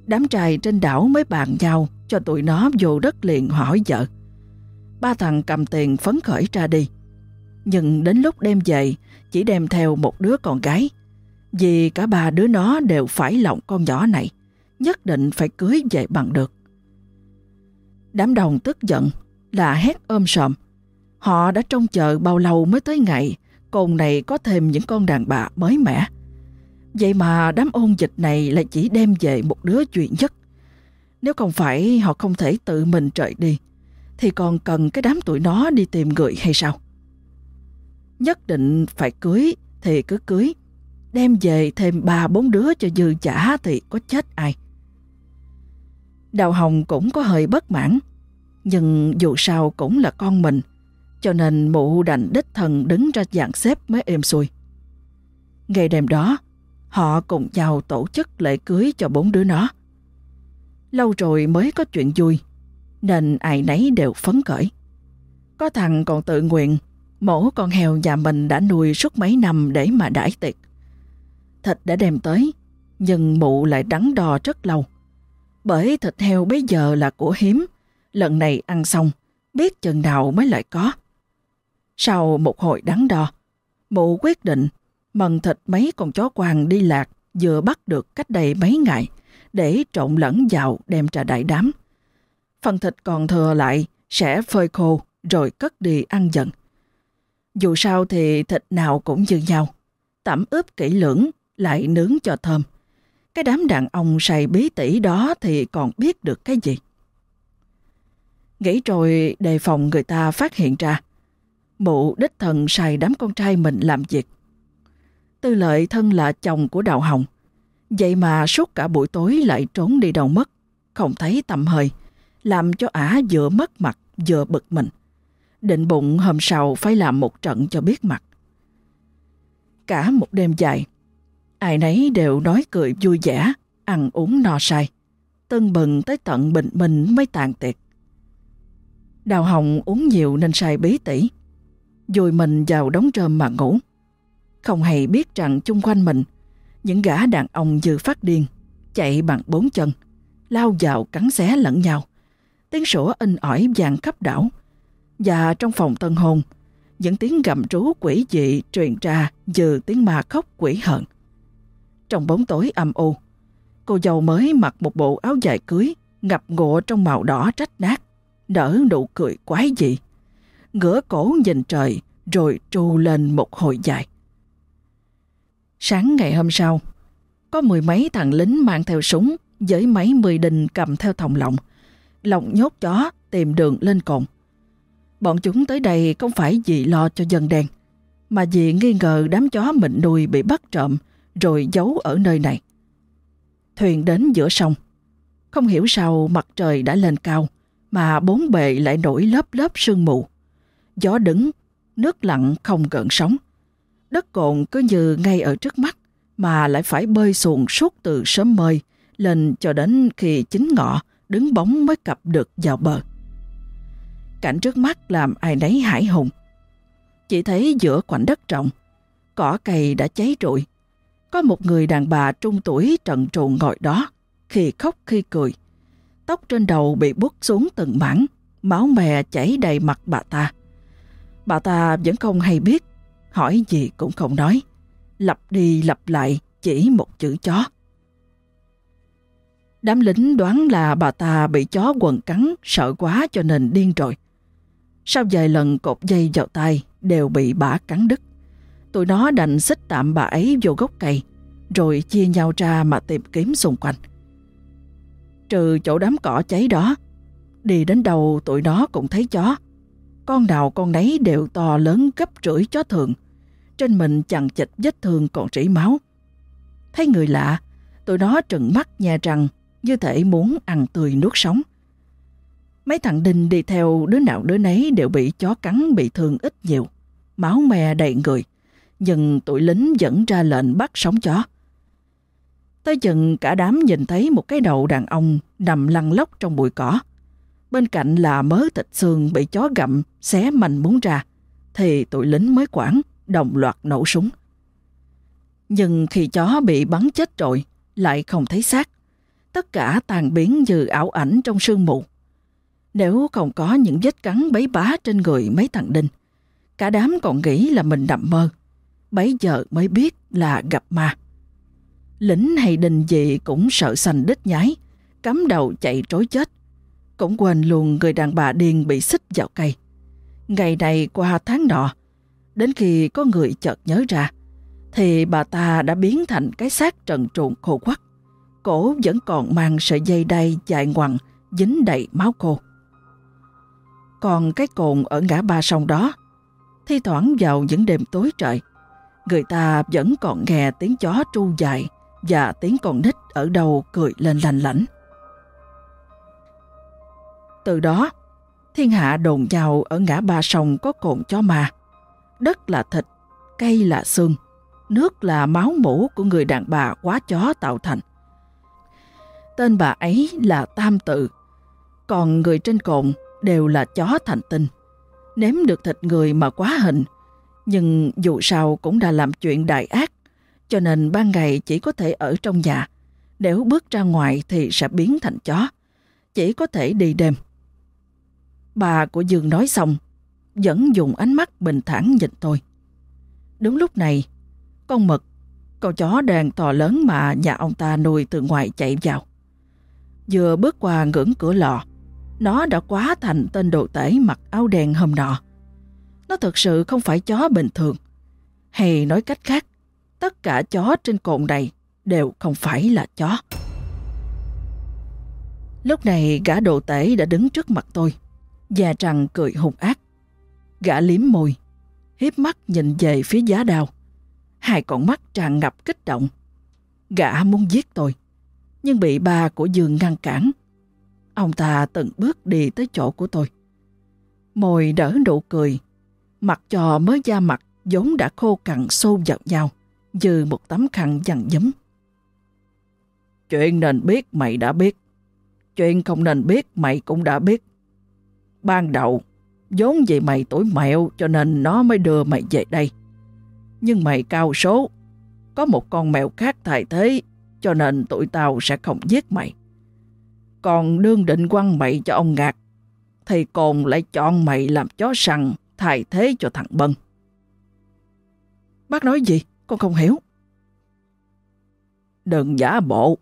Đám trai trên đảo mới bàn nhau cho tụi nó vô đất liền hỏi vợ. Ba thằng cầm tiền phấn khởi ra đi. Nhưng đến lúc đem về, chỉ đem theo một đứa con gái. Vì cả ba đứa nó đều phải lòng con nhỏ này, nhất định phải cưới về bằng được. Đám đồng tức giận, là hét ôm sòm. Họ đã trông chờ bao lâu mới tới ngày cồn này có thêm những con đàn bà mới mẻ. Vậy mà đám ôn dịch này lại chỉ đem về một đứa duy nhất. Nếu không phải họ không thể tự mình trời đi, thì còn cần cái đám tụi nó đi tìm người hay sao? Nhất định phải cưới thì cứ cưới, đem về thêm ba bốn đứa cho dư trả thì có chết ai. Đào Hồng cũng có hơi bất mãn, nhưng dù sao cũng là con mình, cho nên mụ đành đích thần đứng ra dạng xếp mới êm xuôi. Ngày đêm đó, họ cùng nhau tổ chức lễ cưới cho bốn đứa nó. Lâu rồi mới có chuyện vui, nên ai nấy đều phấn khởi. Có thằng còn tự nguyện, mổ con heo nhà mình đã nuôi suốt mấy năm để mà đãi tiệc. Thịt đã đem tới, nhưng mụ lại đắn đo rất lâu. Bởi thịt heo bây giờ là của hiếm, lần này ăn xong, biết chừng nào mới lại có. Sau một hồi đắn đo, mụ quyết định mần thịt mấy con chó quàng đi lạc vừa bắt được cách đây mấy ngày để trộn lẫn vào đem trà đại đám. Phần thịt còn thừa lại sẽ phơi khô rồi cất đi ăn dần. Dù sao thì thịt nào cũng như nhau, tẩm ướp kỹ lưỡng lại nướng cho thơm. Cái đám đàn ông say bí tỉ đó thì còn biết được cái gì. Nghĩ rồi đề phòng người ta phát hiện ra. Mụ đích thần sai đám con trai mình làm việc. Tư lợi thân là chồng của Đào Hồng. Vậy mà suốt cả buổi tối lại trốn đi đâu mất, không thấy tầm hơi, làm cho ả vừa mất mặt vừa bực mình. Định bụng hôm sau phải làm một trận cho biết mặt. Cả một đêm dài, ai nấy đều nói cười vui vẻ, ăn uống no say. Tân bừng tới tận bình minh mới tàn tiệc. Đào Hồng uống nhiều nên say bí tỉ. Dùi mình vào đống rơm mà ngủ. Không hề biết rằng chung quanh mình, những gã đàn ông dư phát điên, chạy bằng bốn chân, lao vào cắn xé lẫn nhau. Tiếng sủa in ỏi vàng khắp đảo. Và trong phòng tân hôn, những tiếng gầm rú quỷ dị truyền ra như tiếng ma khóc quỷ hận. Trong bóng tối âm u, cô dâu mới mặc một bộ áo dài cưới ngập ngụa trong màu đỏ rách nát nở nụ cười quái dị. Ngửa cổ nhìn trời rồi tru lên một hồi dài. Sáng ngày hôm sau, có mười mấy thằng lính mang theo súng với mấy mười đình cầm theo thòng lọng, lọng nhốt chó tìm đường lên cồn. Bọn chúng tới đây không phải vì lo cho dân đen, mà vì nghi ngờ đám chó mình nuôi bị bắt trộm rồi giấu ở nơi này. Thuyền đến giữa sông. Không hiểu sao mặt trời đã lên cao, mà bốn bề lại nổi lớp lớp sương mù. Gió đứng, nước lặng không gợn sóng. Đất cồn cứ như ngay ở trước mắt mà lại phải bơi xuồng suốt từ sớm mơi lên cho đến khi chính ngọ đứng bóng mới cập được vào bờ. Cảnh trước mắt làm ai nấy hải hùng. Chỉ thấy giữa khoảnh đất rộng, cỏ cây đã cháy rụi. Có một người đàn bà trung tuổi trần truồng ngồi đó, khi khóc khi cười tóc trên đầu bị bút xuống từng mảng, máu mè chảy đầy mặt bà ta. Bà ta vẫn không hay biết, hỏi gì cũng không nói, lặp đi lặp lại chỉ một chữ chó. Đám lính đoán là bà ta bị chó quần cắn, sợ quá cho nên điên rồi. Sau vài lần cột dây vào tay đều bị bà cắn đứt. Tụi nó đành xích tạm bà ấy vô gốc cây, rồi chia nhau ra mà tìm kiếm xung quanh. Trừ chỗ đám cỏ cháy đó, đi đến đâu tụi nó cũng thấy chó. Con nào con nấy đều to lớn gấp rưỡi chó thường. Trên mình chằng chịch vết thương còn rỉ máu. Thấy người lạ, tụi nó trừng mắt nhà rằng như thể muốn ăn tươi nuốt sống. Mấy thằng Đinh đi theo đứa nào đứa nấy đều bị chó cắn bị thương ít nhiều, máu me đầy người, nhưng tụi lính vẫn ra lệnh bắt sống chó. Tới chừng cả đám nhìn thấy một cái đầu đàn ông nằm lăn lóc trong bụi cỏ. Bên cạnh là mớ thịt xương bị chó gặm, xé manh muốn ra, thì tụi lính mới quản, đồng loạt nổ súng. Nhưng khi chó bị bắn chết rồi, lại không thấy xác. Tất cả tàn biến như ảo ảnh trong sương mù. Nếu không có những vết cắn bấy bá trên người mấy thằng đinh, cả đám còn nghĩ là mình nằm mơ. Bấy giờ mới biết là gặp ma. Lính hay đình gì cũng sợ sành đít nhái, cắm đầu chạy trối chết. Cũng quên luôn người đàn bà điên bị xích vào cây. Ngày này qua tháng nọ, đến khi có người chợt nhớ ra, thì bà ta đã biến thành cái xác trần truồng khô quắc. Cổ vẫn còn mang sợi dây đay dài ngoằng, dính đầy máu khô. Còn cái cồn ở ngã ba sông đó, thi thoảng vào những đêm tối trời, người ta vẫn còn nghe tiếng chó tru dài và tiếng con nít ở đầu cười lên lành lảnh. Từ đó, thiên hạ đồn nhau ở ngã ba sông có cồn chó ma. Đất là thịt, cây là xương, nước là máu mũ của người đàn bà quá chó tạo thành. Tên bà ấy là Tam Tự, còn người trên cồn đều là chó thành tinh. Nếm được thịt người mà quá hình, nhưng dù sao cũng đã làm chuyện đại ác, cho nên ban ngày chỉ có thể ở trong nhà. Nếu bước ra ngoài thì sẽ biến thành chó, chỉ có thể đi đêm. Bà của Dương nói xong, vẫn dùng ánh mắt bình thản nhìn tôi. Đúng lúc này, con mực, con chó đàn to lớn mà nhà ông ta nuôi từ ngoài chạy vào. Vừa bước qua ngưỡng cửa lò, nó đã quá thành tên đồ tể mặc áo đen hôm nọ. Nó thực sự không phải chó bình thường. Hay nói cách khác, tất cả chó trên cồn này đều không phải là chó. Lúc này gã đồ tể đã đứng trước mặt tôi, già trăng cười hung ác. Gã liếm môi, hiếp mắt nhìn về phía giá đào. Hai con mắt tràn ngập kích động. Gã muốn giết tôi, nhưng bị ba của Dương ngăn cản. Ông ta từng bước đi tới chỗ của tôi. mồi đỡ nụ cười, mặt trò mới da mặt vốn đã khô cằn xô vào nhau, như một tấm khăn dằn dấm. Chuyện nên biết mày đã biết. Chuyện không nên biết mày cũng đã biết. Ban đầu, vốn vì mày tuổi mẹo cho nên nó mới đưa mày về đây. Nhưng mày cao số, có một con mèo khác thay thế cho nên tụi tao sẽ không giết mày. Còn đương định quăng mày cho ông Ngạc, thì còn lại chọn mày làm chó săn thay thế cho thằng Bân. Bác nói gì? Con không hiểu. Đừng giả bộ.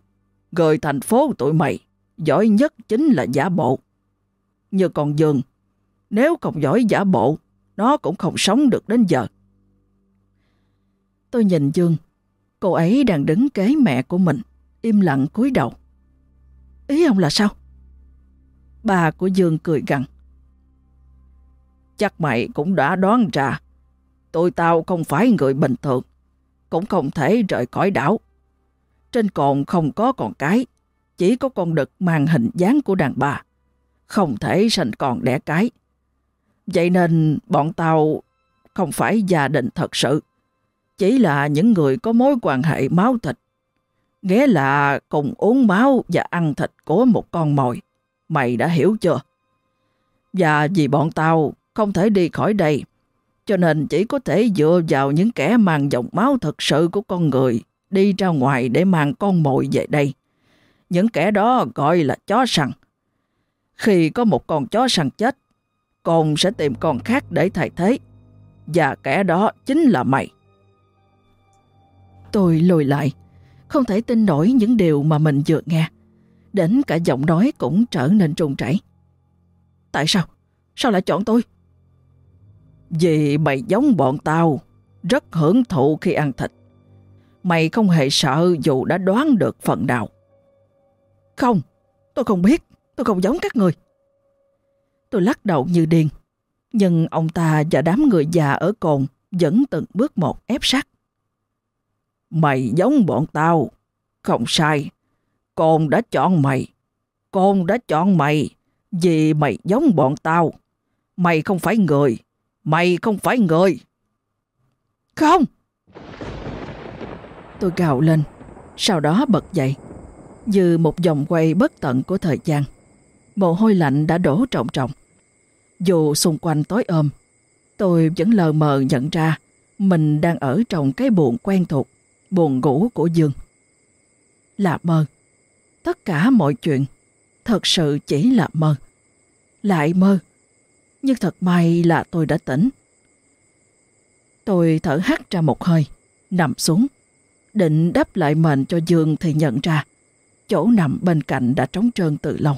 Người thành phố tụi mày, giỏi nhất chính là giả bộ. Như con Dương, nếu không giỏi giả bộ, nó cũng không sống được đến giờ. Tôi nhìn Dương, cô ấy đang đứng kế mẹ của mình, im lặng cúi đầu. Ý ông là sao? Bà của Dương cười gằn. Chắc mày cũng đã đoán ra, tôi tao không phải người bình thường, cũng không thể rời khỏi đảo. Trên cồn không có con cái, chỉ có con đực mang hình dáng của đàn bà, không thể sinh còn đẻ cái. Vậy nên bọn tao không phải gia đình thật sự, chỉ là những người có mối quan hệ máu thịt. Nghĩa là cùng uống máu và ăn thịt của một con mồi. Mày đã hiểu chưa? Và vì bọn tao không thể đi khỏi đây, cho nên chỉ có thể dựa vào những kẻ mang dòng máu thật sự của con người đi ra ngoài để mang con mồi về đây. Những kẻ đó gọi là chó săn. Khi có một con chó săn chết, con sẽ tìm con khác để thay thế. Và kẻ đó chính là mày. Tôi lùi lại, không thể tin nổi những điều mà mình vừa nghe. Đến cả giọng nói cũng trở nên trùng chảy. Tại sao? Sao lại chọn tôi? Vì mày giống bọn tao, rất hưởng thụ khi ăn thịt. Mày không hề sợ dù đã đoán được phần nào. Không, tôi không biết, tôi không giống các người. Tôi lắc đầu như điên, nhưng ông ta và đám người già ở cồn vẫn từng bước một ép sát. Mày giống bọn tao, không sai. Cồn đã chọn mày. Cồn đã chọn mày vì mày giống bọn tao. Mày không phải người. Mày không phải người. Không! Tôi gào lên, sau đó bật dậy, như một vòng quay bất tận của thời gian. Mồ hôi lạnh đã đổ trọng trọng. Dù xung quanh tối ôm, tôi vẫn lờ mờ nhận ra mình đang ở trong cái buồn quen thuộc, buồn ngủ của Dương. Là mơ. Tất cả mọi chuyện thật sự chỉ là mơ. Lại mơ. Nhưng thật may là tôi đã tỉnh. Tôi thở hắt ra một hơi, nằm xuống. Định đáp lại mệnh cho Dương thì nhận ra chỗ nằm bên cạnh đã trống trơn từ lâu.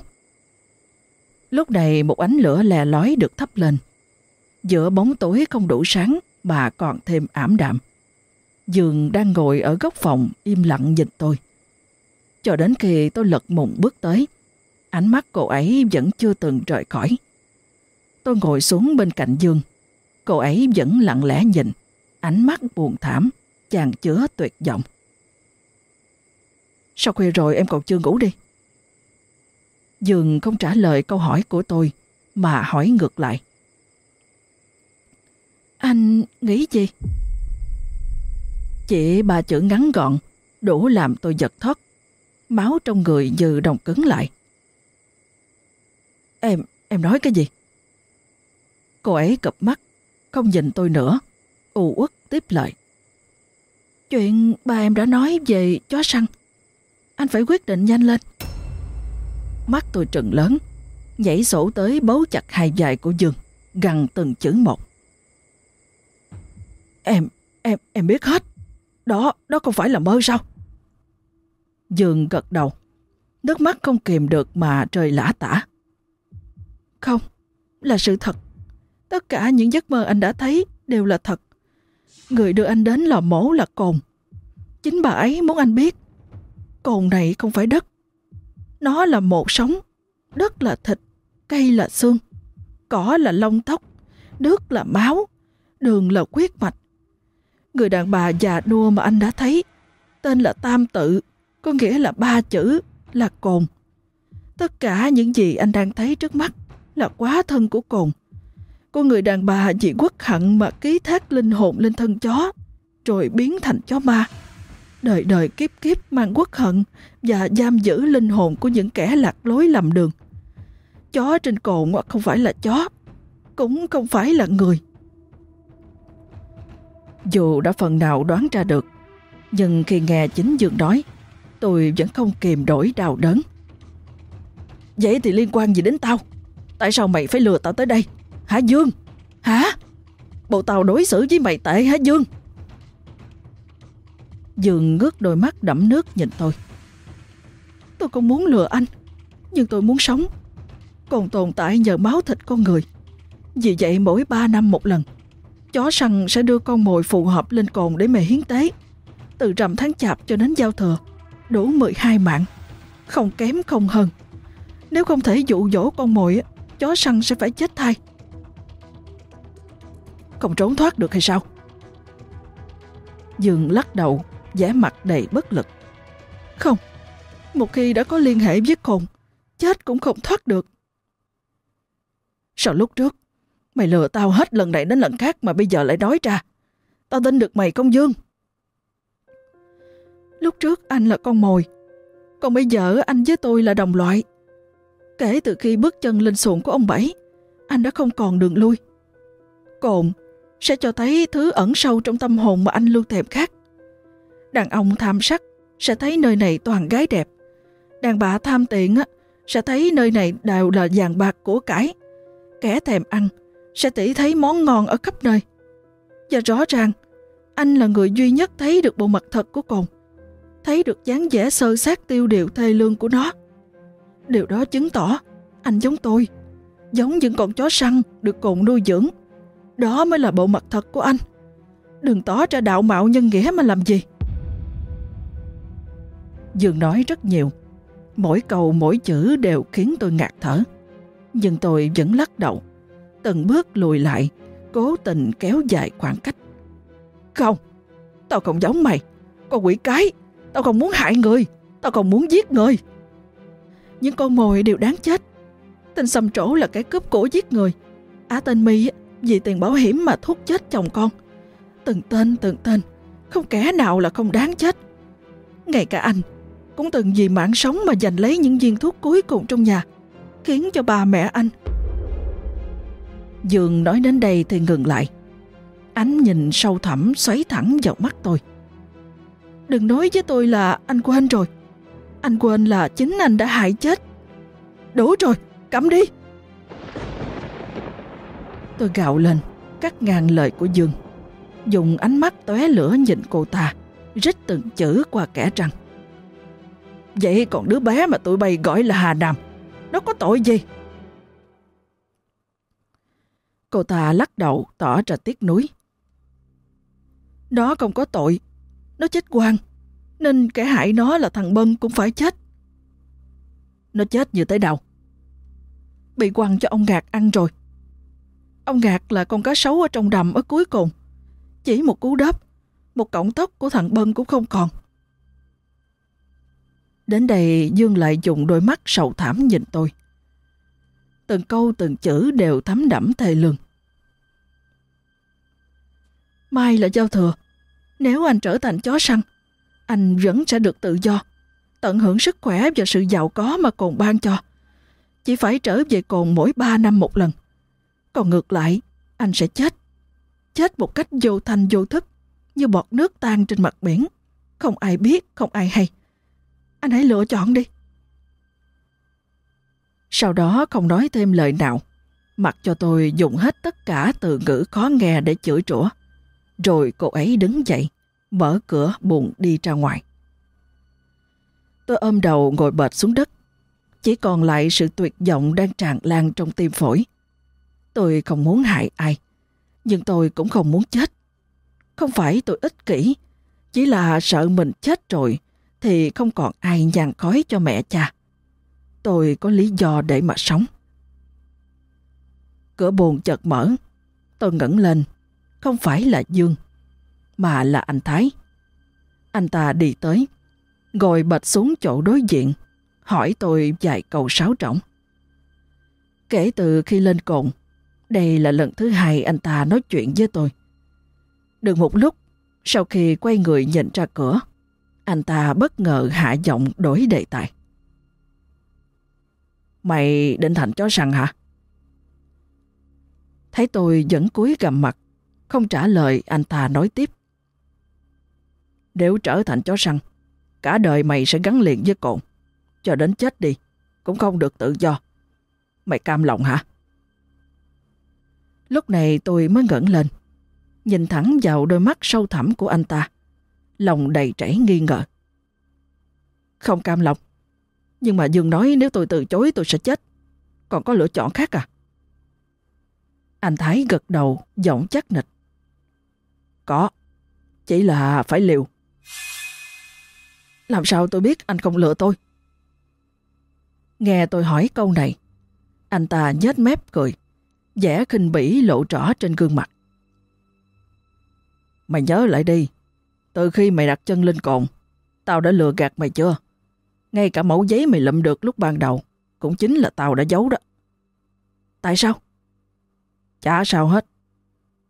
Lúc này một ánh lửa lè lói được thắp lên. Giữa bóng tối không đủ sáng bà còn thêm ảm đạm. Dương đang ngồi ở góc phòng im lặng nhìn tôi. Cho đến khi tôi lật mùng bước tới, ánh mắt cô ấy vẫn chưa từng rời khỏi. Tôi ngồi xuống bên cạnh Dương. Cô ấy vẫn lặng lẽ nhìn, ánh mắt buồn thảm, chàng chứa tuyệt vọng. Sao khuya rồi em còn chưa ngủ đi? Dường không trả lời câu hỏi của tôi, mà hỏi ngược lại. Anh nghĩ gì? Chỉ ba chữ ngắn gọn, đủ làm tôi giật thoát. Máu trong người như đồng cứng lại. Em, em nói cái gì? Cô ấy cập mắt, không nhìn tôi nữa, u uất tiếp lời. Chuyện ba em đã nói về chó săn. Anh phải quyết định nhanh lên. Mắt tôi trừng lớn, nhảy sổ tới bấu chặt hai dài của Dương, gằn từng chữ một. Em, em, em biết hết. Đó, đó không phải là mơ sao? Dương gật đầu. Nước mắt không kìm được mà trời lã tả. Không, là sự thật. Tất cả những giấc mơ anh đã thấy đều là thật. Người đưa anh đến lò mổ là cồn. Chính bà ấy muốn anh biết. Cồn này không phải đất. Nó là một sống. Đất là thịt, cây là xương, cỏ là lông tóc, nước là máu, đường là huyết mạch. Người đàn bà già nua mà anh đã thấy tên là Tam Tự, có nghĩa là ba chữ là cồn. Tất cả những gì anh đang thấy trước mắt là quá thân của cồn. Con người đàn bà chỉ quất hận mà ký thác linh hồn lên thân chó, rồi biến thành chó ma. Đời đời kiếp kiếp mang quốc hận và giam giữ linh hồn của những kẻ lạc lối lầm đường. Chó trên cồn không phải là chó, cũng không phải là người. Dù đã phần nào đoán ra được, nhưng khi nghe chính Dương nói, tôi vẫn không kìm đổi đau đớn. Vậy thì liên quan gì đến tao? Tại sao mày phải lừa tao tới đây? Hả Dương? Hả? Bộ tao đối xử với mày tệ hả Dương? Dường ngước đôi mắt đẫm nước nhìn tôi. Tôi không muốn lừa anh, nhưng tôi muốn sống. Còn tồn tại nhờ máu thịt con người. Vì vậy mỗi ba năm một lần, chó săn sẽ đưa con mồi phù hợp lên cồn để mẹ hiến tế. Từ rằm tháng chạp cho đến giao thừa, đủ 12 mạng. Không kém không hơn. Nếu không thể dụ dỗ con mồi, chó săn sẽ phải chết thay. Không trốn thoát được hay sao? Dương lắc đầu, vẻ mặt đầy bất lực. Không, một khi đã có liên hệ với cồn, chết cũng không thoát được. Sao lúc trước, mày lừa tao hết lần này đến lần khác mà bây giờ lại nói ra. Tao tin được mày công dương. Lúc trước anh là con mồi, còn bây giờ anh với tôi là đồng loại. Kể từ khi bước chân lên xuồng của ông Bảy, anh đã không còn đường lui. Cồn sẽ cho thấy thứ ẩn sâu trong tâm hồn mà anh luôn thèm khát. Đàn ông tham sắc sẽ thấy nơi này toàn gái đẹp. Đàn bà tham tiện á, sẽ thấy nơi này đều là vàng bạc của cải. Kẻ thèm ăn sẽ tỉ thấy món ngon ở khắp nơi. Và rõ ràng, anh là người duy nhất thấy được bộ mặt thật của cồn. Thấy được dáng vẻ sơ sát tiêu điều thê lương của nó. Điều đó chứng tỏ anh giống tôi, giống những con chó săn được cồn nuôi dưỡng. Đó mới là bộ mặt thật của anh. Đừng tỏ ra đạo mạo nhân nghĩa mà làm gì. Dương nói rất nhiều. Mỗi câu mỗi chữ đều khiến tôi ngạt thở. Nhưng tôi vẫn lắc đầu. Từng bước lùi lại, cố tình kéo dài khoảng cách. Không, tao không giống mày. Con quỷ cái, tao không muốn hại người, tao không muốn giết người. Những con mồi đều đáng chết. Tên xâm trổ là cái cướp cổ giết người. Á tên My vì tiền bảo hiểm mà thuốc chết chồng con. Từng tên từng tên, không kẻ nào là không đáng chết. Ngay cả anh, cũng từng vì mạng sống mà giành lấy những viên thuốc cuối cùng trong nhà, khiến cho bà mẹ anh. Dương nói đến đây thì ngừng lại. Ánh nhìn sâu thẳm xoáy thẳng vào mắt tôi. Đừng nói với tôi là anh quên rồi. Anh quên là chính anh đã hại chết. Đủ rồi, cắm đi. Tôi gạo lên, cắt ngang lời của Dương. Dùng ánh mắt tóe lửa nhìn cô ta, rít từng chữ qua kẻ răng. Vậy còn đứa bé mà tụi bay gọi là Hà Nam, nó có tội gì? Cô ta lắc đầu tỏ ra tiếc nuối. Nó không có tội, nó chết quan, nên kẻ hại nó là thằng Bân cũng phải chết. Nó chết như thế nào? Bị quăng cho ông Gạt ăn rồi. Ông Gạt là con cá sấu ở trong đầm ở cuối cùng. Chỉ một cú đớp, một cọng tóc của thằng Bân cũng không còn. Đến đây Dương lại dùng đôi mắt sầu thảm nhìn tôi. Từng câu từng chữ đều thấm đẫm thề lương. Mai là giao thừa. Nếu anh trở thành chó săn, anh vẫn sẽ được tự do, tận hưởng sức khỏe và sự giàu có mà cồn ban cho. Chỉ phải trở về cồn mỗi ba năm một lần. Còn ngược lại, anh sẽ chết. Chết một cách vô thành vô thức, như bọt nước tan trên mặt biển. Không ai biết, không ai hay. Anh hãy lựa chọn đi. Sau đó không nói thêm lời nào, mặc cho tôi dùng hết tất cả từ ngữ khó nghe để chửi rủa. Rồi cô ấy đứng dậy, mở cửa buồn đi ra ngoài. Tôi ôm đầu ngồi bệt xuống đất. Chỉ còn lại sự tuyệt vọng đang tràn lan trong tim phổi. Tôi không muốn hại ai, nhưng tôi cũng không muốn chết. Không phải tôi ích kỷ, chỉ là sợ mình chết rồi thì không còn ai nhàn khói cho mẹ cha. Tôi có lý do để mà sống. Cửa buồn chợt mở, tôi ngẩng lên, không phải là Dương, mà là anh Thái. Anh ta đi tới, ngồi bệt xuống chỗ đối diện, hỏi tôi vài câu sáo trọng. Kể từ khi lên cồn, đây là lần thứ hai anh ta nói chuyện với tôi. Được một lúc, sau khi quay người nhìn ra cửa, anh ta bất ngờ hạ giọng đổi đề tài. Mày định thành chó săn hả? Thấy tôi vẫn cúi gầm mặt, không trả lời anh ta nói tiếp. Nếu trở thành chó săn, cả đời mày sẽ gắn liền với cồn. Cho đến chết đi, cũng không được tự do. Mày cam lòng hả? Lúc này tôi mới ngẩng lên, nhìn thẳng vào đôi mắt sâu thẳm của anh ta lòng đầy trảy nghi ngờ. Không cam lòng. Nhưng mà Dương nói nếu tôi từ chối tôi sẽ chết. Còn có lựa chọn khác à? Anh Thái gật đầu, giọng chắc nịch. Có, chỉ là phải liều. Làm sao tôi biết anh không lựa tôi? Nghe tôi hỏi câu này, anh ta nhếch mép cười, vẻ khinh bỉ lộ rõ trên gương mặt. Mày nhớ lại đi, từ khi mày đặt chân lên cồn, tao đã lừa gạt mày chưa? Ngay cả mẫu giấy mày lụm được lúc ban đầu, cũng chính là tao đã giấu đó. Tại sao? Chả sao hết.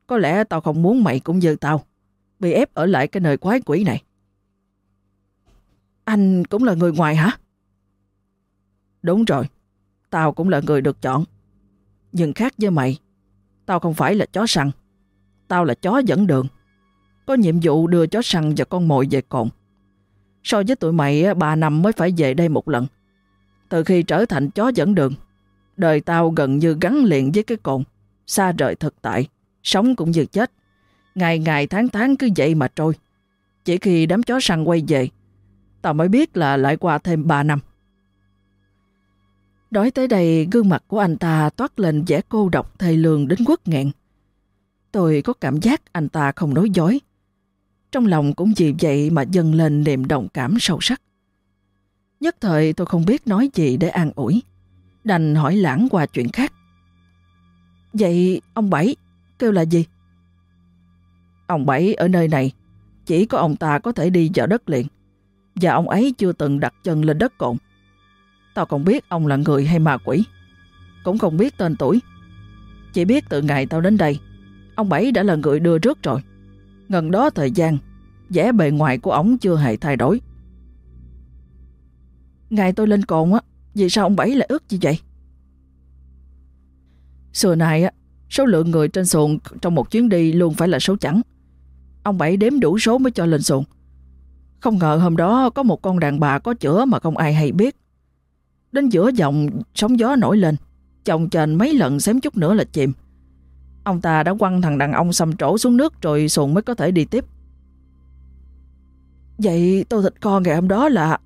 Có lẽ tao không muốn mày cũng như tao, bị ép ở lại cái nơi quái quỷ này. Anh cũng là người ngoài hả? Đúng rồi, tao cũng là người được chọn. Nhưng khác với mày, tao không phải là chó săn, tao là chó dẫn đường có nhiệm vụ đưa chó săn và con mồi về cồn. So với tụi mày, ba năm mới phải về đây một lần. Từ khi trở thành chó dẫn đường, đời tao gần như gắn liền với cái cồn, xa rời thực tại, sống cũng như chết. Ngày ngày tháng tháng cứ vậy mà trôi. Chỉ khi đám chó săn quay về, tao mới biết là lại qua thêm 3 năm. Nói tới đây, gương mặt của anh ta toát lên vẻ cô độc thầy lường đến quất nghẹn. Tôi có cảm giác anh ta không nói dối. Trong lòng cũng vì vậy mà dâng lên niềm đồng cảm sâu sắc. Nhất thời tôi không biết nói gì để an ủi. Đành hỏi lãng qua chuyện khác. Vậy ông Bảy kêu là gì? Ông Bảy ở nơi này, chỉ có ông ta có thể đi vào đất liền. Và ông ấy chưa từng đặt chân lên đất cộn. Tao không biết ông là người hay ma quỷ. Cũng không biết tên tuổi. Chỉ biết từ ngày tao đến đây, ông Bảy đã là người đưa rước rồi. Ngần đó thời gian, vẻ bề ngoài của ông chưa hề thay đổi. Ngày tôi lên cồn á, vì sao ông Bảy lại ước như vậy? Xưa này á, số lượng người trên xuồng trong một chuyến đi luôn phải là số chẵn. Ông Bảy đếm đủ số mới cho lên xuồng. Không ngờ hôm đó có một con đàn bà có chữa mà không ai hay biết. Đến giữa dòng sóng gió nổi lên, chồng chền mấy lần xém chút nữa là chìm. Ông ta đã quăng thằng đàn ông xăm trổ xuống nước rồi xuồng mới có thể đi tiếp. Vậy tô thịt con ngày hôm đó là...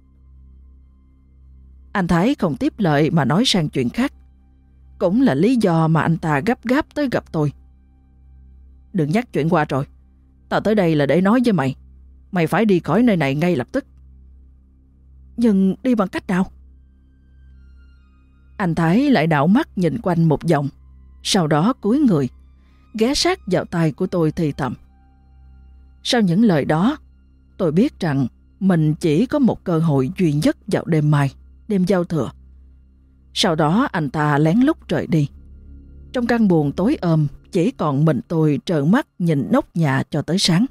Anh Thái không tiếp lời mà nói sang chuyện khác. Cũng là lý do mà anh ta gấp gáp tới gặp tôi. Đừng nhắc chuyện qua rồi. Tao tới đây là để nói với mày. Mày phải đi khỏi nơi này ngay lập tức. Nhưng đi bằng cách nào? Anh Thái lại đảo mắt nhìn quanh một vòng. Sau đó cúi người, ghé sát vào tay của tôi thì thầm. Sau những lời đó, tôi biết rằng mình chỉ có một cơ hội duy nhất vào đêm mai, đêm giao thừa. Sau đó anh ta lén lút rời đi. Trong căn buồn tối ôm, chỉ còn mình tôi trợn mắt nhìn nóc nhà cho tới sáng.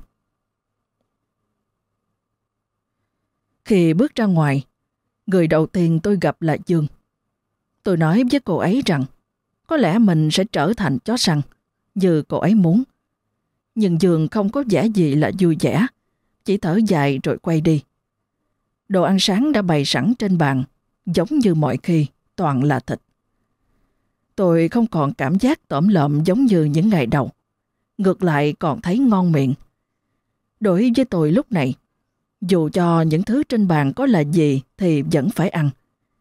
Khi bước ra ngoài, người đầu tiên tôi gặp là Dương. Tôi nói với cô ấy rằng có lẽ mình sẽ trở thành chó săn như cô ấy muốn. Nhưng Dương không có vẻ gì là vui vẻ, chỉ thở dài rồi quay đi. Đồ ăn sáng đã bày sẵn trên bàn, giống như mọi khi, toàn là thịt. Tôi không còn cảm giác tổm lợm giống như những ngày đầu. Ngược lại còn thấy ngon miệng. Đối với tôi lúc này, dù cho những thứ trên bàn có là gì thì vẫn phải ăn,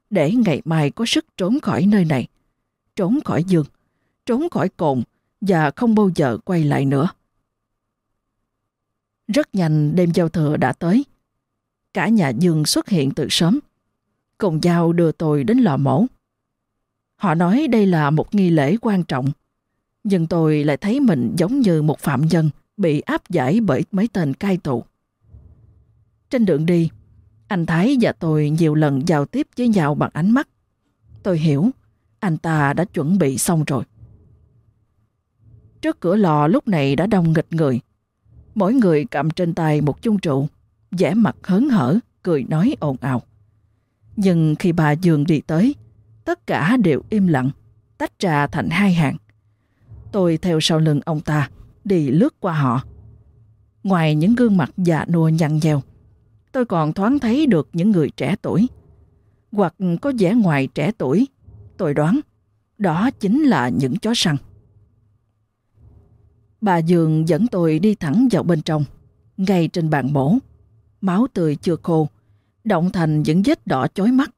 để ngày mai có sức trốn khỏi nơi này, trốn khỏi giường, trốn khỏi cồn và không bao giờ quay lại nữa. Rất nhanh đêm giao thừa đã tới. Cả nhà Dương xuất hiện từ sớm. Cùng giao đưa tôi đến lò mổ. Họ nói đây là một nghi lễ quan trọng. Nhưng tôi lại thấy mình giống như một phạm nhân bị áp giải bởi mấy tên cai tù. Trên đường đi, anh Thái và tôi nhiều lần giao tiếp với nhau bằng ánh mắt. Tôi hiểu, anh ta đã chuẩn bị xong rồi. Trước cửa lò lúc này đã đông nghịch người. Mỗi người cầm trên tay một chung trụ, vẻ mặt hớn hở, cười nói ồn ào. Nhưng khi bà Dương đi tới, tất cả đều im lặng, tách trà thành hai hàng. Tôi theo sau lưng ông ta, đi lướt qua họ. Ngoài những gương mặt già nua nhăn nheo, tôi còn thoáng thấy được những người trẻ tuổi. Hoặc có vẻ ngoài trẻ tuổi, tôi đoán đó chính là những chó săn. Bà Dường dẫn tôi đi thẳng vào bên trong, ngay trên bàn mổ. Máu tươi chưa khô, động thành những vết đỏ chói mắt.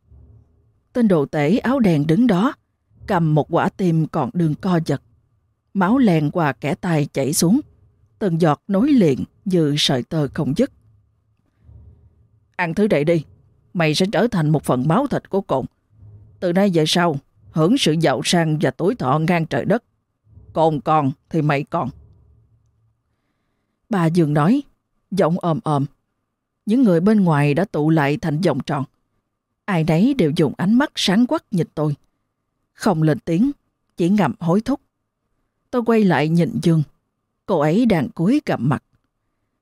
Tên đồ tể áo đèn đứng đó, cầm một quả tim còn đường co giật. Máu len qua kẻ tay chảy xuống, từng giọt nối liền như sợi tơ không dứt. Ăn thứ này đi, mày sẽ trở thành một phần máu thịt của cồn. Từ nay về sau, hưởng sự giàu sang và tối thọ ngang trời đất. Cồn còn thì mày còn. Bà dường nói, giọng ồm ồm. Những người bên ngoài đã tụ lại thành vòng tròn. Ai nấy đều dùng ánh mắt sáng quắc nhìn tôi. Không lên tiếng, chỉ ngậm hối thúc. Tôi quay lại nhìn Dương. Cô ấy đang cúi gặm mặt.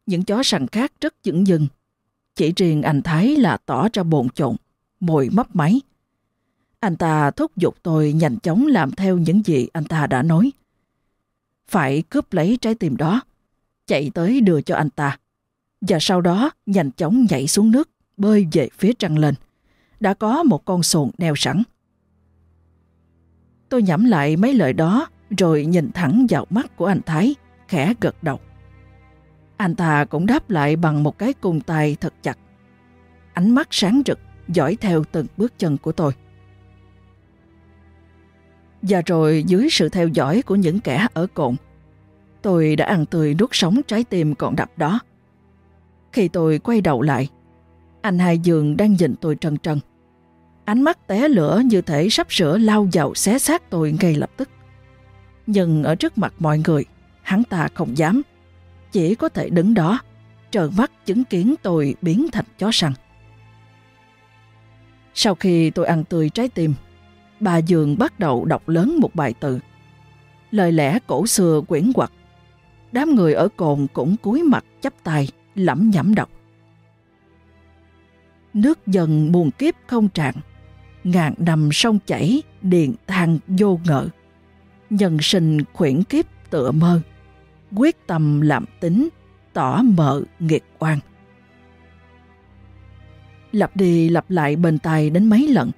Những chó săn khác rất dững dưng. Chỉ riêng anh Thái là tỏ ra bồn chồn, mồi mấp máy. Anh ta thúc giục tôi nhanh chóng làm theo những gì anh ta đã nói. Phải cướp lấy trái tim đó, chạy tới đưa cho anh ta. Và sau đó nhanh chóng nhảy xuống nước, bơi về phía trăng lên đã có một con sồn neo sẵn. Tôi nhẩm lại mấy lời đó rồi nhìn thẳng vào mắt của anh Thái, khẽ gật đầu. Anh ta cũng đáp lại bằng một cái cung tay thật chặt. Ánh mắt sáng rực, dõi theo từng bước chân của tôi. Và rồi dưới sự theo dõi của những kẻ ở cồn, tôi đã ăn tươi nuốt sống trái tim còn đập đó. Khi tôi quay đầu lại, anh Hai Dương đang nhìn tôi trần trần. Ánh mắt té lửa như thể sắp sửa lao vào xé xác tôi ngay lập tức. Nhưng ở trước mặt mọi người, hắn ta không dám. Chỉ có thể đứng đó, trợn mắt chứng kiến tôi biến thành chó săn. Sau khi tôi ăn tươi trái tim, bà Dương bắt đầu đọc lớn một bài từ. Lời lẽ cổ xưa quyển quặt. Đám người ở cồn cũng cúi mặt chắp tay, lẩm nhẩm đọc. Nước dần buồn kiếp không trạng, ngàn năm sông chảy, điện than vô ngợ. Nhân sinh khuyển kiếp tựa mơ, quyết tâm làm tính, tỏ mợ nghiệt oan. Lặp đi lặp lại bên tai đến mấy lần,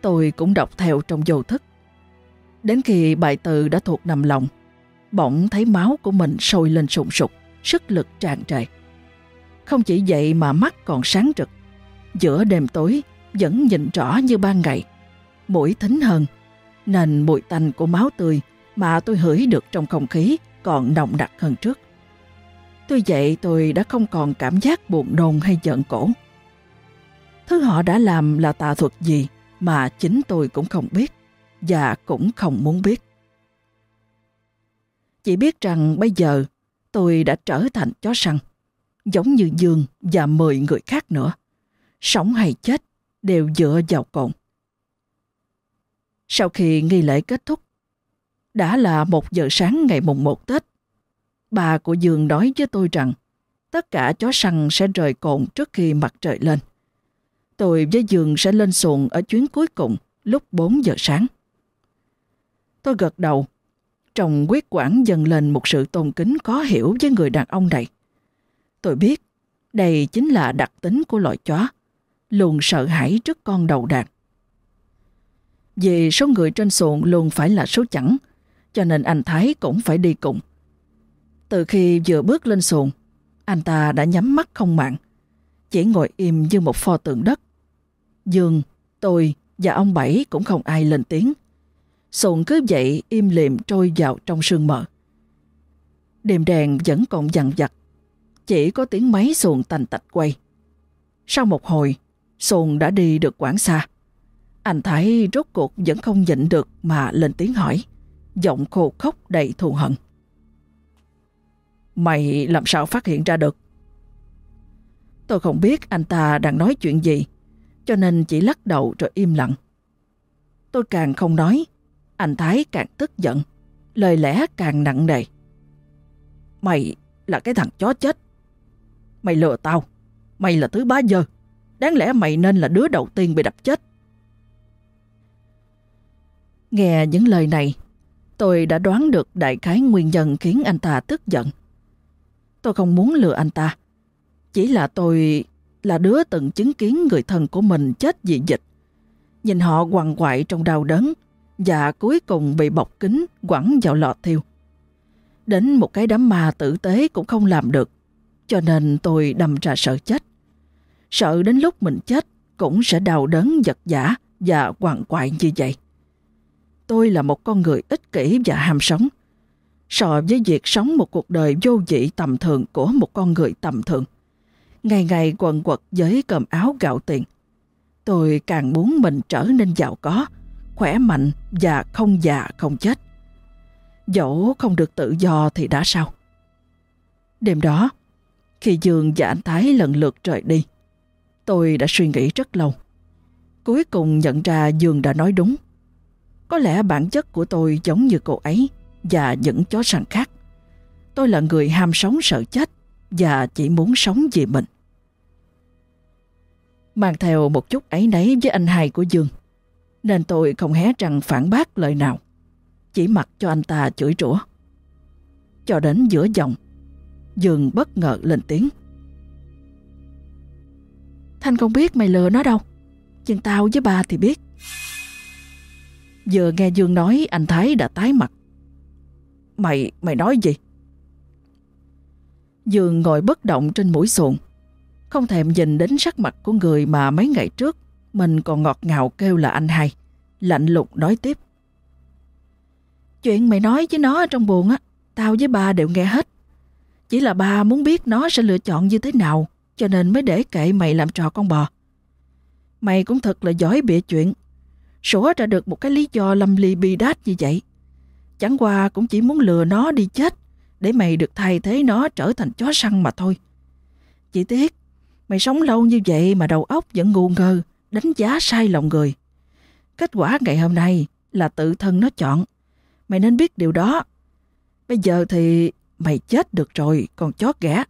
tôi cũng đọc theo trong vô thức. Đến khi bài từ đã thuộc nằm lòng, bỗng thấy máu của mình sôi lên sùng sục, sức lực tràn trề. Không chỉ vậy mà mắt còn sáng rực. Giữa đêm tối vẫn nhìn rõ như ban ngày. Mũi thính hơn, nên mùi tanh của máu tươi mà tôi hửi được trong không khí còn nồng đặc hơn trước. Tuy vậy tôi đã không còn cảm giác buồn nôn hay giận cổ. Thứ họ đã làm là tà thuật gì mà chính tôi cũng không biết và cũng không muốn biết. Chỉ biết rằng bây giờ tôi đã trở thành chó săn, giống như Dương và mười người khác nữa. Sống hay chết đều dựa vào cồn. Sau khi nghi lễ kết thúc, đã là một giờ sáng ngày mùng một Tết. Bà của Dương nói với tôi rằng tất cả chó săn sẽ rời cồn trước khi mặt trời lên. Tôi với Dương sẽ lên xuồng ở chuyến cuối cùng lúc 4 giờ sáng. Tôi gật đầu. Trong quyết quản dần lên một sự tôn kính khó hiểu với người đàn ông này. Tôi biết đây chính là đặc tính của loài chó, luôn sợ hãi trước con đầu đàn. Vì số người trên xuồng luôn phải là số chẵn, cho nên anh Thái cũng phải đi cùng. Từ khi vừa bước lên xuồng, anh ta đã nhắm mắt không mạng, chỉ ngồi im như một pho tượng đất. Dương, tôi và ông Bảy cũng không ai lên tiếng. Sồn cứ vậy im lìm trôi vào trong sương mờ. Đêm đèn vẫn còn dằn vặt, chỉ có tiếng máy xuồng tành tạch quay. Sau một hồi, xuồng đã đi được quãng xa. Anh Thái rốt cuộc vẫn không nhịn được mà lên tiếng hỏi, giọng khô khốc đầy thù hận. Mày làm sao phát hiện ra được? Tôi không biết anh ta đang nói chuyện gì, cho nên chỉ lắc đầu rồi im lặng. Tôi càng không nói, anh Thái càng tức giận, lời lẽ càng nặng nề. Mày là cái thằng chó chết. Mày lừa tao, mày là thứ bá dơ. Đáng lẽ mày nên là đứa đầu tiên bị đập chết. Nghe những lời này, tôi đã đoán được đại khái nguyên nhân khiến anh ta tức giận. Tôi không muốn lừa anh ta. Chỉ là tôi là đứa từng chứng kiến người thân của mình chết vì dịch. Nhìn họ quằn quại trong đau đớn và cuối cùng bị bọc kính quẳng vào lò thiêu. Đến một cái đám ma tử tế cũng không làm được, cho nên tôi đâm ra sợ chết. Sợ đến lúc mình chết cũng sẽ đau đớn giật giả và quằn quại như vậy. Tôi là một con người ích kỷ và ham sống. So với việc sống một cuộc đời vô vị tầm thường của một con người tầm thường. Ngày ngày quần quật với cơm áo gạo tiền. Tôi càng muốn mình trở nên giàu có, khỏe mạnh và không già không chết. Dẫu không được tự do thì đã sao? Đêm đó, khi Dương và anh Thái lần lượt rời đi, tôi đã suy nghĩ rất lâu. Cuối cùng nhận ra Dương đã nói đúng. Có lẽ bản chất của tôi giống như cô ấy và những chó săn khác. Tôi là người ham sống sợ chết và chỉ muốn sống vì mình. Mang theo một chút ấy nấy với anh hai của Dương, nên tôi không hé răng phản bác lời nào, chỉ mặc cho anh ta chửi rủa. Cho đến giữa dòng, Dương bất ngờ lên tiếng. Thanh không biết mày lừa nó đâu. nhưng tao với ba thì biết. Vừa nghe Dương nói anh Thái đã tái mặt. Mày, mày nói gì? Dương ngồi bất động trên mũi xuồng, không thèm nhìn đến sắc mặt của người mà mấy ngày trước mình còn ngọt ngào kêu là anh hai. Lạnh lùng nói tiếp. Chuyện mày nói với nó trong buồn á, tao với ba đều nghe hết. Chỉ là ba muốn biết nó sẽ lựa chọn như thế nào, cho nên mới để kệ mày làm trò con bò. Mày cũng thật là giỏi bịa chuyện. Sủa ra được một cái lý do lâm ly bi đát như vậy. Chẳng qua cũng chỉ muốn lừa nó đi chết, để mày được thay thế nó trở thành chó săn mà thôi. Chỉ tiếc, mày sống lâu như vậy mà đầu óc vẫn ngu ngơ, đánh giá sai lòng người. Kết quả ngày hôm nay là tự thân nó chọn. Mày nên biết điều đó. Bây giờ thì mày chết được rồi, còn chó ghẻ.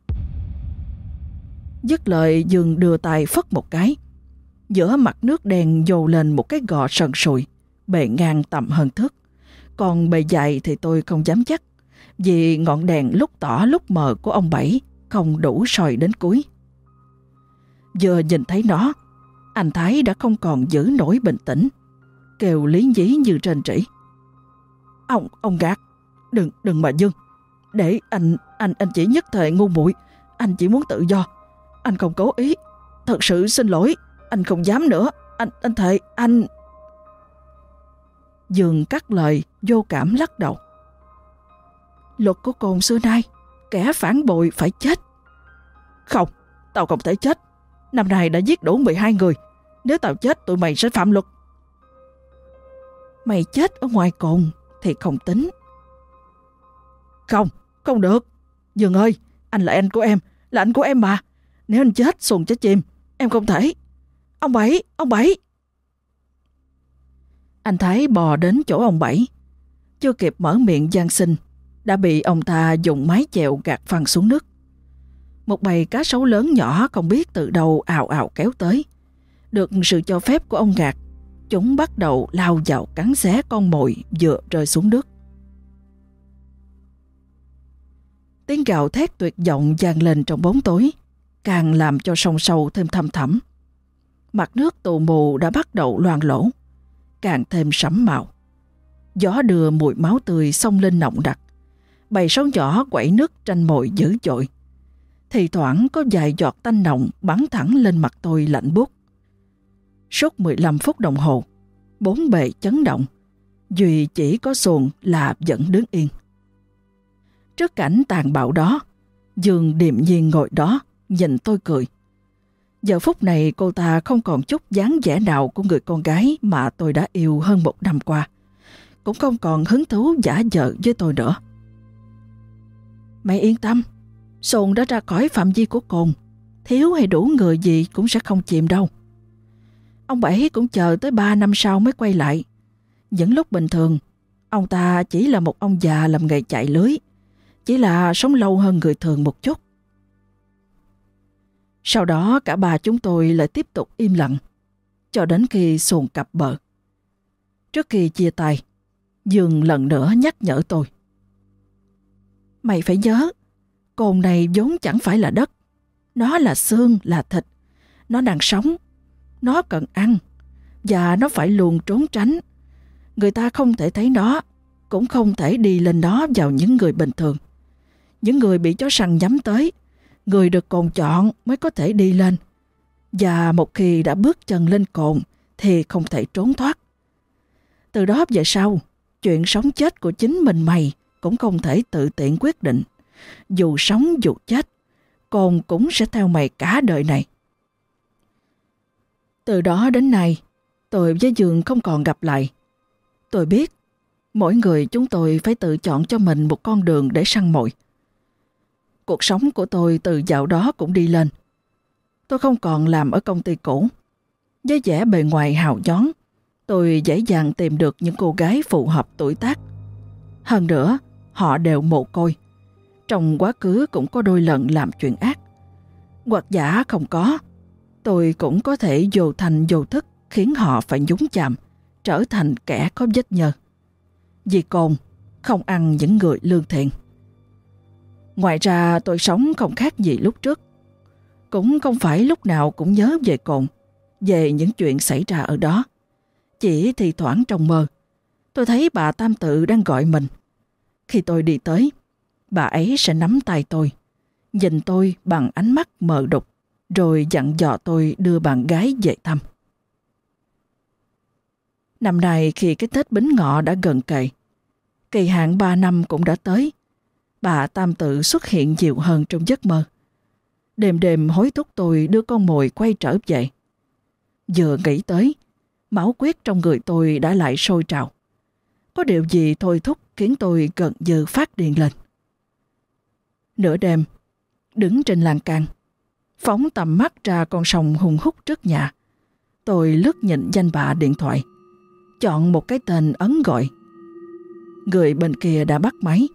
Dứt lời Dường đưa tay phất một cái. Giữa mặt nước đèn dồ lên một cái gò sần sùi, bề ngang tầm hơn thước. Còn bề dày thì tôi không dám chắc, vì ngọn đèn lúc tỏ lúc mờ của ông Bảy không đủ soi đến cuối. Giờ nhìn thấy nó, anh Thái đã không còn giữ nổi bình tĩnh, kêu lý dí như trên trĩ. Ông, ông gạt, đừng, đừng mà dưng. Để anh, anh, anh chỉ nhất thời ngu muội anh chỉ muốn tự do. Anh không cố ý, thật sự xin lỗi, anh không dám nữa, anh, anh thề, anh... Dương cắt lời, vô cảm lắc đầu. Luật của cồn xưa nay, kẻ phản bội phải chết. Không, tao không thể chết. Năm nay đã giết đủ 12 người. Nếu tao chết tụi mày sẽ phạm luật. Mày chết ở ngoài cồn thì không tính. Không, không được. Dương ơi, anh là anh của em, là anh của em mà. Nếu anh chết, xuồng chết chìm, em không thể. Ông Bảy, ông Bảy. Anh Thái bò đến chỗ ông Bảy. Chưa kịp mở miệng gian sinh, đã bị ông ta dùng mái chèo gạt phăng xuống nước. Một bầy cá sấu lớn nhỏ không biết từ đâu ào ào kéo tới. Được sự cho phép của ông gạt, chúng bắt đầu lao vào cắn xé con mồi vừa rơi xuống nước. Tiếng gào thét tuyệt vọng vang lên trong bóng tối, càng làm cho sông sâu thêm thâm thẳm. Mặt nước tù mù đã bắt đầu loang lỗ, càng thêm sẫm màu. Gió đưa mùi máu tươi xông lên nồng đặc. Bầy sóng nhỏ quẩy nước tranh mồi dữ dội. Thì thoảng có vài giọt tanh nồng bắn thẳng lên mặt tôi lạnh buốt. Suốt 15 phút đồng hồ, bốn bề chấn động. Duy chỉ có xuồng là vẫn đứng yên. Trước cảnh tàn bạo đó, Dương điềm nhiên ngồi đó, nhìn tôi cười. Giờ phút này cô ta không còn chút dáng vẻ nào của người con gái mà tôi đã yêu hơn một năm qua. Cũng không còn hứng thú giả dợ với tôi nữa. Mày yên tâm, xuồng đã ra khỏi phạm vi của cồn. Thiếu hay đủ người gì cũng sẽ không chìm đâu. Ông Bảy cũng chờ tới 3 năm sau mới quay lại. Những lúc bình thường, ông ta chỉ là một ông già làm nghề chạy lưới, chỉ là sống lâu hơn người thường một chút. Sau đó cả bà chúng tôi lại tiếp tục im lặng, cho đến khi xuồng cặp bờ. Trước khi chia tay, Dương lần nữa nhắc nhở tôi. Mày phải nhớ, cồn này vốn chẳng phải là đất. Nó là xương, là thịt. Nó đang sống. Nó cần ăn. Và nó phải luôn trốn tránh. Người ta không thể thấy nó, cũng không thể đi lên nó vào những người bình thường. Những người bị chó săn nhắm tới, người được cồn chọn mới có thể đi lên. Và một khi đã bước chân lên cồn thì không thể trốn thoát. Từ đó về sau, chuyện sống chết của chính mình mày cũng không thể tự tiện quyết định. Dù sống dù chết, cồn cũng sẽ theo mày cả đời này. Từ đó đến nay, tôi với Dương không còn gặp lại. Tôi biết, mỗi người chúng tôi phải tự chọn cho mình một con đường để săn mồi. Cuộc sống của tôi từ dạo đó cũng đi lên. Tôi không còn làm ở công ty cũ. Với vẻ bề ngoài hào nhón, tôi dễ dàng tìm được những cô gái phù hợp tuổi tác. Hơn nữa, họ đều mồ côi. Trong quá khứ cũng có đôi lần làm chuyện ác. Hoặc giả không có, tôi cũng có thể dồ thành dồ thức khiến họ phải nhúng chạm, trở thành kẻ có vết nhơ. Vì cồn, không ăn những người lương thiện. Ngoài ra tôi sống không khác gì lúc trước. Cũng không phải lúc nào cũng nhớ về cồn. về những chuyện xảy ra ở đó. Chỉ thì thoảng trong mơ, tôi thấy bà Tam Tự đang gọi mình. Khi tôi đi tới, bà ấy sẽ nắm tay tôi, nhìn tôi bằng ánh mắt mờ đục, rồi dặn dò tôi đưa bạn gái về thăm. Năm nay khi cái Tết Bính Ngọ đã gần kề, kỳ hạn 3 năm cũng đã tới, bà Tam Tự xuất hiện nhiều hơn trong giấc mơ. Đêm đêm hối thúc tôi đưa con mồi quay trở về. Vừa nghĩ tới, máu quyết trong người tôi đã lại sôi trào. Có điều gì thôi thúc khiến tôi gần như phát điên lên. Nửa đêm, đứng trên lan can, phóng tầm mắt ra con sông hùng hút trước nhà. Tôi lướt nhìn danh bạ điện thoại, chọn một cái tên ấn gọi. Người bên kia đã bắt máy.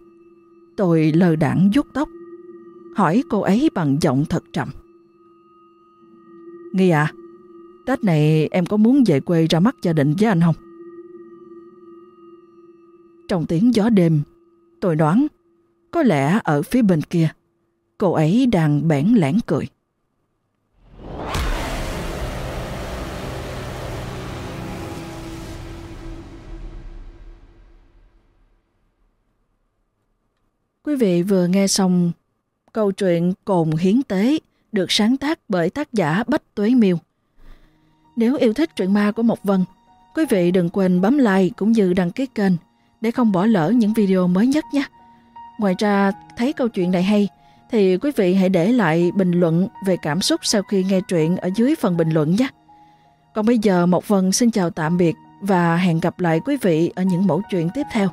Tôi lờ đảng vuốt tóc, hỏi cô ấy bằng giọng thật trầm. Nghi à, Tết này em có muốn về quê ra mắt gia đình với anh không? Trong tiếng gió đêm, tôi đoán có lẽ ở phía bên kia, cô ấy đang bẽn lẽn cười. Quý vị vừa nghe xong câu chuyện Cồn Hiến Tế được sáng tác bởi tác giả Bách Tuế Miêu. Nếu yêu thích truyện ma của Mộc Vân, quý vị đừng quên bấm like cũng như đăng ký kênh để không bỏ lỡ những video mới nhất nhé. Ngoài ra, thấy câu chuyện này hay thì quý vị hãy để lại bình luận về cảm xúc sau khi nghe truyện ở dưới phần bình luận nhé. Còn bây giờ Mộc Vân xin chào tạm biệt và hẹn gặp lại quý vị ở những mẫu chuyện tiếp theo.